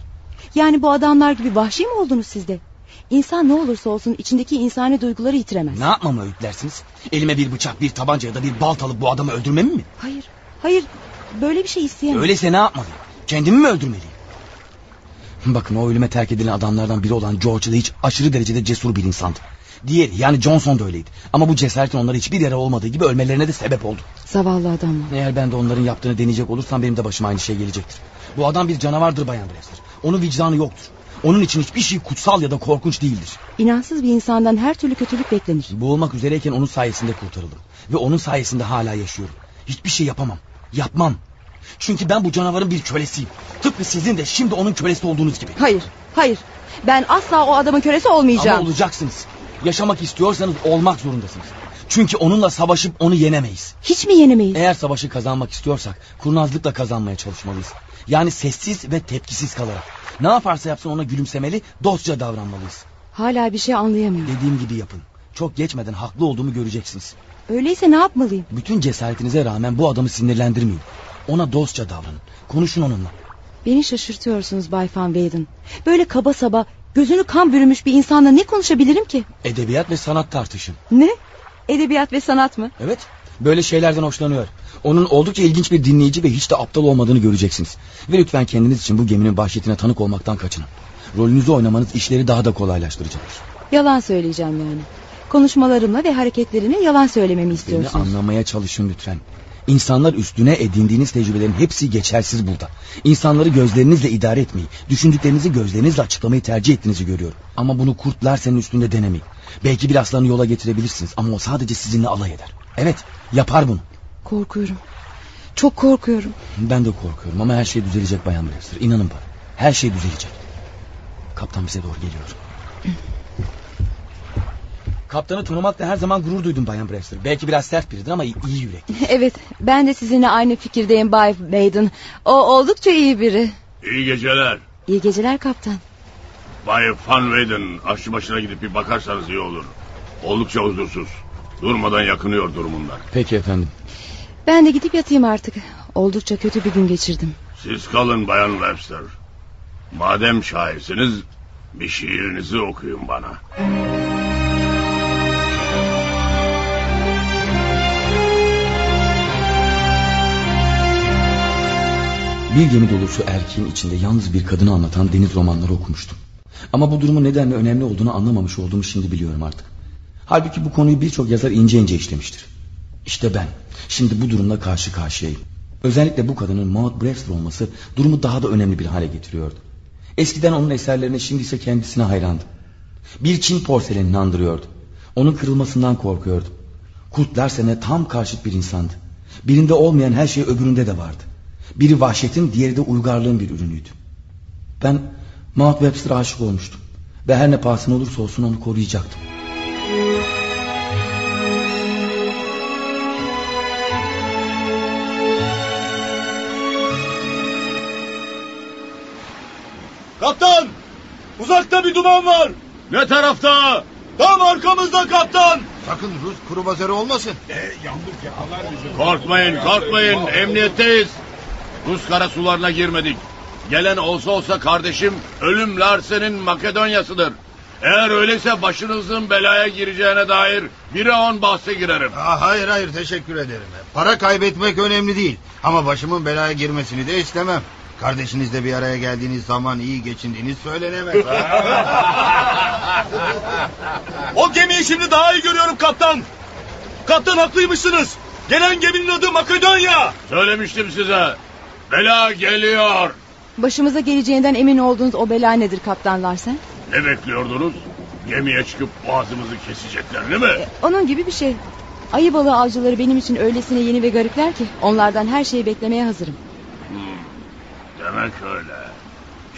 Yani bu adamlar gibi vahşi mi oldunuz siz de? İnsan ne olursa olsun içindeki insani duyguları yitiremez. Ne yapmamı öğütlersiniz? Elime bir bıçak, bir tabanca ya da bir balt alıp bu adamı öldürmemi mi? Hayır, hayır. Böyle bir şey isteyemem. Öyleyse ne yapmalıyım? Kendimi mi öldürmeliyim? Bakın o ölüme terk edilen adamlardan biri olan George hiç aşırı derecede cesur bir insandı. Diğeri yani Johnson da öyleydi. Ama bu cesaretin onlara hiçbir yere olmadığı gibi ölmelerine de sebep oldu. Zavallı adamlar. Eğer ben de onların yaptığını deneyecek olursam benim de başıma aynı şey gelecektir. Bu adam bir canavardır Bayan Brewster. Onun vicdanı yoktur. Onun için hiçbir şey kutsal ya da korkunç değildir. İnansız bir insandan her türlü kötülük beklenir. Boğulmak üzereyken onun sayesinde kurtarıldım. Ve onun sayesinde hala yaşıyorum. Hiçbir şey yapamam. Yapmam. Çünkü ben bu canavarın bir kölesiyim. Tıpkı sizin de şimdi onun kölesi olduğunuz gibi. Hayır, hayır. Ben asla o adamın kölesi olmayacağım. Ama olacaksınız. Yaşamak istiyorsanız olmak zorundasınız. Çünkü onunla savaşıp onu yenemeyiz. Hiç mi yenemeyiz? Eğer savaşı kazanmak istiyorsak kurnazlıkla kazanmaya çalışmalıyız. Yani sessiz ve tepkisiz kalarak. Ne yaparsa yapsın ona gülümsemeli, dostça davranmalıyız. Hala bir şey anlayamıyorum. Dediğim gibi yapın. Çok geçmeden haklı olduğumu göreceksiniz. Öyleyse ne yapmalıyım? Bütün cesaretinize rağmen bu adamı sinirlendirmeyin. Ona dostça davranın. Konuşun onunla. Beni şaşırtıyorsunuz Bay Van Weyden. Böyle kaba saba, gözünü kan bürümüş bir insanla ne konuşabilirim ki? Edebiyat ve sanat tartışın. Ne? Edebiyat ve sanat mı? Evet. Böyle şeylerden hoşlanıyor. Onun oldukça ilginç bir dinleyici ve hiç de aptal olmadığını göreceksiniz. Ve lütfen kendiniz için bu geminin vahşetine tanık olmaktan kaçının. Rolünüzü oynamanız işleri daha da kolaylaştıracaktır. Yalan söyleyeceğim yani. Konuşmalarımla ve hareketlerimle yalan söylememi Beni istiyorsunuz. anlamaya çalışın lütfen. İnsanlar üstüne edindiğiniz tecrübelerin hepsi geçersiz burada. İnsanları gözlerinizle idare etmeyi, düşündüklerinizi gözlerinizle açıklamayı tercih ettiğinizi görüyorum. Ama bunu kurtlar senin üstünde denemeyin. Belki bir aslanı yola getirebilirsiniz ama o sadece sizinle alay eder. Evet, yapar bunu. Korkuyorum. Çok korkuyorum. Ben de korkuyorum ama her şey düzelecek Bayan Brewster. İnanın bana. Her şey düzelecek. Kaptan bize doğru geliyor. Kaptanı tanımakla her zaman gurur duydum Bayan Brewster. Belki biraz sert biridir ama iyi, iyi yürekli. Evet, ben de sizinle aynı fikirdeyim Bay Weyden. O oldukça iyi biri. İyi geceler. İyi geceler kaptan. Bay Van Weyden aşçı başına gidip bir bakarsanız iyi olur. Oldukça huzursuz. Durmadan yakınıyor durumundan. Peki efendim. Ben de gidip yatayım artık. Oldukça kötü bir gün geçirdim. Siz kalın Bayan Webster. Madem şairsiniz bir şiirinizi okuyun bana. Bir gemi dolusu erkeğin içinde yalnız bir kadını anlatan deniz romanları okumuştum. Ama bu durumun nedenle önemli olduğunu anlamamış olduğumu şimdi biliyorum artık. Halbuki bu konuyu birçok yazar ince ince işlemiştir. İşte ben şimdi bu durumla karşı karşıyayım. Özellikle bu kadının Maud Brewster olması durumu daha da önemli bir hale getiriyordu. Eskiden onun eserlerine şimdi ise kendisine hayrandım. Bir Çin porselenini andırıyordu. Onun kırılmasından korkuyordum. Kurt Larsen'e tam karşıt bir insandı. Birinde olmayan her şey öbüründe de vardı. Biri vahşetin diğeri de uygarlığın bir ürünüydü. Ben Maud Webster'a aşık olmuştum. Ve her ne pahasına olursa olsun onu koruyacaktım. Kaptan! Uzakta bir duman var. Ne tarafta? Tam arkamızda kaptan. Sakın Rus kuru bazarı olmasın. Korkmayın korkmayın emniyetteyiz. Rus karasularına girmedik. Gelen olsa olsa kardeşim ölüm Larsen'in Makedonya'sıdır. Eğer öyleyse başınızın belaya gireceğine dair bir on bahse girerim. Aa, hayır hayır teşekkür ederim. Para kaybetmek önemli değil. Ama başımın belaya girmesini de istemem. Kardeşinizle bir araya geldiğiniz zaman iyi geçindiğiniz söylenemez. O gemiyi şimdi daha iyi görüyorum kaptan. Kaptan haklıymışsınız. Gelen geminin adı Makedonya. Söylemiştim size. Bela geliyor. Başımıza geleceğinden emin olduğunuz o bela nedir kaptan Larsen? Ne bekliyordunuz? Gemiye çıkıp boğazımızı keseceklerini mi? Onun gibi bir şey. Ayı balığı avcıları benim için öylesine yeni ve garipler ki onlardan her şeyi beklemeye hazırım. Demek öyle.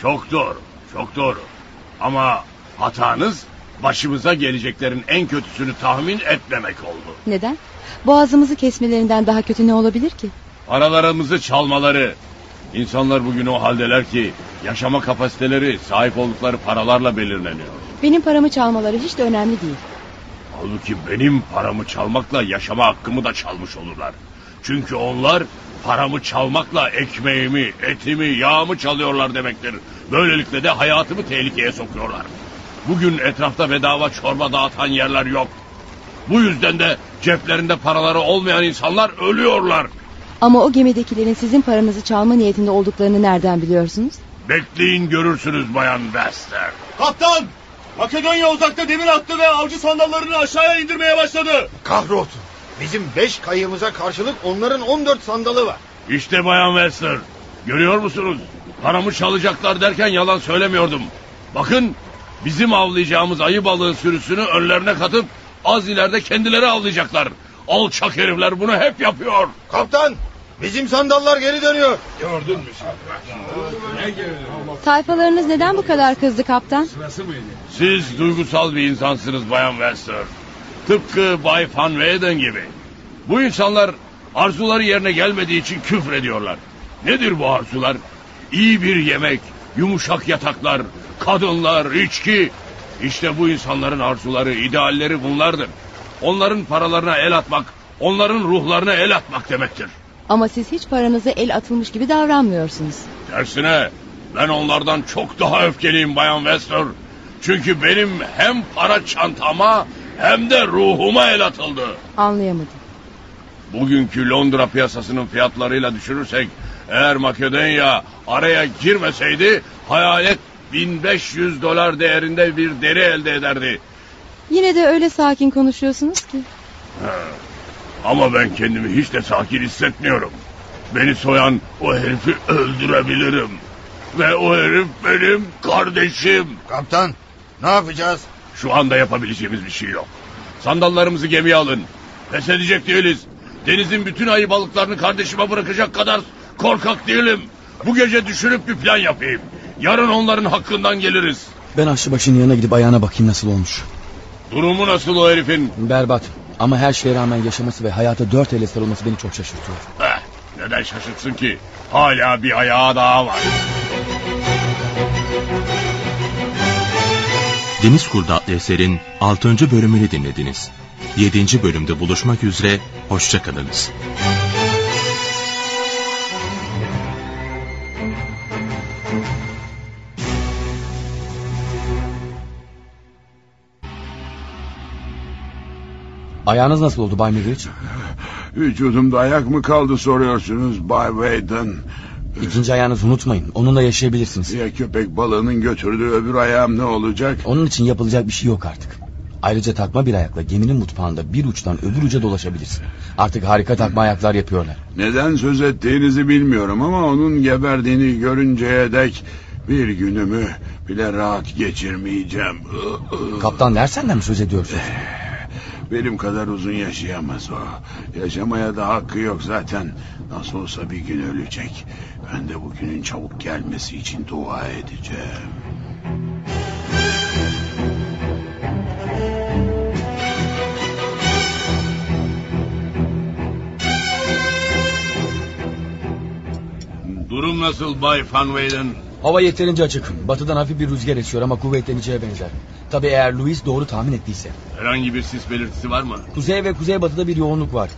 Çok doğru, çok doğru. Ama hatanız başımıza geleceklerin en kötüsünü tahmin etmemek oldu. Neden? Boğazımızı kesmelerinden daha kötü ne olabilir ki? Paralarımızı çalmaları. İnsanlar bugün o haldeler ki yaşama kapasiteleri sahip oldukları paralarla belirleniyor. Benim paramı çalmaları hiç de önemli değil. Halbuki benim paramı çalmakla yaşama hakkımı da çalmış olurlar. Çünkü onlar paramı çalmakla ekmeğimi, etimi, yağımı çalıyorlar demektir. Böylelikle de hayatımı tehlikeye sokuyorlar. Bugün etrafta bedava çorba dağıtan yerler yok. Bu yüzden de ceplerinde paraları olmayan insanlar ölüyorlar. Ama o gemidekilerin sizin paranızı çalma niyetinde olduklarını nereden biliyorsunuz? Bekleyin görürsünüz Bayan Wester. Kaptan! Makedonya uzakta demir attı ve avcı sandallarını aşağıya indirmeye başladı. Kahrolsun. Bizim beş kayığımıza karşılık onların on dört sandalı var. İşte Bayan Wester. Görüyor musunuz? Paramı çalacaklar derken yalan söylemiyordum. Bakın bizim avlayacağımız ayı balığı sürüsünü önlerine katıp az ileride kendileri avlayacaklar. Alçak herifler bunu hep yapıyor. Kaptan bizim sandallar geri dönüyor. Gördün mü sen? Tayfalarınız neden bu kadar kızdı kaptan? Siz duygusal bir insansınız Bayan Wester. Tıpkı Bay Van Weyden gibi. Bu insanlar arzuları yerine gelmediği için küfür ediyorlar. Nedir bu arzular? İyi bir yemek, yumuşak yataklar, kadınlar, içki. İşte bu insanların arzuları, idealleri bunlardır. Onların paralarına el atmak, onların ruhlarına el atmak demektir. Ama siz hiç paranıza el atılmış gibi davranmıyorsunuz. Tersine ben onlardan çok daha öfkeliyim Bayan Wester. Çünkü benim hem para çantama hem de ruhuma el atıldı. Anlayamadım. Bugünkü Londra piyasasının fiyatlarıyla düşürürsek eğer Makedonya araya girmeseydi hayalet 1500 dolar değerinde bir deri elde ederdi. Yine de öyle sakin konuşuyorsunuz ki. Ama ben kendimi hiç de sakin hissetmiyorum. Beni soyan o herifi öldürebilirim. Ve o herif benim kardeşim. Kaptan ne yapacağız? Şu anda yapabileceğimiz bir şey yok. Sandallarımızı gemiye alın. Pes edecek değiliz. Denizin bütün ayı balıklarını kardeşime bırakacak kadar korkak değilim. Bu gece düşünüp bir plan yapayım. Yarın onların hakkından geliriz. Ben aşçıbaşının yanına gidip ayağına bakayım nasıl olmuş. Durumu nasıl o herifin? Berbat. Ama her şeye rağmen yaşaması ve hayata dört elle sarılması beni çok şaşırtıyor. Heh, neden şaşırtsın ki? Hala bir ayağı daha var. Deniz Kurdu adlı eserin 6. bölümünü dinlediniz. 7. bölümde buluşmak üzere, hoşçakalınız. Ayağınız nasıl oldu Bay Miriç? Vücudumda ayak mı kaldı soruyorsunuz Bay Wayden. İkinci ayağınızı unutmayın. Onunla yaşayabilirsiniz. Ya köpek balığının götürdüğü öbür ayağım ne olacak? Onun için yapılacak bir şey yok artık. Ayrıca takma bir ayakla geminin mutfağında bir uçtan öbür uca dolaşabilirsin. Artık harika takma ayaklar yapıyorlar. Neden söz ettiğinizi bilmiyorum ama onun geberdiğini görünceye dek bir günümü bile rahat geçirmeyeceğim. Kaptan Larsen'den mi söz ediyorsun? Benim kadar uzun yaşayamaz o. Yaşamaya da hakkı yok zaten. Nasıl olsa bir gün ölecek. Ben de bugünün çabuk gelmesi için dua edeceğim. Durum nasıl Bay Van Weyden? Hava yeterince açık. Batıdan hafif bir rüzgar esiyor ama kuvvetleneceğe benzer. Tabii eğer Louis doğru tahmin ettiyse. Herhangi bir sis belirtisi var mı? Kuzey ve kuzeybatıda bir yoğunluk var.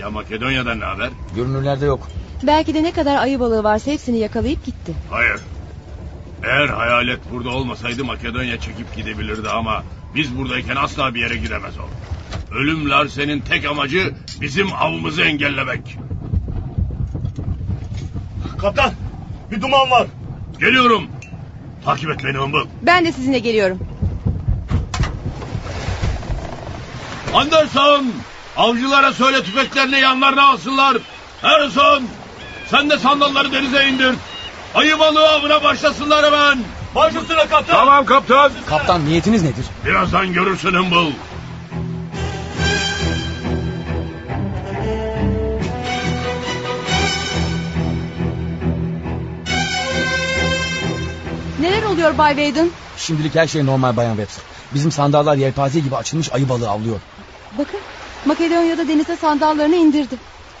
Ya Makedonya'dan ne haber? Görünürlerde yok. Belki de ne kadar ayı balığı varsa hepsini yakalayıp gitti. Hayır. Eğer hayalet burada olmasaydı Makedonya çekip gidebilirdi ama biz buradayken asla bir yere gidemez o. Ölüm Larsen'in tek amacı bizim avımızı engellemek. Kaptan bir duman var. Geliyorum. Takip et beni Hımbıl. Ben de sizinle geliyorum. Anderson! Avcılara söyle tüfeklerini yanlarına alsınlar. Harrison! Sen de sandalları denize indir. Ayı balığı avına başlasınlar hemen. Baş üstüne kaptan. Tamam kaptan. Kaptan niyetiniz nedir? Birazdan görürsün Hımbıl. Neler oluyor Bay Weyden? Şimdilik her şey normal Bayan Webster. Bizim sandallar yelpaze gibi açılmış ayı balığı avlıyor. Bakın Makedonya'da denize sandallarını indirdi.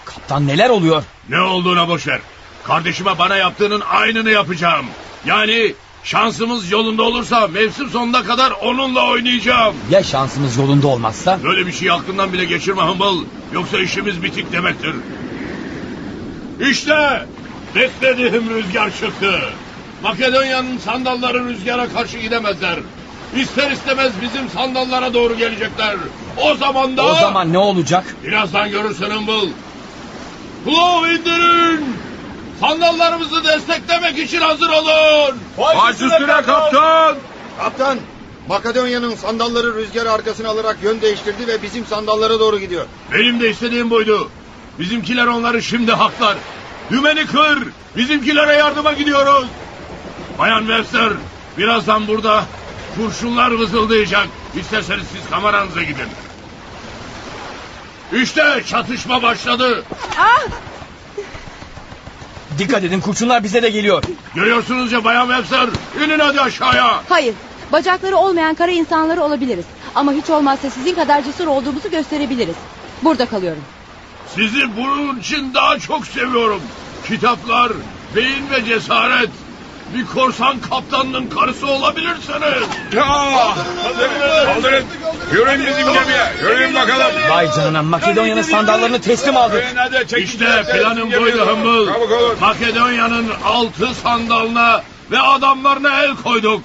Kaptan neler oluyor? Ne olduğuna boşver. Kardeşime bana yaptığının aynını yapacağım. Yani şansımız yolunda olursa mevsim sonuna kadar onunla oynayacağım. Ya şansımız yolunda olmazsa? Böyle bir şey aklından bile geçirme Hımbıl. Yoksa işimiz bitik demektir. İşte beklediğim rüzgar çıktı. Makedonya'nın sandalları rüzgara karşı gidemezler. İster istemez bizim sandallara doğru gelecekler. O zaman da... O zaman ne olacak? Birazdan görürsün Hımbıl. Kulağı indirin. Sandallarımızı desteklemek için hazır olun. Baş üstüne kaptan. Kaptan, Makedonya'nın sandalları rüzgarı arkasına alarak yön değiştirdi ve bizim sandallara doğru gidiyor. Benim de istediğim buydu. Bizimkiler onları şimdi haklar. Dümeni kır. Bizimkilere yardıma gidiyoruz. Bayan Webster, birazdan burada kurşunlar vızıldayacak. İsterseniz siz kameranıza gidin. İşte çatışma başladı. Ah! Dikkat edin kurşunlar bize de geliyor. Görüyorsunuz ya Bayan Webster. İnin hadi aşağıya. Hayır. Bacakları olmayan kara insanları olabiliriz. Ama hiç olmazsa sizin kadar cesur olduğumuzu gösterebiliriz. Burada kalıyorum. Sizi bunun için daha çok seviyorum. Kitaplar, beyin ve cesaret. Bir korsan kaptanının karısı olabilirsiniz. Ya! Kaldırın. Yürüyün bizim gemiye. Yürüyün bakalım. Vay canına Makedonya'nın sandallarını teslim aldık. İşte planım buydu. Hımbıl. Makedonya'nın altı sandalına ve adamlarına el koyduk.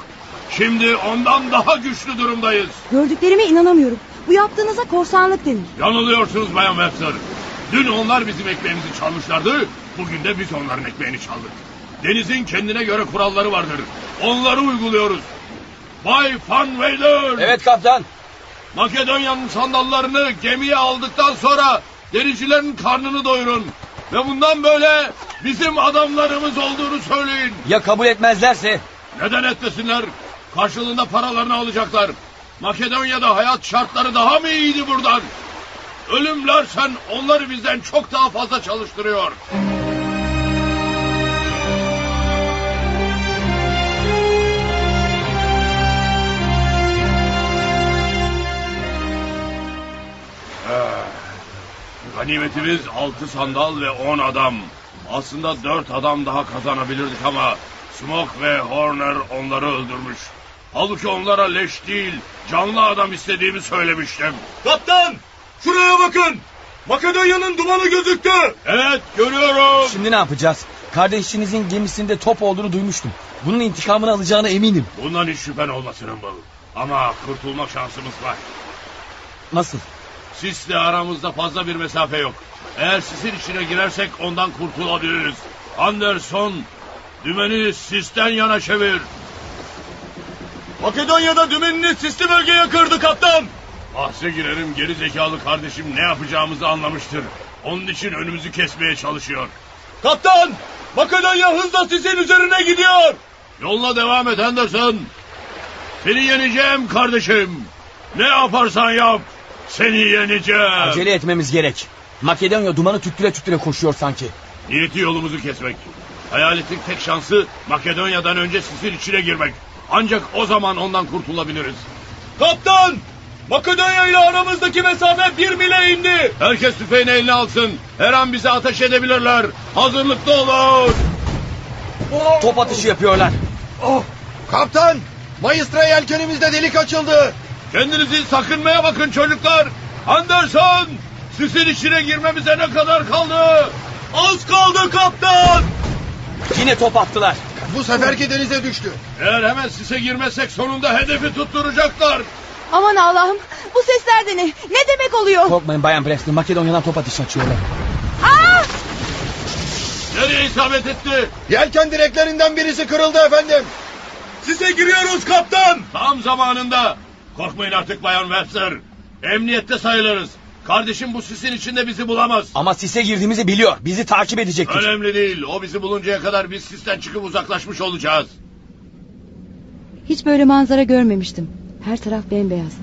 Şimdi ondan daha güçlü durumdayız. Gördüklerime inanamıyorum. Bu yaptığınıza korsanlık denir. Yanılıyorsunuz Bayan Webster. Dün onlar bizim ekmeğimizi çalmışlardı. Bugün de biz onların ekmeğini çaldık. Denizin kendine göre kuralları vardır. Onları uyguluyoruz. Bay Van Weyden. Evet kaptan. Makedonya'nın sandallarını gemiye aldıktan sonra denizcilerin karnını doyurun. Ve bundan böyle bizim adamlarımız olduğunu söyleyin. Ya kabul etmezlerse? Neden etmesinler? Karşılığında paralarını alacaklar. Makedonya'da hayat şartları daha mı iyiydi buradan? Ölümler sen onları bizden çok daha fazla çalıştırıyor. Ganimetimiz altı sandal ve on adam. Aslında dört adam daha kazanabilirdik ama Smoke ve Horner onları öldürmüş. Halbuki onlara leş değil, canlı adam istediğimi söylemiştim. Kaptan şuraya bakın. Makedonya'nın dumanı gözüktü. Evet görüyorum. Şimdi ne yapacağız? Kardeşinizin gemisinde top olduğunu duymuştum. Bunun intikamını alacağına eminim. Bundan hiç şüphen olmasın Hımbıl. Ama kurtulma şansımız var. Nasıl? Sisle aramızda fazla bir mesafe yok. Eğer sisin içine girersek ondan kurtulabiliriz. Anderson dümeni sisten yana çevir. Makedonya'da dümenini sisli bölgeye kırdı kaptan. Bahse girerim geri zekalı kardeşim ne yapacağımızı anlamıştır. Onun için önümüzü kesmeye çalışıyor. Kaptan! Makedonya hızla sisin üzerine gidiyor. Yoluna devam et Anderson. Seni yeneceğim kardeşim. Ne yaparsan yap. Seni yeneceğim. Acele etmemiz gerek. Makedonya dumanı tüttüre tüttüre koşuyor sanki. Niyeti yolumuzu kesmek. Hayaletin tek şansı Makedonya'dan önce sisin içine girmek. Ancak o zaman ondan kurtulabiliriz. Kaptan! Makedonya ile aramızdaki mesafe bir mile indi. Herkes tüfeğini eline alsın. Her an bize ateş edebilirler. Hazırlıklı olun. Top atışı yapıyorlar. Kaptan! Mayıstra yelkenimizde delik açıldı. Kendinizi sakınmaya bakın çocuklar. Anderson! Sisin içine girmemize ne kadar kaldı? Az kaldı kaptan. Yine top attılar. Bu seferki denize düştü. Eğer hemen sise girmezsek sonunda hedefi tutturacaklar. Aman Allah'ım bu sesler de ne? Ne demek oluyor? Korkmayın Bayan Brewster. Makedonya'dan top atışı açıyorlar. Aa! Nereye isabet etti? Yelken direklerinden birisi kırıldı efendim. Size giriyoruz kaptan. Tam zamanında. Korkmayın artık Bayan Webster. Emniyette sayılırız. Kardeşim bu sisin içinde bizi bulamaz. Ama sise girdiğimizi biliyor. Bizi takip edecektir. Önemli değil. O bizi buluncaya kadar biz sisten çıkıp uzaklaşmış olacağız. Hiç böyle manzara görmemiştim. Her taraf bembeyaz.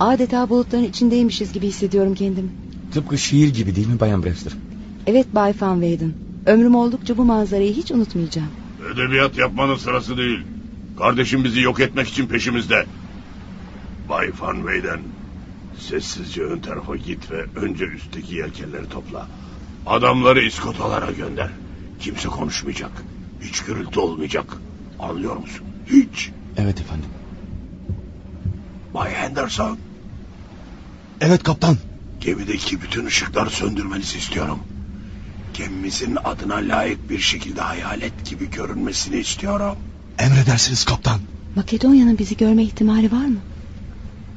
Adeta bulutların içindeymişiz gibi hissediyorum kendimi. Tıpkı şiir gibi değil mi Bayan Brewster? Evet Bay Van Weyden. Ömrüm oldukça bu manzarayı hiç unutmayacağım. Edebiyat yapmanın sırası değil. Kardeşim bizi yok etmek için peşimizde. Bay Van Weyden, sessizce ön tarafa git ve önce üstteki yelkenleri topla. Adamları iskotalara gönder. Kimse konuşmayacak. Hiç gürültü olmayacak. Anlıyor musun? Hiç. Evet efendim. Bay Henderson, Evet kaptan. gemideki bütün ışıkları söndürmenizi istiyorum. Gemimizin adına layık bir şekilde hayalet gibi görünmesini istiyorum. Emredersiniz kaptan. Makedonya'nın bizi görme ihtimali var mı?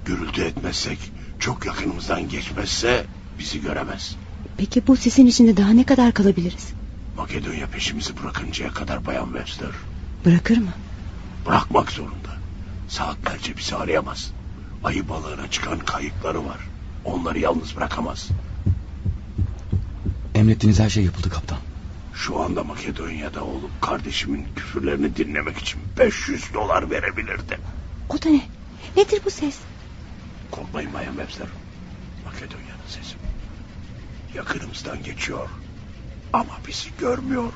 Gürültü etmezsek, çok yakınımızdan geçmezse bizi göremez. Peki bu sisin içinde daha ne kadar kalabiliriz? Makedonya peşimizi bırakıncaya kadar Bayan Webster. Bırakır mı? Bırakmak zorunda. Saatlerce bizi arayamaz. Ayı balığına çıkan kayıkları var. Onları yalnız bırakamaz. Emrettiğiniz her şey yapıldı kaptan. Şu anda Makedonya'da olup kardeşimin küfürlerini dinlemek için 500 dolar verebilirdim. O da ne? Nedir bu ses? Korkmayın Bayan Webster. Makedonya'nın sesi. Yakınımızdan geçiyor. Ama bizi görmüyor.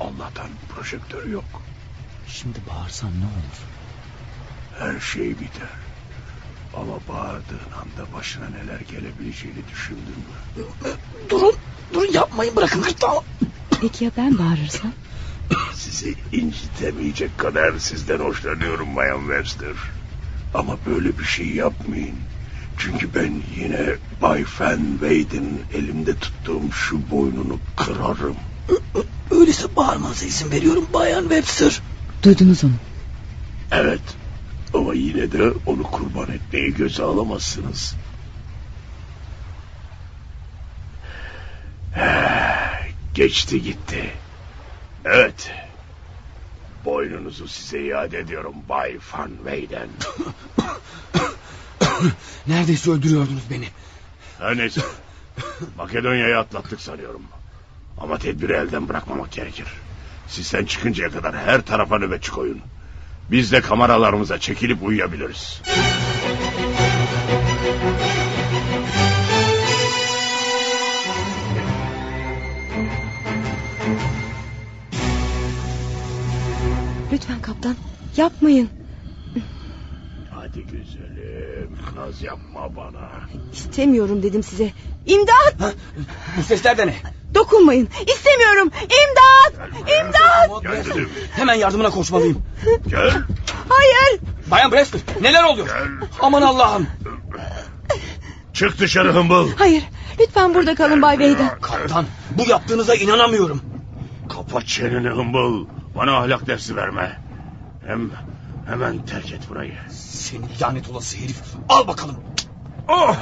Allah'tan projektörü yok. Şimdi bağırsam ne olur? Her şey biter. Ama bağırdığın anda başına neler gelebileceğini düşündün mü? Durun, durun yapmayın bırakın gırtlağı. Peki ya ben bağırırsam? Sizi incitemeyecek kadar sizden hoşlanıyorum Bayan Webster. Ama böyle bir şey yapmayın. Çünkü ben yine Bay Van Weyden elimde tuttuğum şu boynunu kırarım. Öyleyse bağırmanıza izin veriyorum Bayan Webster. Duydunuz onu. Evet. Ama yine de onu kurban etmeyi göze alamazsınız. Eh, Geçti gitti. Evet. Boynunuzu size iade ediyorum Bay Van Weyden. Neredeyse öldürüyordunuz beni. Her neyse. Makedonya'yı atlattık sanıyorum. Ama tedbiri elden bırakmamak gerekir. Sizden çıkıncaya kadar her tarafa nöbetçi koyun. Biz de kameralarımıza çekilip uyuyabiliriz. Lütfen kaptan yapmayın. Hadi güzelim. Naz yapma bana. İstemiyorum dedim size. İmdat! Bu sesler de ne? Dokunmayın. İstemiyorum. İmdat! İmdat! Gel dedim. Hemen yardımına koşmalıyım. Gel. Hayır! Bayan Brewster neler oluyor? Aman Allah'ım. Çık dışarı hımbıl. Hayır. Lütfen burada kalın Bay Weyden. Kaptan bu yaptığınıza inanamıyorum. Kapat çeneni hımbıl. Bana ahlak dersi verme. Hem hemen terk et burayı. Seni lanet olası herif. Al bakalım. Oh!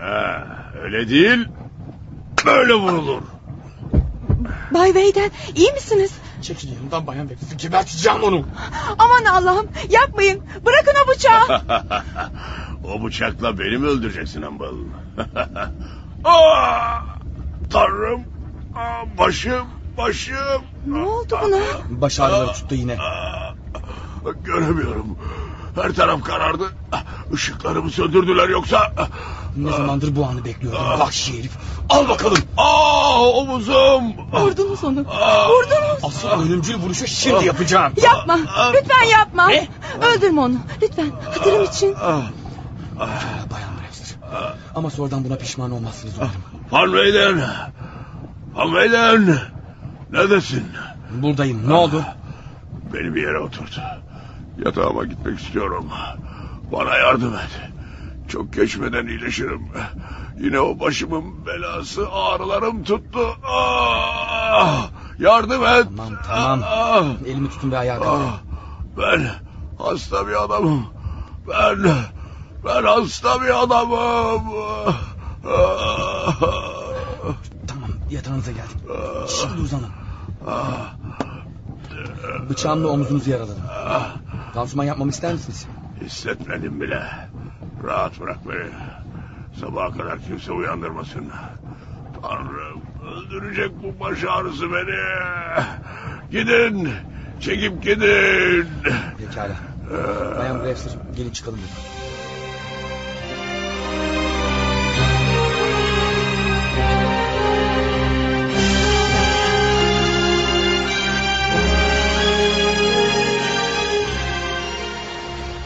Ha, öyle değil. Böyle vurulur. Bay Weyden iyi misiniz? Çekil yanımdan bayan Bekir'i geberteceğim onu. Aman Allah'ım yapmayın. Bırakın o bıçağı. o bıçakla beni mi öldüreceksin Amber? Aa, Tanrım. Aa, başım, başım. Ne oldu buna? Baş ağrıları tuttu yine. Göremiyorum. Her taraf karardı. Işıklarımı söndürdüler yoksa... Ne zamandır bu anı bekliyordum. Vahşi herif. Al bakalım. Aa, omuzum. Vurdunuz onu. Vurdunuz. Asıl ölümcül vuruşu şimdi yapacağım. Yapma. Lütfen yapma. Öldürme onu. Lütfen. Hatırım için. Bayan Brewster. Ama sonradan buna pişman olmazsınız umarım. Van Weyden. Van Weyden. Neredesin? Buradayım. Ne oldu? Beni bir yere oturt. Yatağıma gitmek istiyorum. Bana yardım et. Çok geçmeden iyileşirim. Yine o başımın belası ağrılarım tuttu. Ah! Yardım et. Tamam tamam. Ah! Elimi tutun ve ayağa kalkın. Ah! Ben hasta bir adamım. Ben ben hasta bir adamım. Ah! Tamam yatağınıza geldim. Şimdi uzanın. Bıçağımla omuzunuzu yaraladım. Pansuman yapmamı ister misiniz? Hissetmedim bile. Rahat bırak beni. Sabaha kadar kimse uyandırmasın. Tanrım öldürecek bu baş ağrısı beni. Gidin. Çekip gidin. Pekala. Bayan Brewster gelin çıkalım lütfen.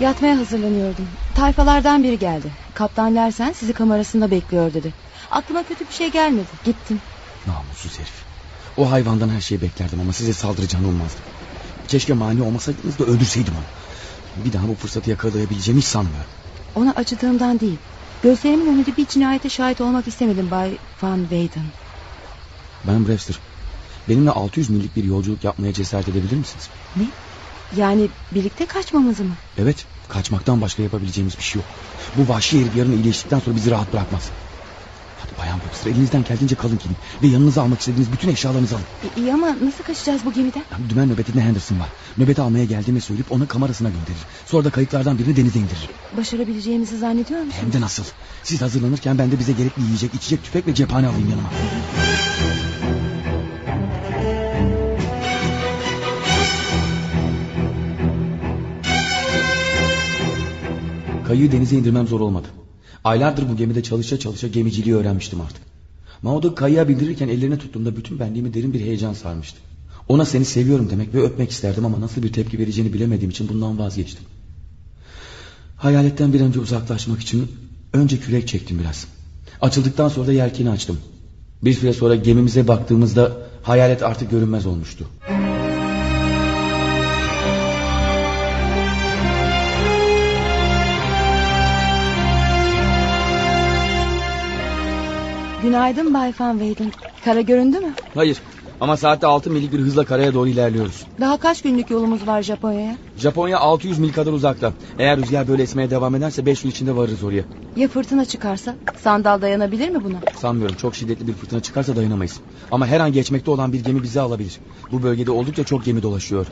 Yatmaya hazırlanıyordum. Tayfalardan biri geldi. Kaptan Lersen sizi kamerasında bekliyor dedi. Aklıma kötü bir şey gelmedi. Gittim. Namussuz herif. O hayvandan her şeyi beklerdim ama size saldıracağını ummazdım. Keşke mani olmasaydınız da öldürseydim onu. Bir daha bu fırsatı yakalayabileceğimi hiç sanmıyorum. Ona acıdığımdan değil. Gözlerimin önünde bir cinayete şahit olmak istemedim Bay Van Weyden. Ben Brewster. Benimle 600 millik bir yolculuk yapmaya cesaret edebilir misiniz? Ne? Yani birlikte kaçmamızı mı? Evet, kaçmaktan başka yapabileceğimiz bir şey yok. Bu vahşi herif yarın iyileştikten sonra bizi rahat bırakmaz. Hadi Bayan Brewster elinizden geldiğince kalın gidin. Ve yanınıza almak istediğiniz bütün eşyalarınızı alın. E, iyi ama nasıl kaçacağız bu gemiden? Dümen nöbetinde Henderson var. Nöbeti almaya geldiğimi söyleyip onu kamerasına gönderir. Sonra da kayıklardan birini denize indirir. Başarabileceğimizi zannediyor musun? Hem de nasıl. Siz hazırlanırken ben de bize gerekli yiyecek, içecek, tüfek ve cephane alayım yanıma. Kayığı denize indirmem zor olmadı. Aylardır bu gemide çalışa çalışa gemiciliği öğrenmiştim artık. Maud'u kayığa bindirirken ellerine tuttuğumda bütün benliğimi derin bir heyecan sarmıştı. Ona seni seviyorum demek ve öpmek isterdim ama nasıl bir tepki vereceğini bilemediğim için bundan vazgeçtim. Hayaletten bir önce uzaklaşmak için önce kürek çektim biraz. Açıldıktan sonra da yelkeni açtım. Bir süre sonra gemimize baktığımızda hayalet artık görünmez olmuştu. Günaydın Bay Van Weyden. Kara göründü mü? Hayır ama saatte 6 millik bir hızla karaya doğru ilerliyoruz. Daha kaç günlük yolumuz var Japonya'ya? Japonya 600 mil kadar uzakta. Eğer rüzgar böyle esmeye devam ederse 5 gün içinde varırız oraya. Ya fırtına çıkarsa? Sandal dayanabilir mi buna? Sanmıyorum çok şiddetli bir fırtına çıkarsa dayanamayız. Ama her an geçmekte olan bir gemi bizi alabilir. Bu bölgede oldukça çok gemi dolaşıyor.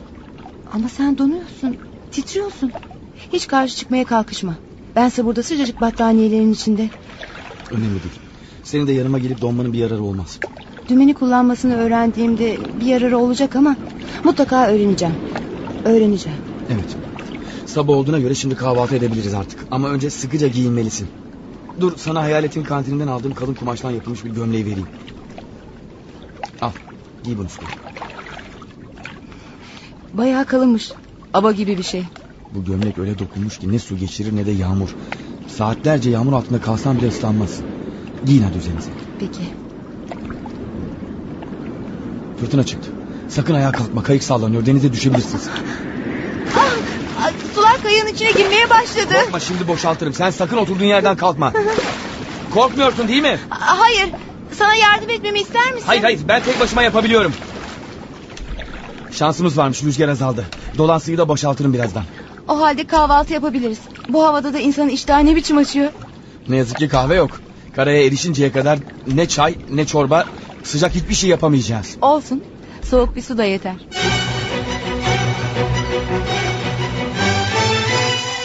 Ama sen donuyorsun. Titriyorsun. Hiç karşı çıkmaya kalkışma. Bense burada sıcacık battaniyelerin içinde. Önemli değil. Senin de yanıma gelip donmanın bir yararı olmaz. Dümeni kullanmasını öğrendiğimde bir yararı olacak ama mutlaka öğreneceğim. Öğreneceğim. Evet. Sabah olduğuna göre şimdi kahvaltı edebiliriz artık. Ama önce sıkıca giyinmelisin. Dur sana hayaletin kantininden aldığım kalın kumaştan yapılmış bir gömleği vereyim. Al giy bunu üstüne. Bayağı kalınmış. Aba gibi bir şey. Bu gömlek öyle dokunmuş ki ne su geçirir ne de yağmur. Saatlerce yağmur altında kalsan bile ıslanmaz. Giyin hadi üzerinize. Peki. Fırtına çıktı. Sakın ayağa kalkma kayık sallanıyor denize düşebilirsiniz. Ay, sular kayığın içine girmeye başladı. Korkma şimdi boşaltırım sen sakın oturduğun yerden kalkma. Korkmuyorsun değil mi? Aa, Hayır. Sana yardım etmemi ister misin? Hayır hayır ben tek başıma yapabiliyorum. Şansımız varmış rüzgar azaldı. Dolan suyu da boşaltırım birazdan. O halde kahvaltı yapabiliriz. Bu havada da insanın iştahı ne biçim açıyor. Ne yazık ki kahve yok. Karaya erişinceye kadar ne çay ne çorba Sıcak hiçbir şey yapamayacağız. Olsun. Soğuk bir su da yeter.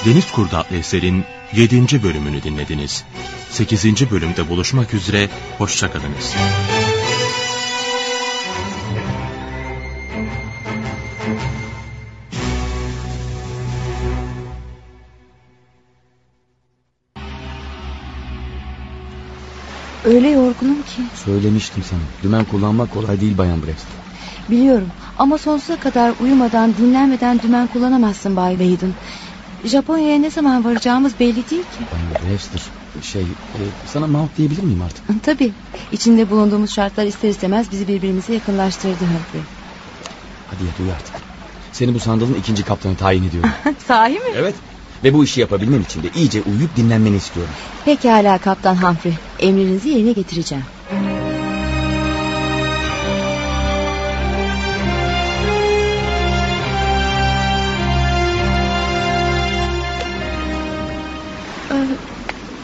Deniz Kurdu adlı eserin 7. bölümünü dinlediniz. 8. bölümde buluşmak üzere, hoşçakalınız. Öyle yorgunum ki. Söylemiştim sana. Dümen kullanmak kolay değil Bayan Brest. Biliyorum ama sonsuza kadar uyumadan dinlenmeden dümen kullanamazsın Bay Whedon. Japonya'ya ne zaman varacağımız belli değil ki. Bayan Brewster şey e, sana Mount diyebilir miyim artık? Tabii içinde bulunduğumuz şartlar ister istemez bizi birbirimize yakınlaştırdı Humphrey. Hadi yat uyu artık. Seni bu sandalın ikinci kaptanı tayin ediyorum. Sahi mi? evet. Ve bu işi yapabilmem için de iyice uyuyup dinlenmeni istiyorum. Pekala Kaptan Humphrey. Emrinizi yerine getireceğim. Ee,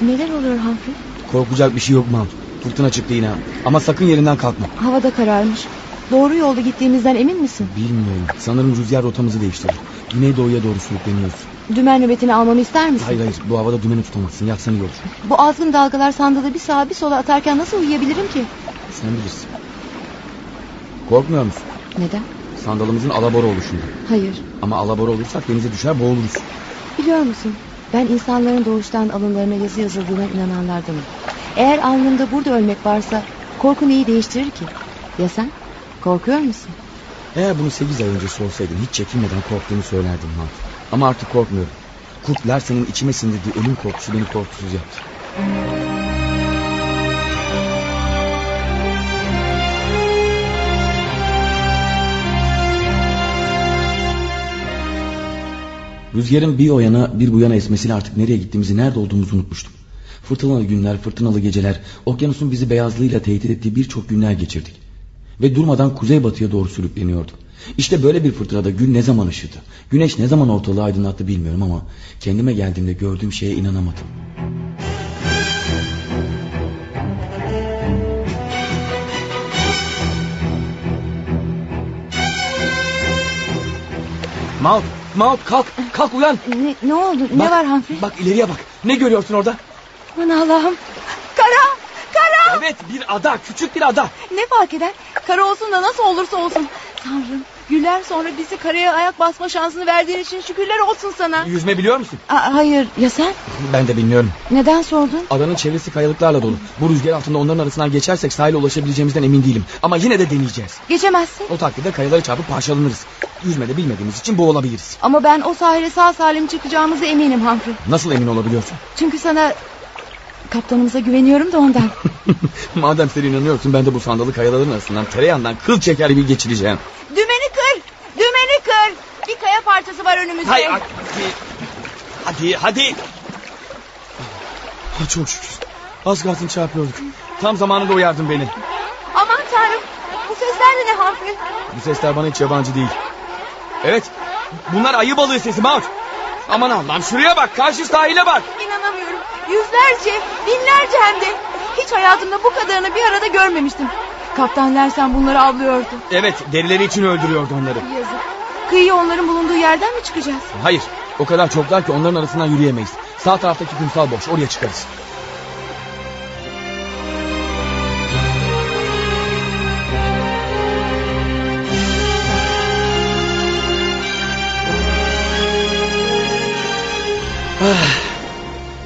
neler oluyor Humphrey? Korkacak bir şey yok Mount. Fırtına çıktı yine. Ama sakın yerinden kalkma. Havada kararmış. Doğru yolda gittiğimizden emin misin? Bilmiyorum. Sanırım rüzgar rotamızı değiştirdi. Güneydoğuya doğru sürükleniyoruz. Dümen nöbetini almamı ister misin? Hayır hayır bu havada dümeni tutamazsın. Yaksan iyi olur. Bu azgın dalgalar sandalı bir sağa bir sola atarken nasıl uyuyabilirim ki? Sen bilirsin. Korkmuyor musun? Neden? Sandalımızın alabora oluşundan. Hayır. Ama alabora olursak denize düşer boğuluruz. Biliyor musun? Ben insanların doğuştan alınlarına yazı yazıldığına inananlardanım. Eğer alnımda burada ölmek varsa korku neyi değiştirir ki? Ya sen? Korkuyor musun? Eğer bunu 8 ay önce sorsaydın hiç çekinmeden korktuğunu söylerdim Mount. Ama artık korkmuyorum. Kurtlar senin içime sindirdiği ölüm korkusu beni korkusuz yaptı. Rüzgarın bir o yana bir bu yana esmesiyle artık nereye gittiğimizi nerede olduğumuzu unutmuştum. Fırtınalı günler, fırtınalı geceler, okyanusun bizi beyazlığıyla tehdit ettiği birçok günler geçirdik. Ve durmadan kuzeybatıya doğru sürükleniyorduk. İşte böyle bir fırtınada gün ne zaman ışıdı, güneş ne zaman ortalığı aydınlattı bilmiyorum ama kendime geldiğimde gördüğüm şeye inanamadım. Maut, Maut kalk, kalk uyan. Ne, ne oldu? ne Bak, var Humphrey? Bak ileriye bak. Ne görüyorsun orada? Aman Allah'ım. Kara! Kara! Evet bir ada, küçük bir ada. Ne fark eder? Kara olsun da nasıl olursa olsun. Tanrım güller sonra bizi karaya ayak basma şansını verdiğin için şükürler olsun sana. Yüzme biliyor musun? Aa, hayır ya sen? Ben de bilmiyorum. Neden sordun? Adanın çevresi kayalıklarla dolu. Bu rüzgar altında onların arasından geçersek sahile ulaşabileceğimizden emin değilim. Ama yine de deneyeceğiz. Geçemezsin. O takdirde kayaları çarpıp parçalanırız. Yüzme de bilmediğimiz için boğulabiliriz. Ama ben o sahile sağ salim çıkacağımıza eminim Humphrey. Nasıl emin olabiliyorsun? Çünkü sana kaptanımıza güveniyorum da ondan. Madem sen inanıyorsun ben de bu sandalı kayaların arasından tereyağından kıl çeker gibi geçireceğim. Dümeni kır! Dümeni kır! Bir kaya parçası var önümüzde. Hayır hadi. Hadi hadi. Ah, çok şükür. Az kalsın çarpıyorduk. Tam zamanında uyardın beni. Aman tanrım bu sesler de ne Humphrey? Bu sesler bana hiç yabancı değil. Evet. Bunlar ayı balığı sesi Maut. Aman Allah'ım şuraya bak. Karşı sahile bak. İnanamıyorum. Yüzlerce, binlerce hem de. Hiç hayatımda bu kadarını bir arada görmemiştim. Kaptan Lersen bunları avlıyordu. Evet derileri için öldürüyordu onları. Yazık. Kıyıya onların bulunduğu yerden mi çıkacağız? Hayır. O kadar çoklar ki onların arasından yürüyemeyiz. Sağ taraftaki kumsal boş. Oraya çıkarız. Ah,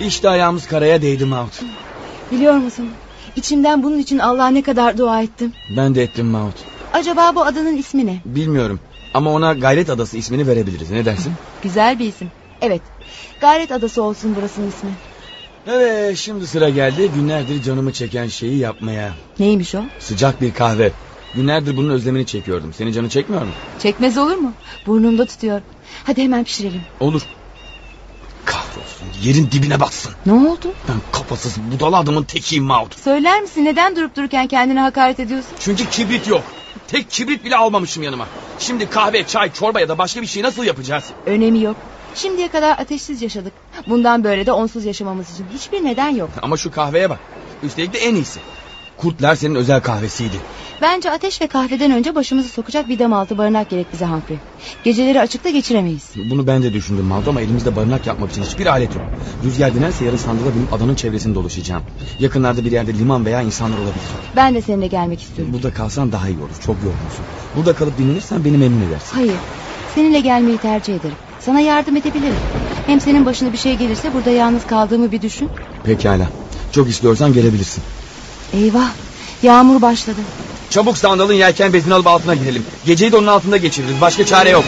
İşte ayağımız karaya değdi Maut. Biliyor musun? İçimden bunun için Allah'a ne kadar dua ettim. Ben de ettim Maut. Acaba bu adanın ismi ne? Bilmiyorum. Ama ona Gayret Adası ismini verebiliriz. Ne dersin? Güzel bir isim. Evet. Gayret adası olsun burasının ismi. Evet şimdi sıra geldi günlerdir canımı çeken şeyi yapmaya. Neymiş o? Sıcak bir kahve. Günlerdir bunun özlemini çekiyordum. Senin canı çekmiyor mu? Çekmez olur mu? Burnumda tutuyor. Hadi hemen pişirelim. Olur. Kahrolsun yerin dibine batsın. Ne oldu? Ben kafasız budala adamın tekiyim Maud. Söyler misin neden durup dururken kendine hakaret ediyorsun? Çünkü kibrit yok. Tek kibrit bile almamışım yanıma. Şimdi kahve, çay, çorba ya da başka bir şey nasıl yapacağız? Önemi yok. Şimdiye kadar ateşsiz yaşadık. Bundan böyle de onsuz yaşamamız için hiçbir neden yok. Ama şu kahveye bak. Üstelik de en iyisi. Kurtlar senin özel kahvesiydi. Bence ateş ve kahveden önce başımızı sokacak bir dam altı barınak gerek bize Humphrey. Geceleri açıkta geçiremeyiz. Bunu ben de düşündüm Mahmut ama elimizde barınak yapmak için hiçbir alet yok. Rüzgar dinerse yarın sandala binip adanın çevresini dolaşacağım. Yakınlarda bir yerde liman veya insanlar olabilir. Ben de seninle gelmek istiyorum. Burada kalsan daha iyi olur. Çok yorgunsun. Burada kalıp dinlenirsen beni memnun edersin. Hayır. Seninle gelmeyi tercih ederim. Sana yardım edebilirim. Hem senin başına bir şey gelirse burada yalnız kaldığımı bir düşün. Pekala. Çok istiyorsan gelebilirsin. Eyvah. Yağmur başladı. Çabuk sandalın yelken bezini alıp altına girelim. Geceyi de onun altında geçiririz. Başka çare yok.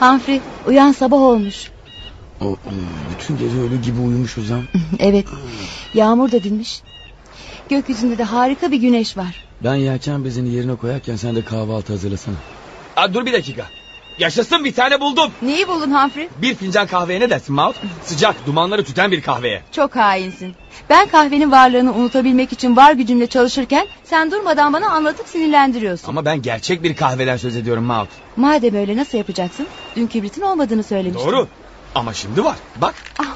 Humphrey uyan sabah olmuş. O, e, bütün gece ölü gibi uyumuşuz ha. evet. Yağmur da dinmiş. Gökyüzünde de harika bir güneş var. Ben yelken bezini yerine koyarken sen de kahvaltı hazırlasana. Aa, dur bir dakika. Yaşasın bir tane buldum. Neyi buldun Humphrey? Bir fincan kahveye ne dersin Maud? Sıcak, dumanları tüten bir kahveye. Çok hainsin. Ben kahvenin varlığını unutabilmek için var gücümle çalışırken sen durmadan bana anlatıp sinirlendiriyorsun. Ama ben gerçek bir kahveden söz ediyorum Maud. Madem öyle nasıl yapacaksın? Dün kibritin olmadığını söylemiştin. Doğru. Ama şimdi var. Bak. Ah,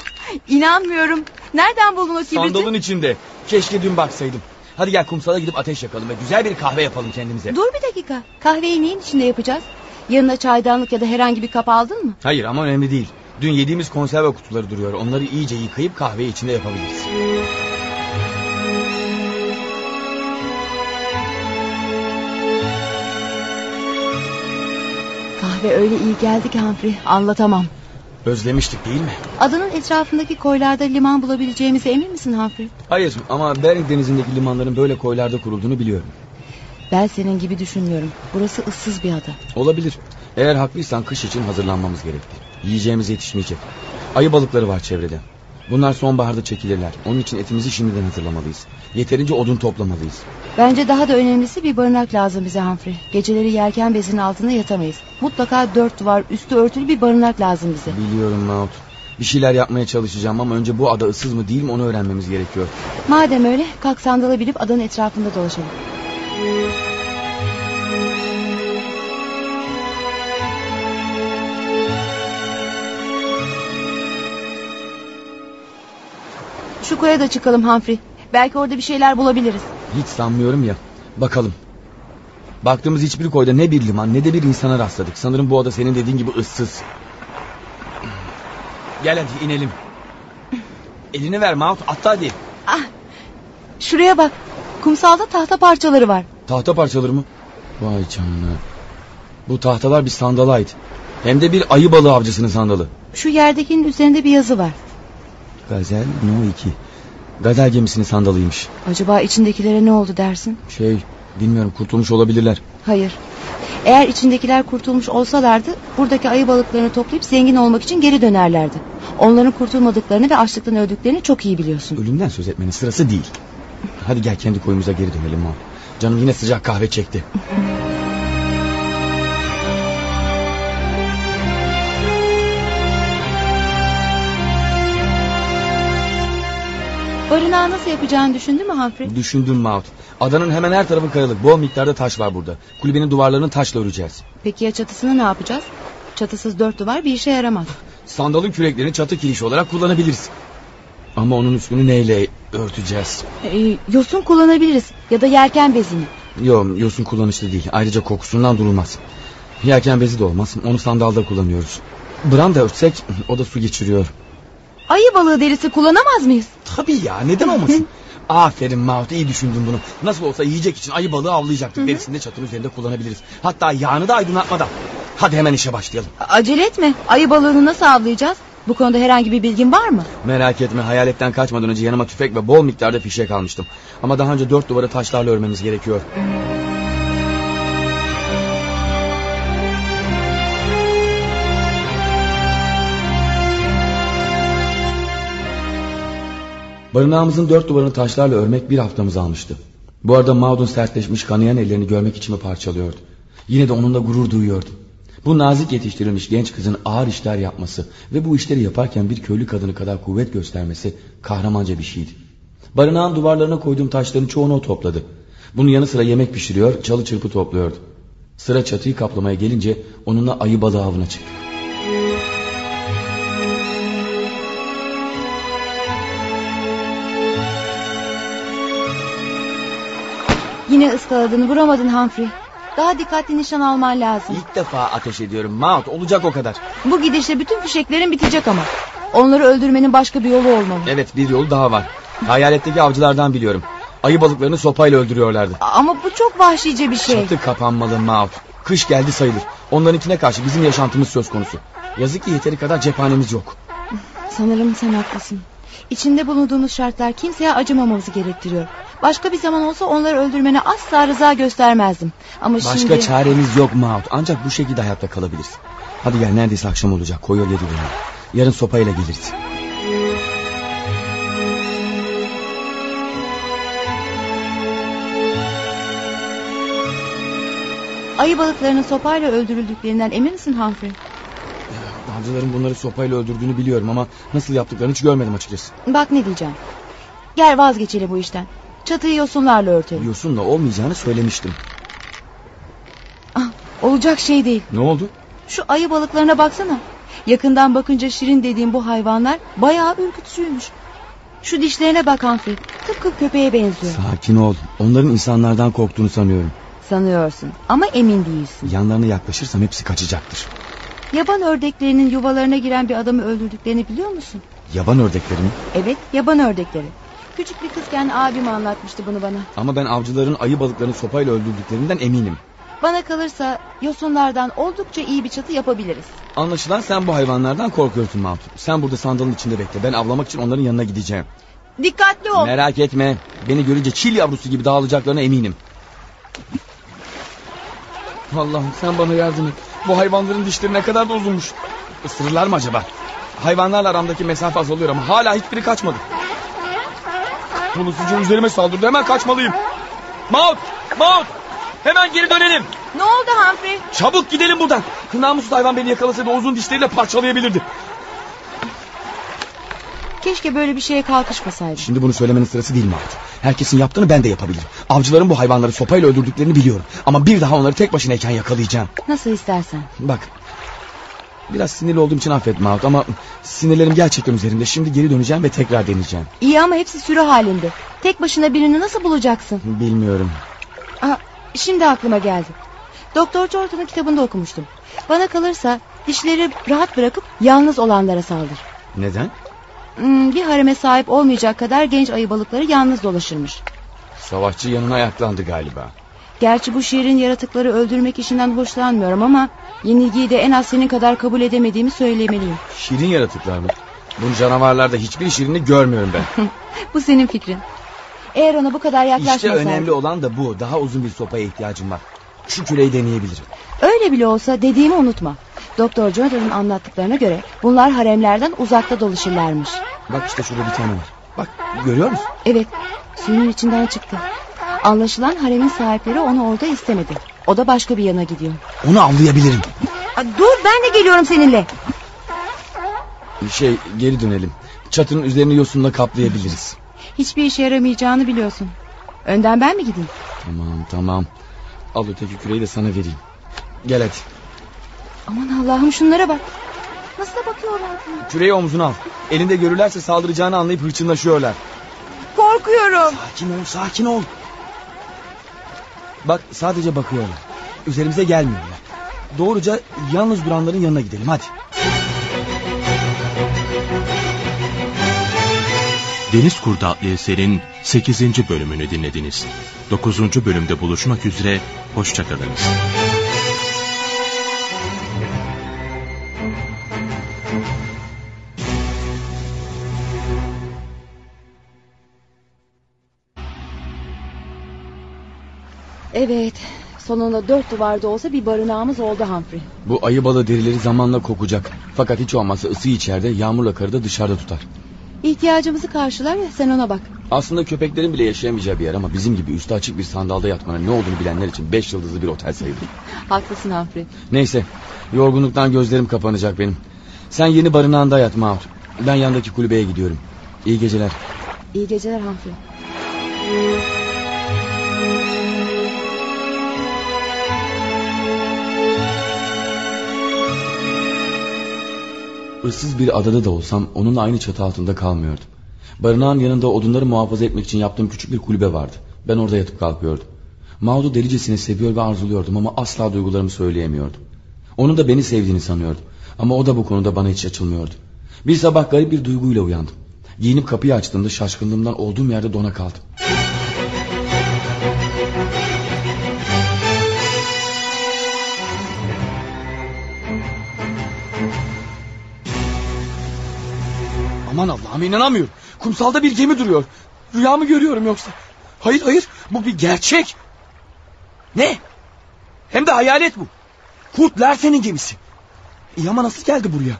inanmıyorum. Nereden buldun o kibriti? Sandalın içinde. Keşke dün baksaydım. Hadi gel kumsala gidip ateş yakalım ve güzel bir kahve yapalım kendimize. Dur bir dakika. Kahveyi neyin içinde yapacağız? Yanına çaydanlık ya da herhangi bir kap aldın mı? Hayır ama önemli değil. Dün yediğimiz konserve kutuları duruyor. Onları iyice yıkayıp kahveyi içinde yapabiliriz. Kahve öyle iyi geldi ki Humphrey. Anlatamam. Özlemiştik değil mi? Adanın etrafındaki koylarda liman bulabileceğimize emin misin Humphrey? Hayır ama Bering denizindeki limanların böyle koylarda kurulduğunu biliyorum. Ben senin gibi düşünmüyorum. Burası ıssız bir ada. Olabilir. Eğer haklıysan kış için hazırlanmamız gerekti. Yiyeceğimiz yetişmeyecek. Ayı balıkları var çevrede. Bunlar sonbaharda çekilirler. Onun için etimizi şimdiden hazırlamalıyız. Yeterince odun toplamalıyız. Bence daha da önemlisi bir barınak lazım bize Humphrey. Geceleri yelken bezinin altında yatamayız. Mutlaka dört duvar üstü örtülü bir barınak lazım bize. Biliyorum Maud. Bir şeyler yapmaya çalışacağım ama önce bu ada ıssız mı değil mi onu öğrenmemiz gerekiyor. Madem öyle kalk sandala binip adanın etrafında dolaşalım. Şu koya da çıkalım Humphrey. Belki orada bir şeyler bulabiliriz. Hiç sanmıyorum ya. Bakalım. Baktığımız hiçbir koyda ne bir liman ne de bir insana rastladık. Sanırım bu ada senin dediğin gibi ıssız. Gel hadi inelim. Elini ver Maud atla hadi. Ah, şuraya bak. Kumsalda tahta parçaları var. Tahta parçaları mı? Vay canına. Bu tahtalar bir sandala ait. Hem de bir ayı balığı avcısının sandalı. Şu yerdekinin üzerinde bir yazı var. Gazel No 2. Gazel gemisinin sandalıymış. Acaba içindekilere ne oldu dersin? Şey bilmiyorum kurtulmuş olabilirler. Hayır. Eğer içindekiler kurtulmuş olsalardı buradaki ayı balıklarını toplayıp zengin olmak için geri dönerlerdi. Onların kurtulmadıklarını ve açlıktan öldüklerini çok iyi biliyorsun. Ölümden söz etmenin sırası değil. Hadi gel kendi koyumuza geri dönelim Maud. Canım yine sıcak kahve çekti. Barınağı nasıl yapacağını düşündün mü Humphrey? Düşündüm Maud. Adanın hemen her tarafı kayalık. Bol miktarda taş var burada. Kulübenin duvarlarını taşla öreceğiz. Peki ya çatısını ne yapacağız? Çatısız dört duvar bir işe yaramaz. Sandalın küreklerini çatı kirişi olarak kullanabiliriz. Ama onun üstünü neyle örteceğiz? Ee, yosun kullanabiliriz ya da yelken bezini. Yok yosun kullanışlı değil. Ayrıca kokusundan durulmaz. Yelken bezi de olmaz. Onu sandalda kullanıyoruz. Branda örtsek o da su geçiriyor. Ayı balığı derisi kullanamaz mıyız? Tabii ya neden olmasın? Aferin Mahmut iyi düşündün bunu. Nasıl olsa yiyecek için ayı balığı avlayacaktık. Derisini de çatının üzerinde kullanabiliriz. Hatta yağını da aydınlatmada. Hadi hemen işe başlayalım. Acele etme. Ayı balığını nasıl avlayacağız? Bu konuda herhangi bir bilgin var mı? Merak etme hayaletten kaçmadan önce yanıma tüfek ve bol miktarda fişek almıştım. Ama daha önce dört duvarı taşlarla örmemiz gerekiyor. Barınağımızın dört duvarını taşlarla örmek bir haftamız almıştı. Bu arada Maud'un sertleşmiş kanayan ellerini görmek içimi parçalıyordu. Yine de onunla gurur duyuyordum. Bu nazik yetiştirilmiş genç kızın ağır işler yapması ve bu işleri yaparken bir köylü kadını kadar kuvvet göstermesi kahramanca bir şeydi. Barınağın duvarlarına koyduğum taşların çoğunu o topladı. Bunun yanı sıra yemek pişiriyor, çalı çırpı topluyordu. Sıra çatıyı kaplamaya gelince onunla ayı balığı avına çıktı. Yine ıskaladın, vuramadın Humphrey. Daha dikkatli nişan alman lazım. İlk defa ateş ediyorum Maud olacak o kadar. Bu gidişle bütün fişeklerin bitecek ama. Onları öldürmenin başka bir yolu olmalı. Evet bir yolu daha var. Hayaletteki avcılardan biliyorum. Ayı balıklarını sopayla öldürüyorlardı. Ama bu çok vahşice bir şey. Çatı kapanmalı Maud. Kış geldi sayılır. Onlarınkine karşı bizim yaşantımız söz konusu. Yazık ki yeteri kadar cephanemiz yok. Sanırım sen haklısın. İçinde bulunduğumuz şartlar kimseye acımamamızı gerektiriyor. Başka bir zaman olsa onları öldürmene asla rıza göstermezdim. Ama Başka şimdi... çaremiz yok Maud. Ancak bu şekilde hayatta kalabiliriz. Hadi gel neredeyse akşam olacak. Koyul yedi. Yarın sopayla geliriz. Ayı balıklarının sopayla öldürüldüklerinden emin misin Humphrey? Avcıların bunları sopayla öldürdüğünü biliyorum ama nasıl yaptıklarını hiç görmedim açıkçası. Bak ne diyeceğim. Gel vazgeçelim bu işten. Çatıyı yosunlarla örtelim. Yosunla olmayacağını söylemiştim. Ah, olacak şey değil. Ne oldu? Şu ayı balıklarına baksana. Yakından bakınca şirin dediğim bu hayvanlar bayağı ürkütücüymüş. Şu dişlerine bak Humphrey. Tıpkı köpeğe benziyor. Sakin ol. Onların insanlardan korktuğunu sanıyorum. Sanıyorsun ama emin değilsin. Yanlarına yaklaşırsam hepsi kaçacaktır. Yaban ördeklerinin yuvalarına giren bir adamı öldürdüklerini biliyor musun? Yaban ördekleri mi? Evet yaban ördekleri. Küçük bir kızken abim anlatmıştı bunu bana. Ama ben avcıların ayı balıklarını sopayla öldürdüklerinden eminim. Bana kalırsa yosunlardan oldukça iyi bir çatı yapabiliriz. Anlaşılan sen bu hayvanlardan korkuyorsun Mahmut. Sen burada sandalın içinde bekle. Ben avlamak için onların yanına gideceğim. Dikkatli ol. Merak etme. Beni görünce çil yavrusu gibi dağılacaklarına eminim. Allah'ım sen bana yardım et. Bu hayvanların dişleri ne kadar da uzunmuş. Isırırlar mı acaba? Hayvanlarla aramdaki mesafe azalıyor ama hala hiçbiri kaçmadı. Bulusucu üzerime saldırdı hemen kaçmalıyım. Maut! Maut! Hemen geri dönelim. Ne oldu Humphrey? Çabuk gidelim buradan. Namussuz hayvan beni yakalasaydı uzun dişleriyle parçalayabilirdi. Keşke böyle bir şeye kalkışmasaydım. Şimdi bunu söylemenin sırası değil Mahmut. Herkesin yaptığını ben de yapabilirim. Avcıların bu hayvanları sopayla öldürdüklerini biliyorum. Ama bir daha onları tek başınayken yakalayacağım. Nasıl istersen. Bak. Biraz sinirli olduğum için affet Mahmut ama sinirlerim gerçekten üzerimde. Şimdi geri döneceğim ve tekrar deneyeceğim. İyi ama hepsi sürü halinde. Tek başına birini nasıl bulacaksın? Bilmiyorum. Aa, şimdi aklıma geldi. Doktor Jordan'ın kitabında okumuştum. Bana kalırsa dişleri rahat bırakıp yalnız olanlara saldır. Neden? Hmm, bir hareme sahip olmayacak kadar genç ayı balıkları yalnız dolaşırmış. Savaşçı yanına ayaklandı galiba. Gerçi bu şiirin yaratıkları öldürmek işinden hoşlanmıyorum ama... ...yenilgiyi de en az senin kadar kabul edemediğimi söylemeliyim. Şirin yaratıklar mı? Bu canavarlarda hiçbir şirini görmüyorum ben. bu senin fikrin. Eğer ona bu kadar yaklaşmasaydın... İşte önemli olan da bu. Daha uzun bir sopaya ihtiyacım var. Şu küreyi deneyebilirim. Öyle bile olsa dediğimi unutma. Doktor Jordan'ın anlattıklarına göre bunlar haremlerden uzakta dolaşırlarmış. Bak işte şurada bir tane var. Bak görüyor musun? Evet suyun içinden çıktı. Anlaşılan haremin sahipleri onu orada istemedi. O da başka bir yana gidiyor. Onu avlayabilirim. Dur ben de geliyorum seninle. Şey geri dönelim. Çatının üzerini yosunla kaplayabiliriz. Hiçbir işe yaramayacağını biliyorsun. Önden ben mi gideyim? Tamam tamam. Al öteki küreyi de sana vereyim. Gel hadi. Aman Allah'ım şunlara bak. Nasıl da bakıyorlar. Küreyi omzuna al. Elinde görürlerse saldıracağını anlayıp hırçınlaşıyorlar. Korkuyorum. Sakin ol sakin ol. Bak sadece bakıyorlar. Üzerimize gelmiyorlar. Doğruca yalnız duranların yanına gidelim hadi. Deniz Kurdu adlı eserin 8. bölümünü dinlediniz. 9. bölümde buluşmak üzere, hoşçakalınız. Evet sonunda dört duvarda olsa bir barınağımız oldu Humphrey. Bu ayı balı derileri zamanla kokacak. Fakat hiç olmazsa ısı içeride yağmurla karı da dışarıda tutar. İhtiyacımızı karşılar ya sen ona bak. Aslında köpeklerin bile yaşayamayacağı bir yer ama bizim gibi üstü açık bir sandalda yatmanın ne olduğunu bilenler için beş yıldızlı bir otel sayılır. Haklısın Humphrey. Neyse yorgunluktan gözlerim kapanacak benim. Sen yeni barınağında yat Mahur. Ben yandaki kulübeye gidiyorum. İyi geceler. İyi geceler Humphrey. Issız bir adada da olsam onunla aynı çatı altında kalmıyordum. Barınağın yanında odunları muhafaza etmek için yaptığım küçük bir kulübe vardı. Ben orada yatıp kalkıyordum. Maud'u delicesine seviyor ve arzuluyordum ama asla duygularımı söyleyemiyordum. Onun da beni sevdiğini sanıyordum. Ama o da bu konuda bana hiç açılmıyordu. Bir sabah garip bir duyguyla uyandım. Giyinip kapıyı açtığımda şaşkınlığımdan olduğum yerde dona kaldım. Aman Allah'ım inanamıyorum. Kumsalda bir gemi duruyor. Rüya mı görüyorum yoksa? Hayır hayır bu bir gerçek. Ne? Hem de hayalet bu. Kurt Larsen'in gemisi. İyi ama nasıl geldi buraya?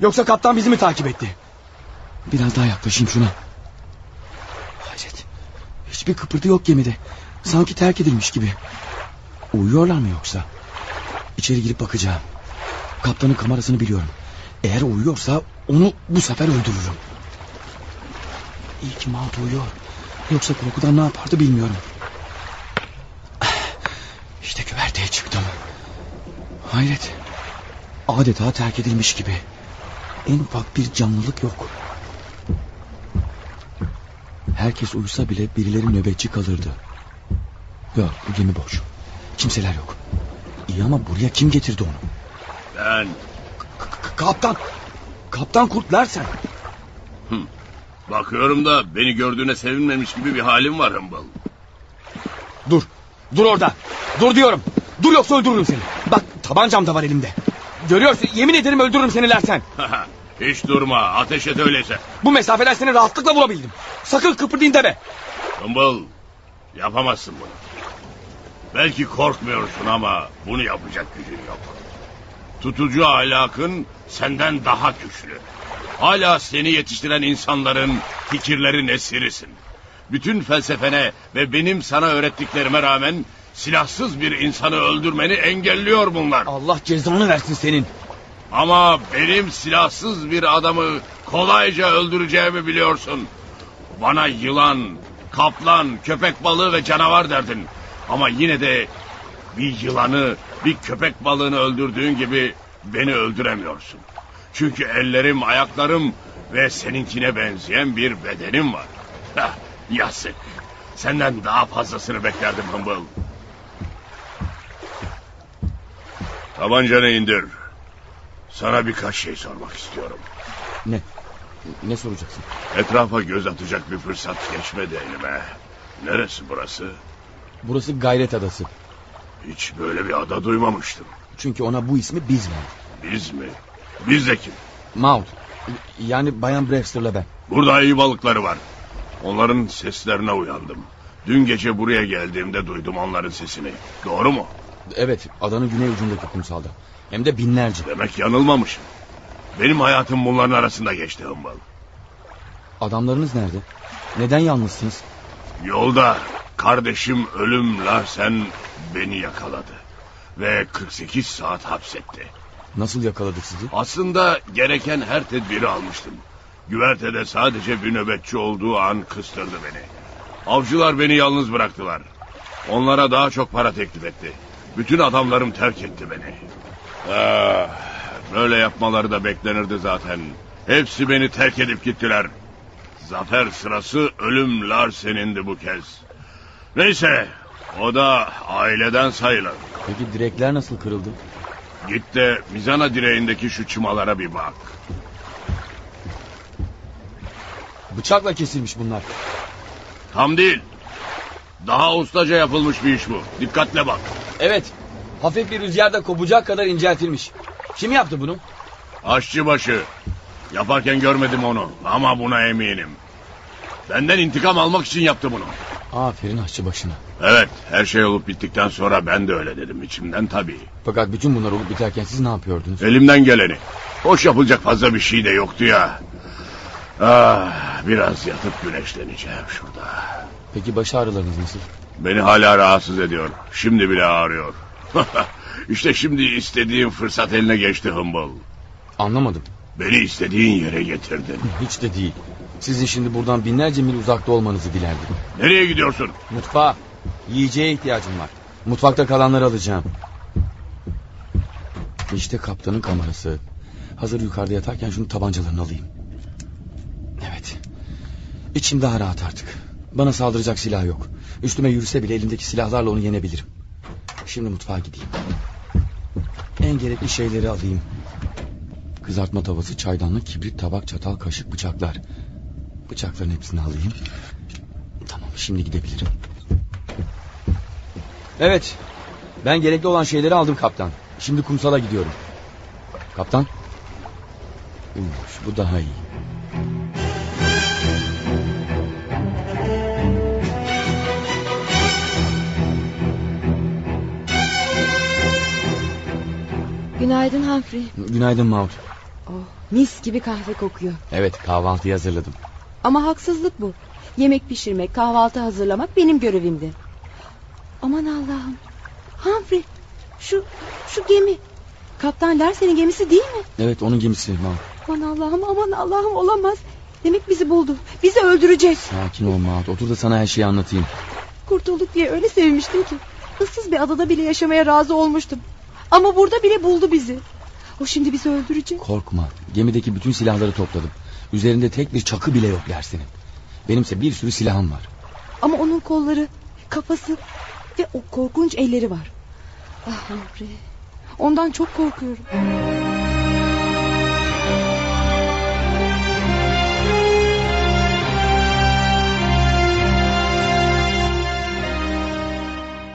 Yoksa kaptan bizi mi takip etti? Biraz daha yaklaşayım şuna. Hayret. Hiçbir kıpırtı yok gemide. Sanki terk edilmiş gibi. Uyuyorlar mı yoksa? İçeri girip bakacağım. Kaptanın kamerasını biliyorum. Eğer uyuyorsa onu bu sefer öldürürüm. İyi ki Maud uyuyor. Yoksa korkudan ne yapardı bilmiyorum. İşte güverteye çıktım. Hayret. Adeta terk edilmiş gibi. En ufak bir canlılık yok. Herkes uyusa bile birileri nöbetçi kalırdı. Yok bu gemi boş. Kimseler yok. İyi ama buraya kim getirdi onu? Ben K- kaptan. Kaptan Kurt Larsen. bakıyorum da beni gördüğüne sevinmemiş gibi bir halim var Hımbıl. Dur. Dur orada. Dur diyorum. Dur yoksa öldürürüm seni. Bak tabancam da var elimde. Görüyorsun yemin ederim öldürürüm seni Larsen. Hiç durma ateş et öyleyse. Bu mesafeden seni rahatlıkla vurabildim. Sakın kıpırdayın deme. Hımbıl yapamazsın bunu. Belki korkmuyorsun ama bunu yapacak gücün yok. Tutucu ahlakın senden daha güçlü. Hala seni yetiştiren insanların fikirlerin esirisin. Bütün felsefene ve benim sana öğrettiklerime rağmen silahsız bir insanı öldürmeni engelliyor bunlar. Allah cezanı versin senin. Ama benim silahsız bir adamı kolayca öldüreceğimi biliyorsun. Bana yılan, kaplan, köpek balığı ve canavar derdin. Ama yine de bir yılanı, bir köpek balığını öldürdüğün gibi beni öldüremiyorsun. Çünkü ellerim, ayaklarım ve seninkine benzeyen bir bedenim var. Heh, yazık. Senden daha fazlasını beklerdim Hımbıl. Tabancanı indir. Sana birkaç şey sormak istiyorum. Ne? Ne soracaksın? Etrafa göz atacak bir fırsat geçmedi elime. Neresi burası? Burası Gayret Adası. Hiç böyle bir ada duymamıştım. Çünkü ona bu ismi biz verdik. Biz mi? Biz de kim? Maud. Yani Bayan Brewster'la ben. Burada iyi balıkları var. Onların seslerine uyandım. Dün gece buraya geldiğimde duydum onların sesini. Doğru mu? Evet adanın güney ucundaki kumsalda. Hem de binlerce. Demek yanılmamışım. Benim hayatım bunların arasında geçti Hımbal. Adamlarınız nerede? Neden yalnızsınız? Yolda kardeşim ölüm Larsen beni yakaladı. Ve 48 saat hapsetti. Nasıl yakaladı sizi? Aslında gereken her tedbiri almıştım. Güvertede sadece bir nöbetçi olduğu an kıstırdı beni. Avcılar beni yalnız bıraktılar. Onlara daha çok para teklif etti. Bütün adamlarım terk etti beni. Ah, böyle yapmaları da beklenirdi zaten. Hepsi beni terk edip gittiler. Zafer sırası ölüm Larsen'indi bu kez. Neyse o da aileden sayılır. Peki direkler nasıl kırıldı? Git de mizana direğindeki şu çımalara bir bak. Bıçakla kesilmiş bunlar. Tam değil. Daha ustaca yapılmış bir iş bu. Dikkatle bak. Evet. Hafif bir rüzgarda kopacak kadar inceltilmiş. Kim yaptı bunu? Aşçıbaşı. Yaparken görmedim onu ama buna eminim. Benden intikam almak için yaptı bunu. Aferin aşçı başına. Evet her şey olup bittikten sonra ben de öyle dedim içimden tabii. Fakat bütün bunlar olup biterken siz ne yapıyordunuz? Elimden geleni. Hoş yapılacak fazla bir şey de yoktu ya. Ah, biraz yatıp güneşleneceğim şurada. Peki baş ağrılarınız nasıl? Beni hala rahatsız ediyor. Şimdi bile ağrıyor. işte şimdi istediğim fırsat eline geçti Hımbıl. Anlamadım. Beni istediğin yere getirdin. Hiç de değil. Sizin şimdi buradan binlerce mil uzakta olmanızı dilerdim. Nereye gidiyorsun? Mutfağa. Yiyeceğe ihtiyacım var. Mutfakta kalanları alacağım. İşte kaptanın kamerası. Hazır yukarıda yatarken şunu tabancalarını alayım. Evet. İçim daha rahat artık. Bana saldıracak silah yok. Üstüme yürüse bile elindeki silahlarla onu yenebilirim. Şimdi mutfağa gideyim. En gerekli şeyleri alayım. Kızartma tavası, çaydanlık, kibrit, tabak, çatal, kaşık, bıçaklar. Bıçakların hepsini alayım. Tamam şimdi gidebilirim. Evet. Ben gerekli olan şeyleri aldım kaptan. Şimdi kumsala gidiyorum. Kaptan. Uf, bu daha iyi. Günaydın Humphrey. Günaydın Maud. Oh, mis gibi kahve kokuyor. Evet kahvaltıyı hazırladım. Ama haksızlık bu. Yemek pişirmek, kahvaltı hazırlamak benim görevimdi. Aman Allah'ım. Humphrey, şu şu gemi. Kaptan Larsen'in gemisi değil mi? Evet onun gemisi Maud. Aman Allah'ım, aman Allah'ım olamaz. Demek bizi buldu. Bizi öldürecek. Sakin ol Maud. Otur da sana her şeyi anlatayım. Kurtulduk diye öyle sevinmiştim ki. Issız bir adada bile yaşamaya razı olmuştum. Ama burada bile buldu bizi. O şimdi bizi öldürecek. Korkma. Gemideki bütün silahları topladım. Üzerinde tek bir çakı bile yok Larsen'in. Benimse bir sürü silahım var. Ama onun kolları, kafası ve o korkunç elleri var. Ah Humphrey. Ondan çok korkuyorum.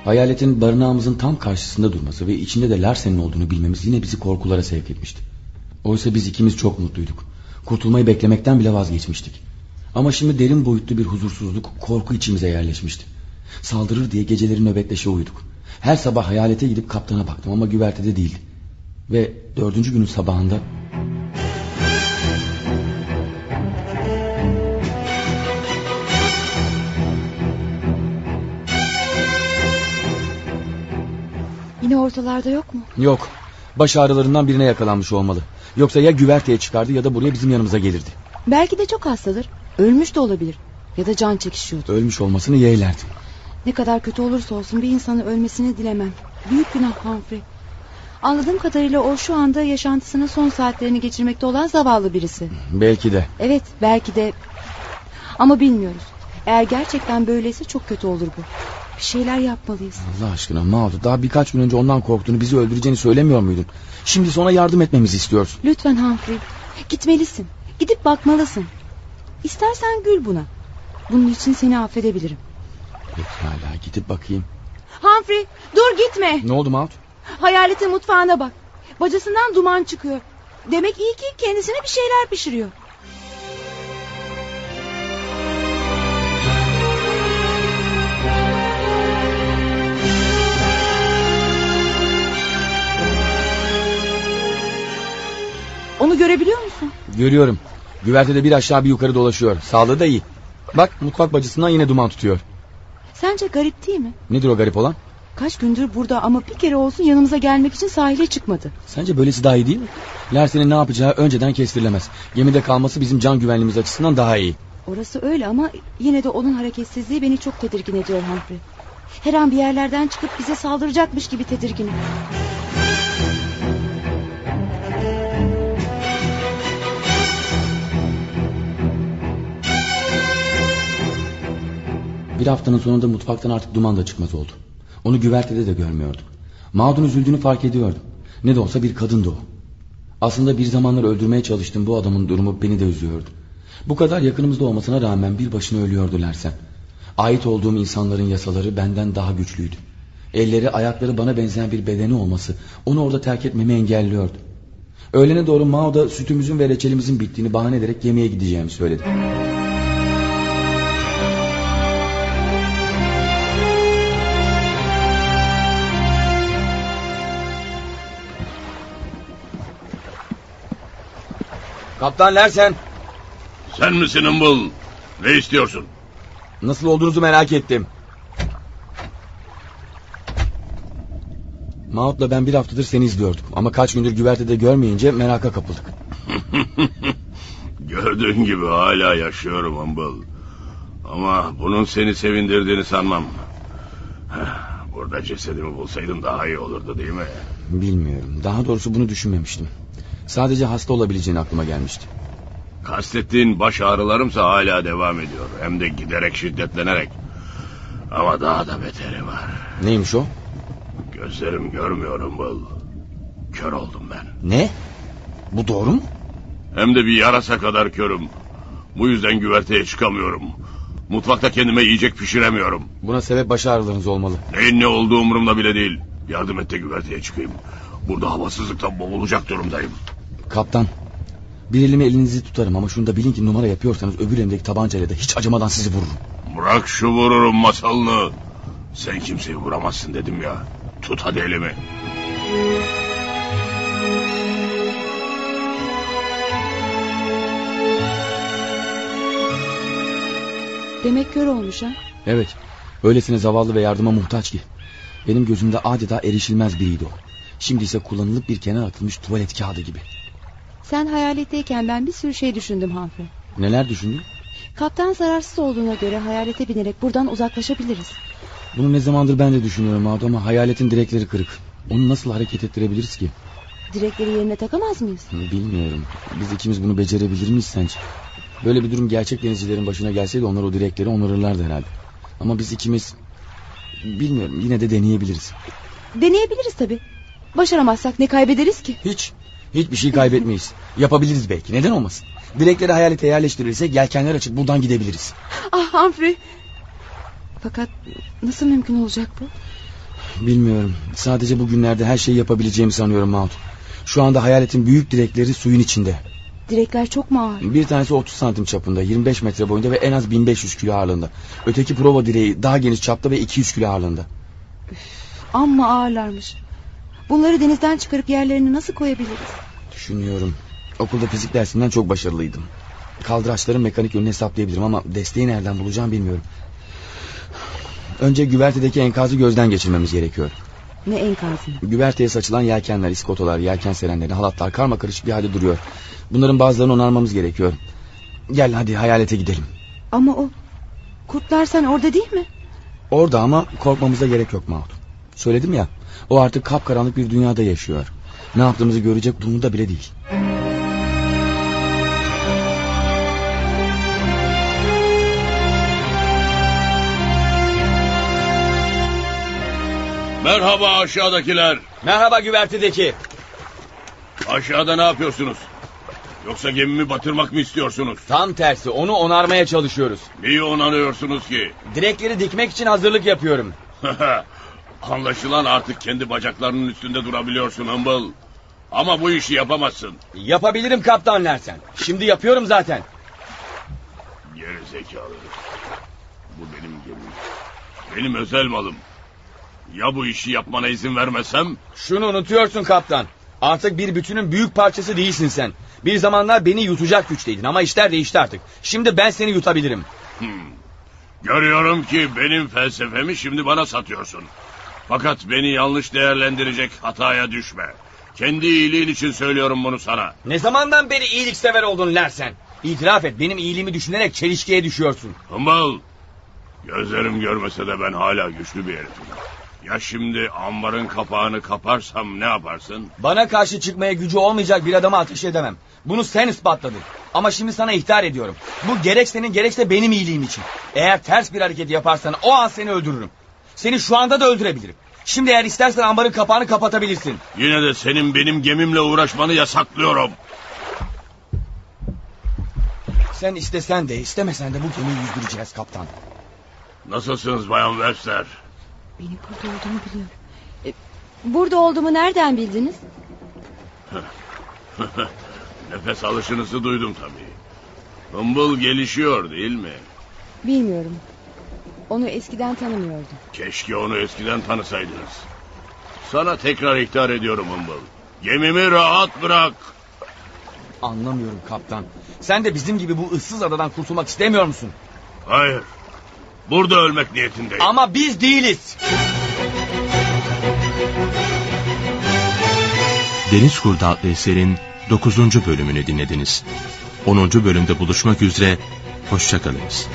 Hayaletin barınağımızın tam karşısında durması ve içinde de Larsen'in olduğunu bilmemiz yine bizi korkulara sevk etmişti. Oysa biz ikimiz çok mutluyduk. Kurtulmayı beklemekten bile vazgeçmiştik. Ama şimdi derin boyutlu bir huzursuzluk, korku içimize yerleşmişti. Saldırır diye geceleri nöbetleşe uyuduk. Her sabah hayalete gidip kaptana baktım ama güvertede değildi. Ve dördüncü günün sabahında... Yine ortalarda yok mu? Yok. Baş ağrılarından birine yakalanmış olmalı. Yoksa ya güverteye çıkardı ya da buraya bizim yanımıza gelirdi. Belki de çok hastadır. Ölmüş de olabilir. Ya da can çekişiyordu. Ölmüş olmasını yeğlerdi. Ne kadar kötü olursa olsun bir insanın ölmesini dilemem. Büyük günah Humphrey. Anladığım kadarıyla o şu anda yaşantısının son saatlerini geçirmekte olan zavallı birisi. Belki de. Evet belki de. Ama bilmiyoruz. Eğer gerçekten böyleyse çok kötü olur bu. Bir şeyler yapmalıyız. Allah aşkına Mağdur daha birkaç gün önce ondan korktuğunu bizi öldüreceğini söylemiyor muydun? Şimdi sonra yardım etmemizi istiyorsun. Lütfen Humphrey. Gitmelisin. Gidip bakmalısın. İstersen gül buna. Bunun için seni affedebilirim. Pekala gidip bakayım. Humphrey dur gitme. Ne oldu Maud? Hayaletin mutfağına bak. Bacasından duman çıkıyor. Demek iyi ki kendisine bir şeyler pişiriyor. Onu görebiliyor musun? Görüyorum. Güvertede bir aşağı bir yukarı dolaşıyor. Sağlığı da iyi. Bak mutfak bacısından yine duman tutuyor. Sence garip değil mi? Nedir o garip olan? Kaç gündür burada ama bir kere olsun yanımıza gelmek için sahile çıkmadı. Sence böylesi daha iyi değil mi? Larsen'in ne yapacağı önceden kestirilemez. Gemide kalması bizim can güvenliğimiz açısından daha iyi. Orası öyle ama yine de onun hareketsizliği beni çok tedirgin ediyor Humphrey. Her an bir yerlerden çıkıp bize saldıracakmış gibi tedirginim. Bir haftanın sonunda mutfaktan artık duman da çıkmaz oldu. Onu güvertede de görmüyordum. Mağdun üzüldüğünü fark ediyordum. Ne de olsa bir kadındı o. Aslında bir zamanlar öldürmeye çalıştığım bu adamın durumu beni de üzüyordu. Bu kadar yakınımızda olmasına rağmen bir başına ölüyordu Larsen. Ait olduğum insanların yasaları benden daha güçlüydü. Elleri ayakları bana benzeyen bir bedeni olması onu orada terk etmemi engelliyordu. Öğlene doğru Mao'da sütümüzün ve reçelimizin bittiğini bahane ederek yemeğe gideceğimi söyledi. Kaptan Larsen. Sen misin Umbul? Ne istiyorsun? Nasıl olduğunuzu merak ettim. Maut'la ben bir haftadır seni izliyorduk. Ama kaç gündür güvertede görmeyince meraka kapıldık. Gördüğün gibi hala yaşıyorum Umbul. Ama bunun seni sevindirdiğini sanmam. Burada cesedimi bulsaydın daha iyi olurdu değil mi? Bilmiyorum. Daha doğrusu bunu düşünmemiştim. Sadece hasta olabileceğini aklıma gelmişti. Kastettiğin baş ağrılarımsa hala devam ediyor. Hem de giderek şiddetlenerek. Ama daha da beteri var. Neymiş o? Gözlerim görmüyor Humble. Kör oldum ben. Ne? Bu doğru mu? Hem de bir yarasa kadar körüm. Bu yüzden güverteye çıkamıyorum. Mutfakta kendime yiyecek pişiremiyorum. Buna sebep baş ağrılarınız olmalı. Neyin ne olduğu umurumda bile değil. Yardım et de güverteye çıkayım. Burada havasızlıktan boğulacak durumdayım. Kaptan. Bir elime elinizi tutarım ama şunu da bilin ki numara yapıyorsanız öbür elimdeki tabancayla da hiç acımadan sizi vururum. Bırak şu vururum masalını. Sen kimseyi vuramazsın dedim ya. Tut hadi elimi. Demek kör olmuş ha. Evet. Öylesine zavallı ve yardıma muhtaç ki. Benim gözümde adeta erişilmez biriydi o. Şimdi ise kullanılıp bir kenara atılmış tuvalet kağıdı gibi. Sen hayaletteyken ben bir sürü şey düşündüm Humphrey. Neler düşündün? Kaptan zararsız olduğuna göre hayalete binerek buradan uzaklaşabiliriz. Bunu ne zamandır ben de düşünüyorum Madu ama hayaletin direkleri kırık. Onu nasıl hareket ettirebiliriz ki? Direkleri yerine takamaz mıyız? Bilmiyorum. Biz ikimiz bunu becerebilir miyiz sence? Böyle bir durum gerçek denizcilerin başına gelseydi onlar o direkleri onarırlardı herhalde. Ama biz ikimiz... Bilmiyorum yine de deneyebiliriz. Deneyebiliriz tabi. Başaramazsak ne kaybederiz ki? Hiç. Hiçbir şey kaybetmeyiz. Yapabiliriz belki. Neden olmasın? Direkleri hayalete yerleştirirsek yelkenler açıp buradan gidebiliriz. Ah Humphrey. Fakat nasıl mümkün olacak bu? Bilmiyorum. Sadece bugünlerde her şeyi yapabileceğimi sanıyorum Mahmut. Şu anda hayaletin büyük direkleri suyun içinde. Direkler çok mu ağır? Bir tanesi 30 santim çapında, 25 metre boyunda ve en az 1500 kilo ağırlığında. Öteki prova direği daha geniş çapta ve 200 kilo ağırlığında. Amma ağırlarmış. Bunları denizden çıkarıp yerlerine nasıl koyabiliriz? Düşünüyorum. Okulda fizik dersinden çok başarılıydım. Kaldıraçların mekanik yönünü hesaplayabilirim ama desteği nereden bulacağım bilmiyorum. Önce güvertedeki enkazı gözden geçirmemiz gerekiyor. Ne enkazı? Güverteye saçılan yelkenler, iskotolar, yelken serenleri, halatlar karma karışık bir halde duruyor. Bunların bazılarını onarmamız gerekiyor. Gel hadi hayalete gidelim. Ama o kurtlar sen orada değil mi? Orada ama korkmamıza gerek yok Mahmut. Söyledim ya o artık kapkaranlık bir dünyada yaşıyor. Ne yaptığımızı görecek durumda bile değil. Merhaba aşağıdakiler. Merhaba güvertedeki. Aşağıda ne yapıyorsunuz? Yoksa gemimi batırmak mı istiyorsunuz? Tam tersi onu onarmaya çalışıyoruz. Neyi onarıyorsunuz ki? Direkleri dikmek için hazırlık yapıyorum. Anlaşılan artık kendi bacaklarının üstünde durabiliyorsun Humble. Ama bu işi yapamazsın. Yapabilirim kaptan Lersen. Şimdi yapıyorum zaten. Geri zekalı. Bu benim gemim. Benim özel malım. Ya bu işi yapmana izin vermesem? Şunu unutuyorsun kaptan. Artık bir bütünün büyük parçası değilsin sen. Bir zamanlar beni yutacak güçteydin ama işler değişti artık. Şimdi ben seni yutabilirim. Hmm. Görüyorum ki benim felsefemi şimdi bana satıyorsun. Fakat beni yanlış değerlendirecek hataya düşme. Kendi iyiliğin için söylüyorum bunu sana. Ne zamandan beri iyiliksever oldun Lersen? İtiraf et benim iyiliğimi düşünerek çelişkiye düşüyorsun. Humble. Gözlerim görmese de ben hala güçlü bir herifim. Ya şimdi ambarın kapağını kaparsam ne yaparsın? Bana karşı çıkmaya gücü olmayacak bir adama ateş edemem. Bunu sen ispatladın. Ama şimdi sana ihtar ediyorum. Bu gerek senin gerekse benim iyiliğim için. Eğer ters bir hareket yaparsan o an seni öldürürüm. Seni şu anda da öldürebilirim. Şimdi eğer istersen ambarın kapağını kapatabilirsin. Yine de senin benim gemimle uğraşmanı yasaklıyorum. Sen istesen de istemesen de bu gemiyi yüzdüreceğiz kaptan. Nasılsınız Bayan Webster? Benim burada olduğumu biliyorum. E, burada olduğumu nereden bildiniz? Nefes alışınızı duydum tabii. Humble gelişiyor değil mi? Bilmiyorum. Onu eskiden tanımıyordum. Keşke onu eskiden tanısaydınız. Sana tekrar ihtar ediyorum Humble. Gemimi rahat bırak. Anlamıyorum kaptan. Sen de bizim gibi bu ıssız adadan kurtulmak istemiyor musun? Hayır. Burada ölmek niyetindeyim. Ama biz değiliz. Deniz Kurdu adlı eserin 9. bölümünü dinlediniz. 10. bölümde buluşmak üzere, hoşçakalınız.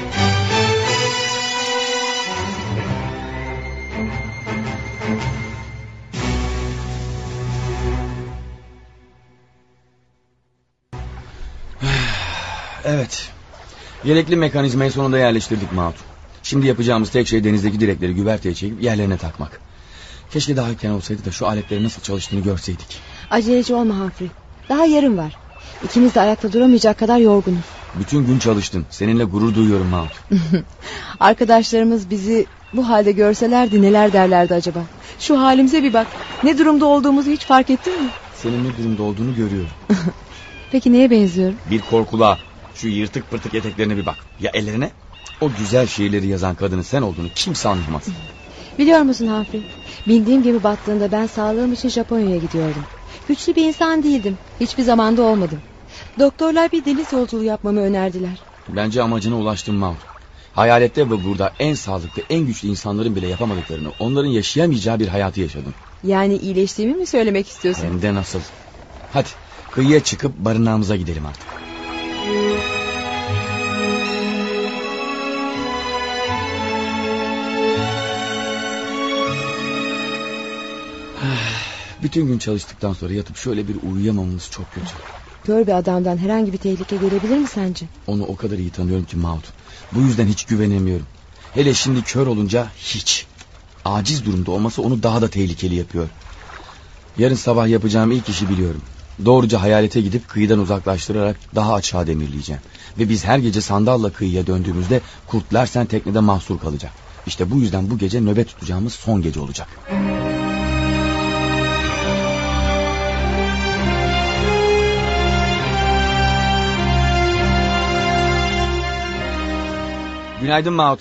Evet. Gerekli mekanizmayı sonunda yerleştirdik Maut. Şimdi yapacağımız tek şey denizdeki direkleri güverteye çekip yerlerine takmak. Keşke daha erken olsaydı da şu aletlerin nasıl çalıştığını görseydik. Aceleci olma Humphrey. Daha yarım var. İkimiz de ayakta duramayacak kadar yorgunuz. Bütün gün çalıştın. Seninle gurur duyuyorum Maut. Arkadaşlarımız bizi bu halde görselerdi neler derlerdi acaba? Şu halimize bir bak. Ne durumda olduğumuzu hiç fark ettin mi? Senin ne durumda olduğunu görüyorum. Peki neye benziyorum? Bir korkuluğa. Şu yırtık pırtık eteklerine bir bak. Ya ellerine? O güzel şiirleri yazan kadının sen olduğunu kimse anlamaz. Biliyor musun Humphrey? Bindiğim gemi battığında ben sağlığım için Japonya'ya gidiyordum. Güçlü bir insan değildim. Hiçbir zamanda olmadım. Doktorlar bir deniz yolculuğu yapmamı önerdiler. Bence amacına ulaştın Maut. Hayalette ve burada en sağlıklı, en güçlü insanların bile yapamadıklarını, onların yaşayamayacağı bir hayatı yaşadın. Yani iyileştiğimi mi söylemek istiyorsun? Hem de nasıl. Hadi kıyıya çıkıp barınağımıza gidelim artık. Bütün gün çalıştıktan sonra yatıp şöyle bir uyuyamamamız çok kötü. Kör bir adamdan herhangi bir tehlike gelebilir mi sence? Onu o kadar iyi tanıyorum ki Maud. Bu yüzden hiç güvenemiyorum. Hele şimdi kör olunca hiç. Aciz durumda olması onu daha da tehlikeli yapıyor. Yarın sabah yapacağım ilk işi biliyorum. Doğruca hayalete gidip kıyıdan uzaklaştırarak daha aşağı demirleyeceğim. Ve biz her gece sandalla kıyıya döndüğümüzde Kurt Larsen teknede mahsur kalacak. İşte bu yüzden bu gece nöbet tutacağımız son gece olacak. Günaydın Maud.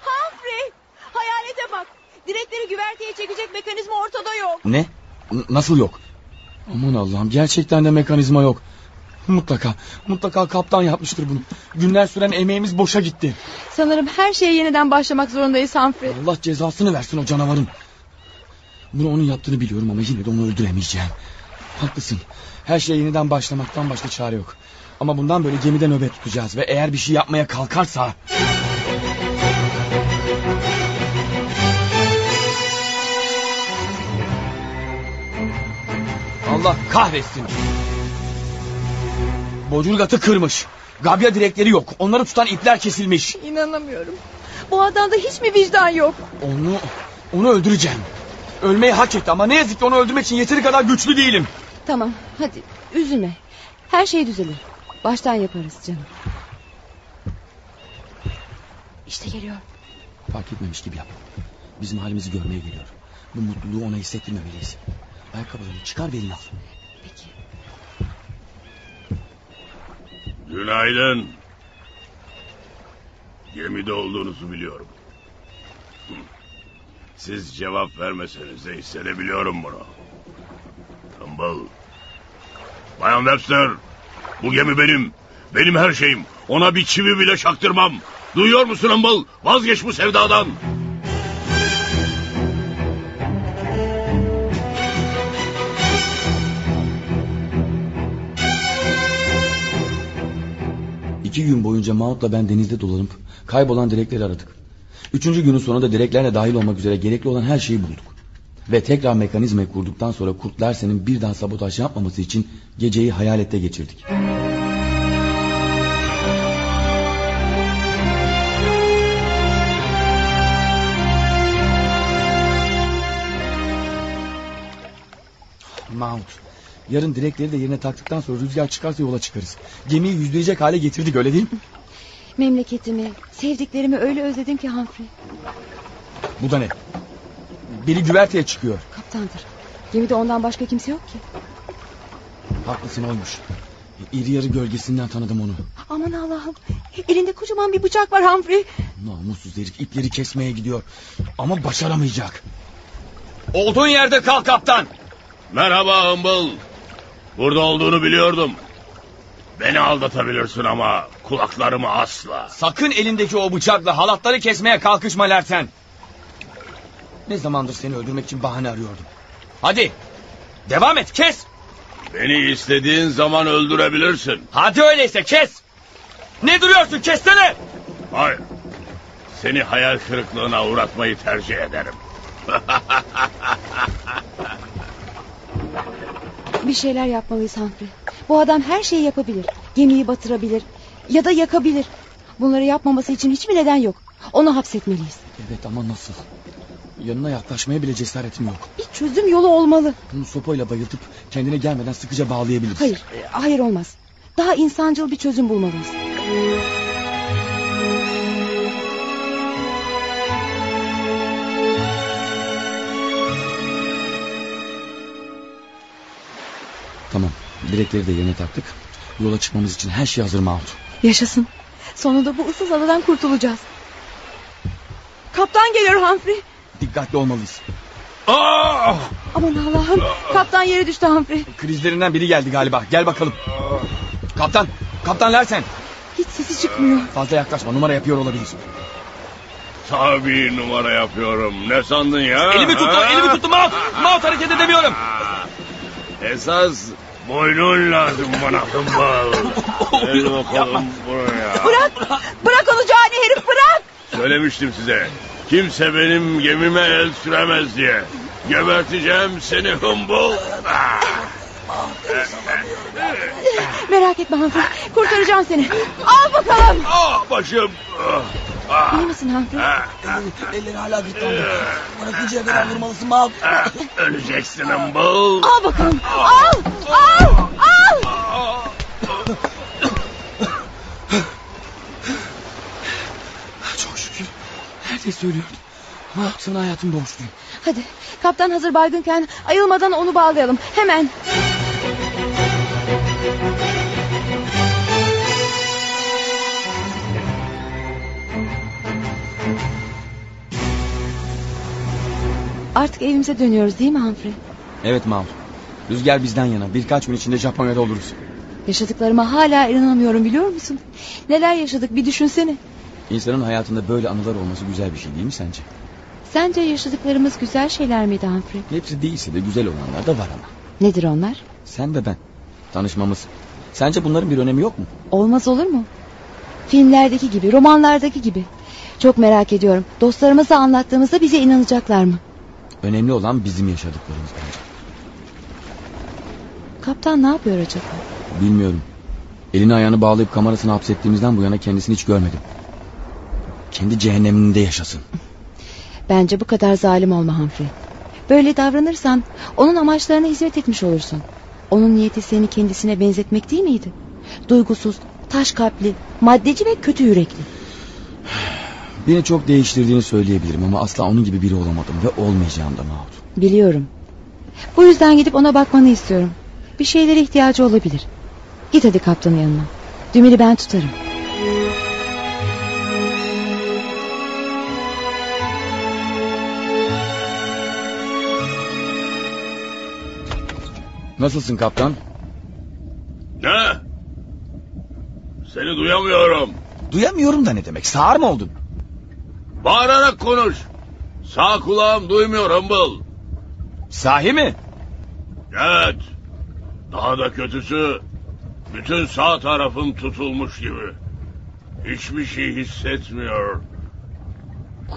Humphrey! Hayalete bak. Direkleri güverteye çekecek mekanizma ortada yok. Ne? N- nasıl yok? Aman Allah'ım gerçekten de mekanizma yok. Mutlaka, mutlaka kaptan yapmıştır bunu. Günler süren emeğimiz boşa gitti. Sanırım her şeye yeniden başlamak zorundayız Humphrey. Allah cezasını versin o canavarın. Bunu onun yaptığını biliyorum ama yine de onu öldüremeyeceğim. Haklısın. Her şeye yeniden başlamaktan başka çare yok. Ama bundan böyle gemide nöbet tutacağız ve eğer bir şey yapmaya kalkarsa... Allah kahretsin. Bocurgatı kırmış. Gabya direkleri yok. Onları tutan ipler kesilmiş. İnanamıyorum. Bu adamda hiç mi vicdan yok? Onu onu öldüreceğim. Ölmeyi hak etti ama ne yazık ki onu öldürmek için yeteri kadar güçlü değilim. Tamam hadi üzülme. Her şey düzelir. Baştan yaparız canım. İşte geliyor. Fark etmemiş gibi yap. Bizim halimizi görmeye geliyor. Bu mutluluğu ona hissettirmemeliyiz. Ayakkabılarını çıkar ve elini al. Peki. Günaydın. Gemide olduğunuzu biliyorum. Siz cevap vermeseniz de hissedebiliyorum bunu. Tumble. Bayan Webster. Bu gemi benim. Benim her şeyim. Ona bir çivi bile çaktırmam. Duyuyor musun Humble? Vazgeç bu sevdadan. İki gün boyunca Maud'la ben denizde dolanıp kaybolan direkleri aradık. Üçüncü günün sonunda direklerle dahil olmak üzere gerekli olan her şeyi bulduk. Ve tekrar mekanizmayı kurduktan sonra Kurt Larsen'in bir daha sabotaj yapmaması için geceyi hayalette geçirdik. Mount. Yarın direkleri de yerine taktıktan sonra rüzgar çıkarsa yola çıkarız. Gemiyi yüzleyecek hale getirdik öyle değil mi? Memleketimi, sevdiklerimi öyle özledim ki Humphrey. Bu da ne? Biri güverteye çıkıyor. Kaptandır. Gemide ondan başka kimse yok ki. Haklısın olmuş. İri yarı gölgesinden tanıdım onu. Aman Allah'ım. Elinde kocaman bir bıçak var Humphrey. Namussuz herif ipleri kesmeye gidiyor. Ama başaramayacak. Olduğun yerde kal kaptan. Merhaba Humble. Burada olduğunu biliyordum. Beni aldatabilirsin ama kulaklarımı asla. Sakın elindeki o bıçakla halatları kesmeye kalkışma Lerten. Ne zamandır seni öldürmek için bahane arıyordum. Hadi devam et kes. Beni istediğin zaman öldürebilirsin. Hadi öyleyse kes. Ne duruyorsun kessene. Hayır. Seni hayal kırıklığına uğratmayı tercih ederim. Bir şeyler yapmalıyız Humphrey. Bu adam her şeyi yapabilir. Gemiyi batırabilir ya da yakabilir. Bunları yapmaması için hiçbir neden yok. Onu hapsetmeliyiz. Evet ama nasıl? Yanına yaklaşmaya bile cesaretim yok. Bir çözüm yolu olmalı. Bunu sopayla bayıltıp kendine gelmeden sıkıca bağlayabiliriz. Hayır, hayır olmaz. Daha insancıl bir çözüm bulmalıyız. Tamam. Direkleri de yerine taktık. Yola çıkmamız için her şey hazır Mahmut. Yaşasın. Sonunda bu ıssız adadan kurtulacağız. Kaptan geliyor Humphrey. Dikkatli olmalıyız. Aman Allah'ım. Kaptan yere düştü Humphrey. Krizlerinden biri geldi galiba. Gel bakalım. Kaptan. Kaptan Larsen. Hiç sesi çıkmıyor. Fazla yaklaşma. Numara yapıyor olabilir. Tabii numara yapıyorum. Ne sandın ya? Elimi tuttu, ha? elimi tuttu Maut. Maut hareket edemiyorum. Esas boynun lazım bana hımbal. Gel bakalım buraya. Bırak! Bırak onu cani herif bırak! Söylemiştim size. Kimse benim gemime el süremez diye. Geberteceğim seni hımbıl. Merak etme Humphrey. Kurtaracağım seni. Al bakalım. Ah başım. Ah, İyi misin Humphrey? Elleri hala gırtlağında. Bırakıcıya kadar vurmalısın Maut. ah, Öleceksin hımbıl. Al bakalım. Al. Al. Al. Çok şükür. Herkes söylüyor. Mahmut sana hayatım borçluyum. Hadi kaptan hazır baygınken ayılmadan onu bağlayalım. Hemen. Artık evimize dönüyoruz değil mi Humphrey? Evet Mahmut. Rüzgar bizden yana. Birkaç gün içinde Japonya'da oluruz. Yaşadıklarıma hala inanamıyorum biliyor musun? Neler yaşadık bir düşünsene. İnsanın hayatında böyle anılar olması güzel bir şey değil mi sence? Sence yaşadıklarımız güzel şeyler miydi Humphrey? Hepsi değilse de güzel olanlar da var ama. Nedir onlar? Sen ve ben. Tanışmamız. Sence bunların bir önemi yok mu? Olmaz olur mu? Filmlerdeki gibi, romanlardaki gibi. Çok merak ediyorum. Dostlarımıza anlattığımızda bize inanacaklar mı? Önemli olan bizim yaşadıklarımız bence. Kaptan ne yapıyor acaba? Bilmiyorum. Elini ayağını bağlayıp kamerasına hapsettiğimizden bu yana kendisini hiç görmedim. Kendi cehenneminde yaşasın. Bence bu kadar zalim olma Humphrey. Böyle davranırsan onun amaçlarına hizmet etmiş olursun. Onun niyeti seni kendisine benzetmek değil miydi? Duygusuz, taş kalpli, maddeci ve kötü yürekli. Beni çok değiştirdiğini söyleyebilirim ama asla onun gibi biri olamadım ve olmayacağım da Mahmut. Biliyorum. Bu yüzden gidip ona bakmanı istiyorum. Bir şeylere ihtiyacı olabilir. Git hadi kaptanın yanına. Dümeni ben tutarım. Nasılsın kaptan? Ne? Seni duyamıyorum. Duyamıyorum da ne demek? Sağır mı oldun? Bağırarak konuş. Sağ kulağım duymuyor hımbıl. Sahi mi? Evet. Daha da kötüsü bütün sağ tarafım tutulmuş gibi. Hiçbir şey hissetmiyor.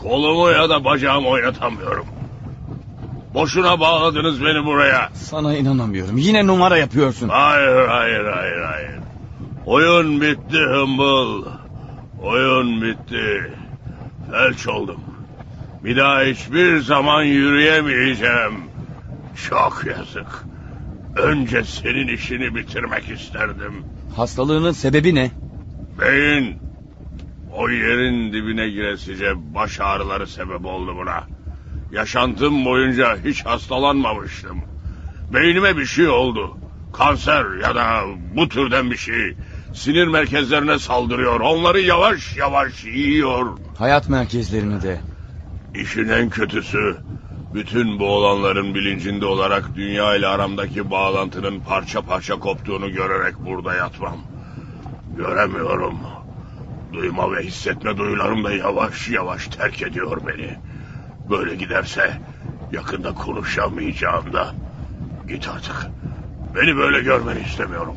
Kolumu ya da bacağımı oynatamıyorum. Boşuna bağladınız beni buraya. Sana inanamıyorum. Yine numara yapıyorsun. Hayır, hayır, hayır, hayır. Oyun bitti hımbıl. Oyun bitti. Felç oldum. Bir daha hiçbir zaman yürüyemeyeceğim. Çok yazık. Önce senin işini bitirmek isterdim. Hastalığının sebebi ne? Beyin o yerin dibine giresice baş ağrıları sebep oldu buna. Yaşantım boyunca hiç hastalanmamıştım. Beynime bir şey oldu. Kanser ya da bu türden bir şey. Sinir merkezlerine saldırıyor. Onları yavaş yavaş yiyor. Hayat merkezlerini de. İşin en kötüsü bütün bu olanların bilincinde olarak dünya ile aramdaki bağlantının parça parça koptuğunu görerek burada yatmam. Göremiyorum. Duyma ve hissetme duyularım da yavaş yavaş terk ediyor beni. Böyle giderse yakında konuşamayacağım da. Git artık. Beni böyle görmeni istemiyorum.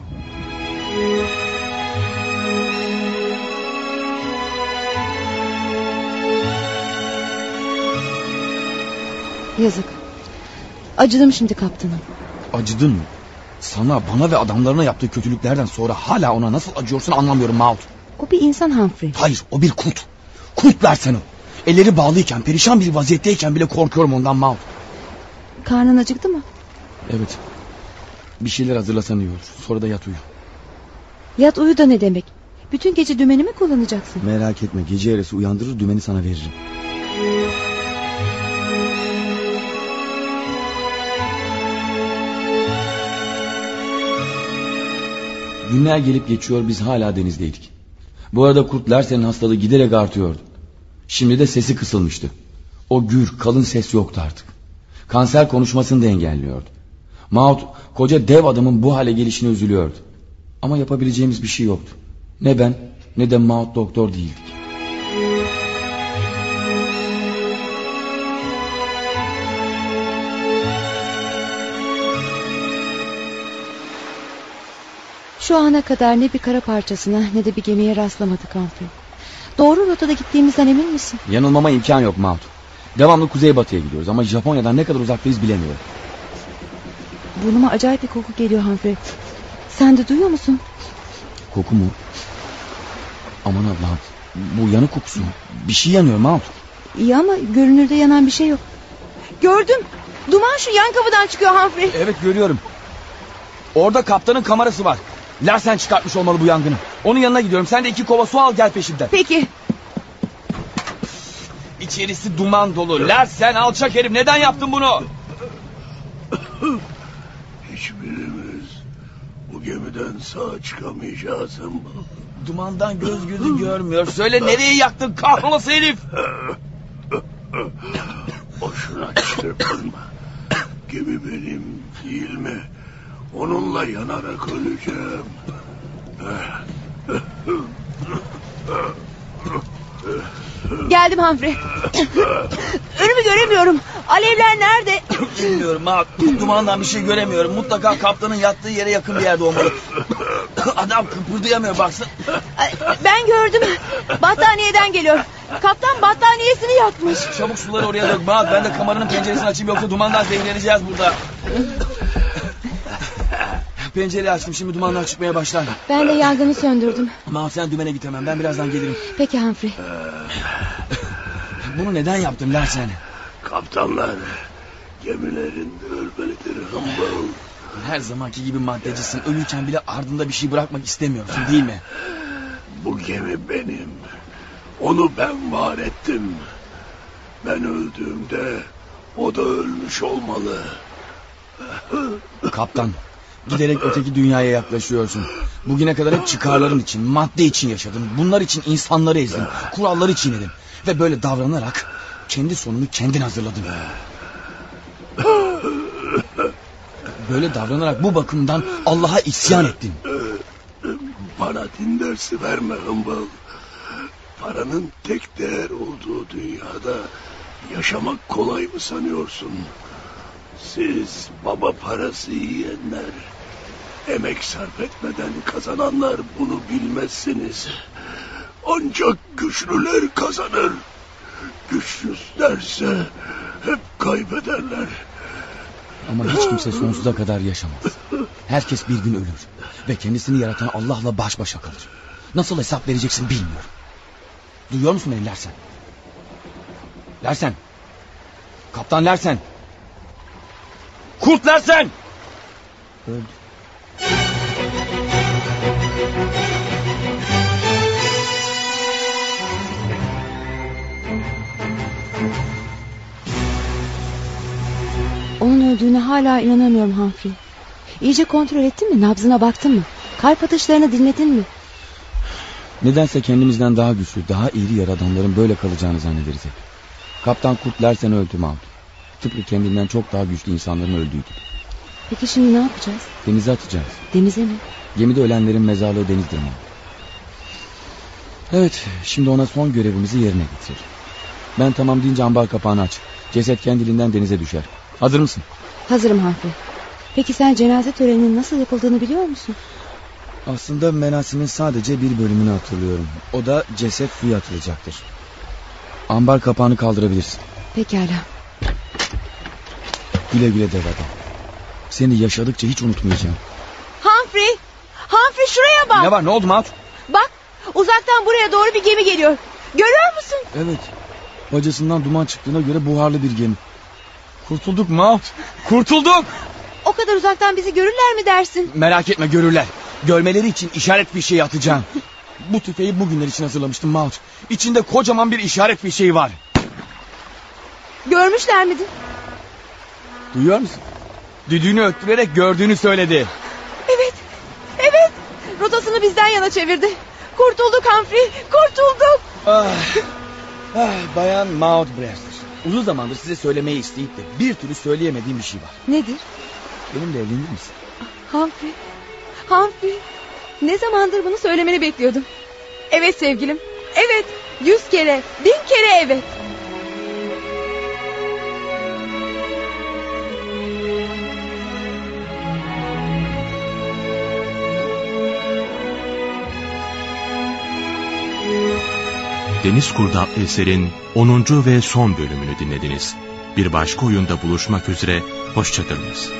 Yazık. Acıdım şimdi kaptanım. Acıdın mı? Sana, bana ve adamlarına yaptığı kötülüklerden sonra hala ona nasıl acıyorsun anlamıyorum Maud. O bir insan Humphrey. Hayır o bir kurt. Kurt versen o. Elleri bağlıyken, perişan bir vaziyetteyken bile korkuyorum ondan Maud. Karnın acıktı mı? Evet. Bir şeyler hazırlasan iyi olur. Sonra da yat uyu. Yat uyu da ne demek? Bütün gece dümeni mi kullanacaksın? Merak etme gece yarısı uyandırır dümeni sana veririm. Günler gelip geçiyor biz hala denizdeydik. Bu arada kurt Larsen'in hastalığı giderek artıyordu. Şimdi de sesi kısılmıştı. O gür kalın ses yoktu artık. Kanser konuşmasını da engelliyordu. Maud koca dev adamın bu hale gelişine üzülüyordu. Ama yapabileceğimiz bir şey yoktu. Ne ben ne de Maud doktor değildik. Şu ana kadar ne bir kara parçasına ne de bir gemiye rastlamadık Humphrey. Doğru rotada gittiğimizden emin misin? Yanılmama imkan yok Maud. Devamlı kuzeybatıya gidiyoruz ama Japonya'dan ne kadar uzaktayız bilemiyorum. Burnuma acayip bir koku geliyor Humphrey. Sen de duyuyor musun? Koku mu? Aman Allah'ım. Bu yanık kokusu mu? Bir şey yanıyor Maud. İyi ama görünürde yanan bir şey yok. Gördüm. Duman şu yan kapıdan çıkıyor Humphrey. Evet görüyorum. Orada kaptanın kamerası var. Larsen çıkartmış olmalı bu yangını. Onun yanına gidiyorum. Sen de iki kova su al gel peşimden. Peki. İçerisi duman dolu. Larsen alçak herif neden yaptın bunu? Hiçbirimiz bu gemiden sağ çıkamayacağız ama. Dumandan göz gözü görmüyor. Söyle nereye yaktın kahrolası herif? Boşuna çırpınma. Gemi benim değil mi? Onunla yanarak öleceğim. Geldim Humphrey. Önümü göremiyorum. Alevler nerede? Bilmiyorum ha. Dumandan bir şey göremiyorum. Mutlaka kaptanın yattığı yere yakın bir yerde olmalı. Adam kıpırdayamıyor baksın. Ben gördüm. Battaniyeden geliyor. Kaptan battaniyesini yakmış. Çabuk suları oraya dök. Bak ben de kameranın penceresini açayım yoksa dumandan zehirleneceğiz burada. Pencereyi açtım şimdi dumanlar çıkmaya başlar. Ben de yangını söndürdüm. Ama sen dümene git hemen ben birazdan gelirim. Peki Humphrey. Bunu neden yaptın Larsen? Kaptanlar gemilerin ölmelidir hımbıl. Her zamanki gibi maddecisin. Ölürken bile ardında bir şey bırakmak istemiyorsun değil mi? Bu gemi benim. Onu ben var ettim. Ben öldüğümde o da ölmüş olmalı. Kaptan giderek öteki dünyaya yaklaşıyorsun. Bugüne kadar hep çıkarların için, madde için yaşadın. Bunlar için insanları ezdin, kuralları çiğnedin. Ve böyle davranarak kendi sonunu kendin hazırladın. Böyle davranarak bu bakımdan Allah'a isyan ettin. Bana din dersi verme hımbıl. Paranın tek değer olduğu dünyada yaşamak kolay mı sanıyorsun? Siz baba parası yiyenler, emek sarf etmeden kazananlar bunu bilmezsiniz. Ancak güçlüler kazanır. Güçsüzlerse hep kaybederler. Ama hiç kimse sonsuza kadar yaşamaz. Herkes bir gün ölür. Ve kendisini yaratan Allah'la baş başa kalır. Nasıl hesap vereceksin bilmiyorum. Duyuyor musun beni Lersen? Lersen. Kaptan Lersen. Kurt Lersen. Öldü. Onun öldüğüne hala inanamıyorum Humphrey. İyice kontrol ettin mi? Nabzına baktın mı? Kalp atışlarını dinledin mi? Nedense kendimizden daha güçlü, daha iri yaradanların böyle kalacağını zannederiz hep. Kaptan Kurt Lersen öldü Mahmut. Tıpkı kendinden çok daha güçlü insanların öldüğü gibi. Peki şimdi ne yapacağız? Denize atacağız. Denize mi? Gemide ölenlerin mezarlığı denizdir Mahmut. Evet, şimdi ona son görevimizi yerine getir. Ben tamam deyince ambar kapağını aç. Ceset kendiliğinden denize düşer. Hazır mısın? Hazırım Humphrey. Peki sen cenaze töreninin nasıl yapıldığını biliyor musun? Aslında merasimin sadece bir bölümünü hatırlıyorum. O da ceset suya atılacaktır. Ambar kapağını kaldırabilirsin. Pekala. Güle güle dev adam. Seni yaşadıkça hiç unutmayacağım. Humphrey! Humphrey şuraya bak. Ne var ne oldu Maud? Bak uzaktan buraya doğru bir gemi geliyor. Görüyor musun? Evet. Bacasından duman çıktığına göre buharlı bir gemi. Kurtulduk Maud. Kurtulduk. O kadar uzaktan bizi görürler mi dersin? Merak etme görürler. Görmeleri için işaret bir şey atacağım. Bu tüfeği bugünler için hazırlamıştım Maud. İçinde kocaman bir işaret bir şey var. Görmüşler midir? Duyuyor musun? Düdüğünü öttürerek gördüğünü söyledi. Evet. Evet. Rotasını bizden yana çevirdi. Kurtulduk Humphrey. Kurtulduk. Ah, ah, bayan Maud Brewster. Uzun zamandır size söylemeyi isteyip de bir türlü söyleyemediğim bir şey var. Nedir? Benimle evlenir misin? Humphrey. Humphrey. Ne zamandır bunu söylemeni bekliyordum. Evet sevgilim. Evet. Yüz kere, bin kere evet. Deniz Kurdu adlı eserin 10. ve son bölümünü dinlediniz. Bir başka oyunda buluşmak üzere, hoşçakalınız.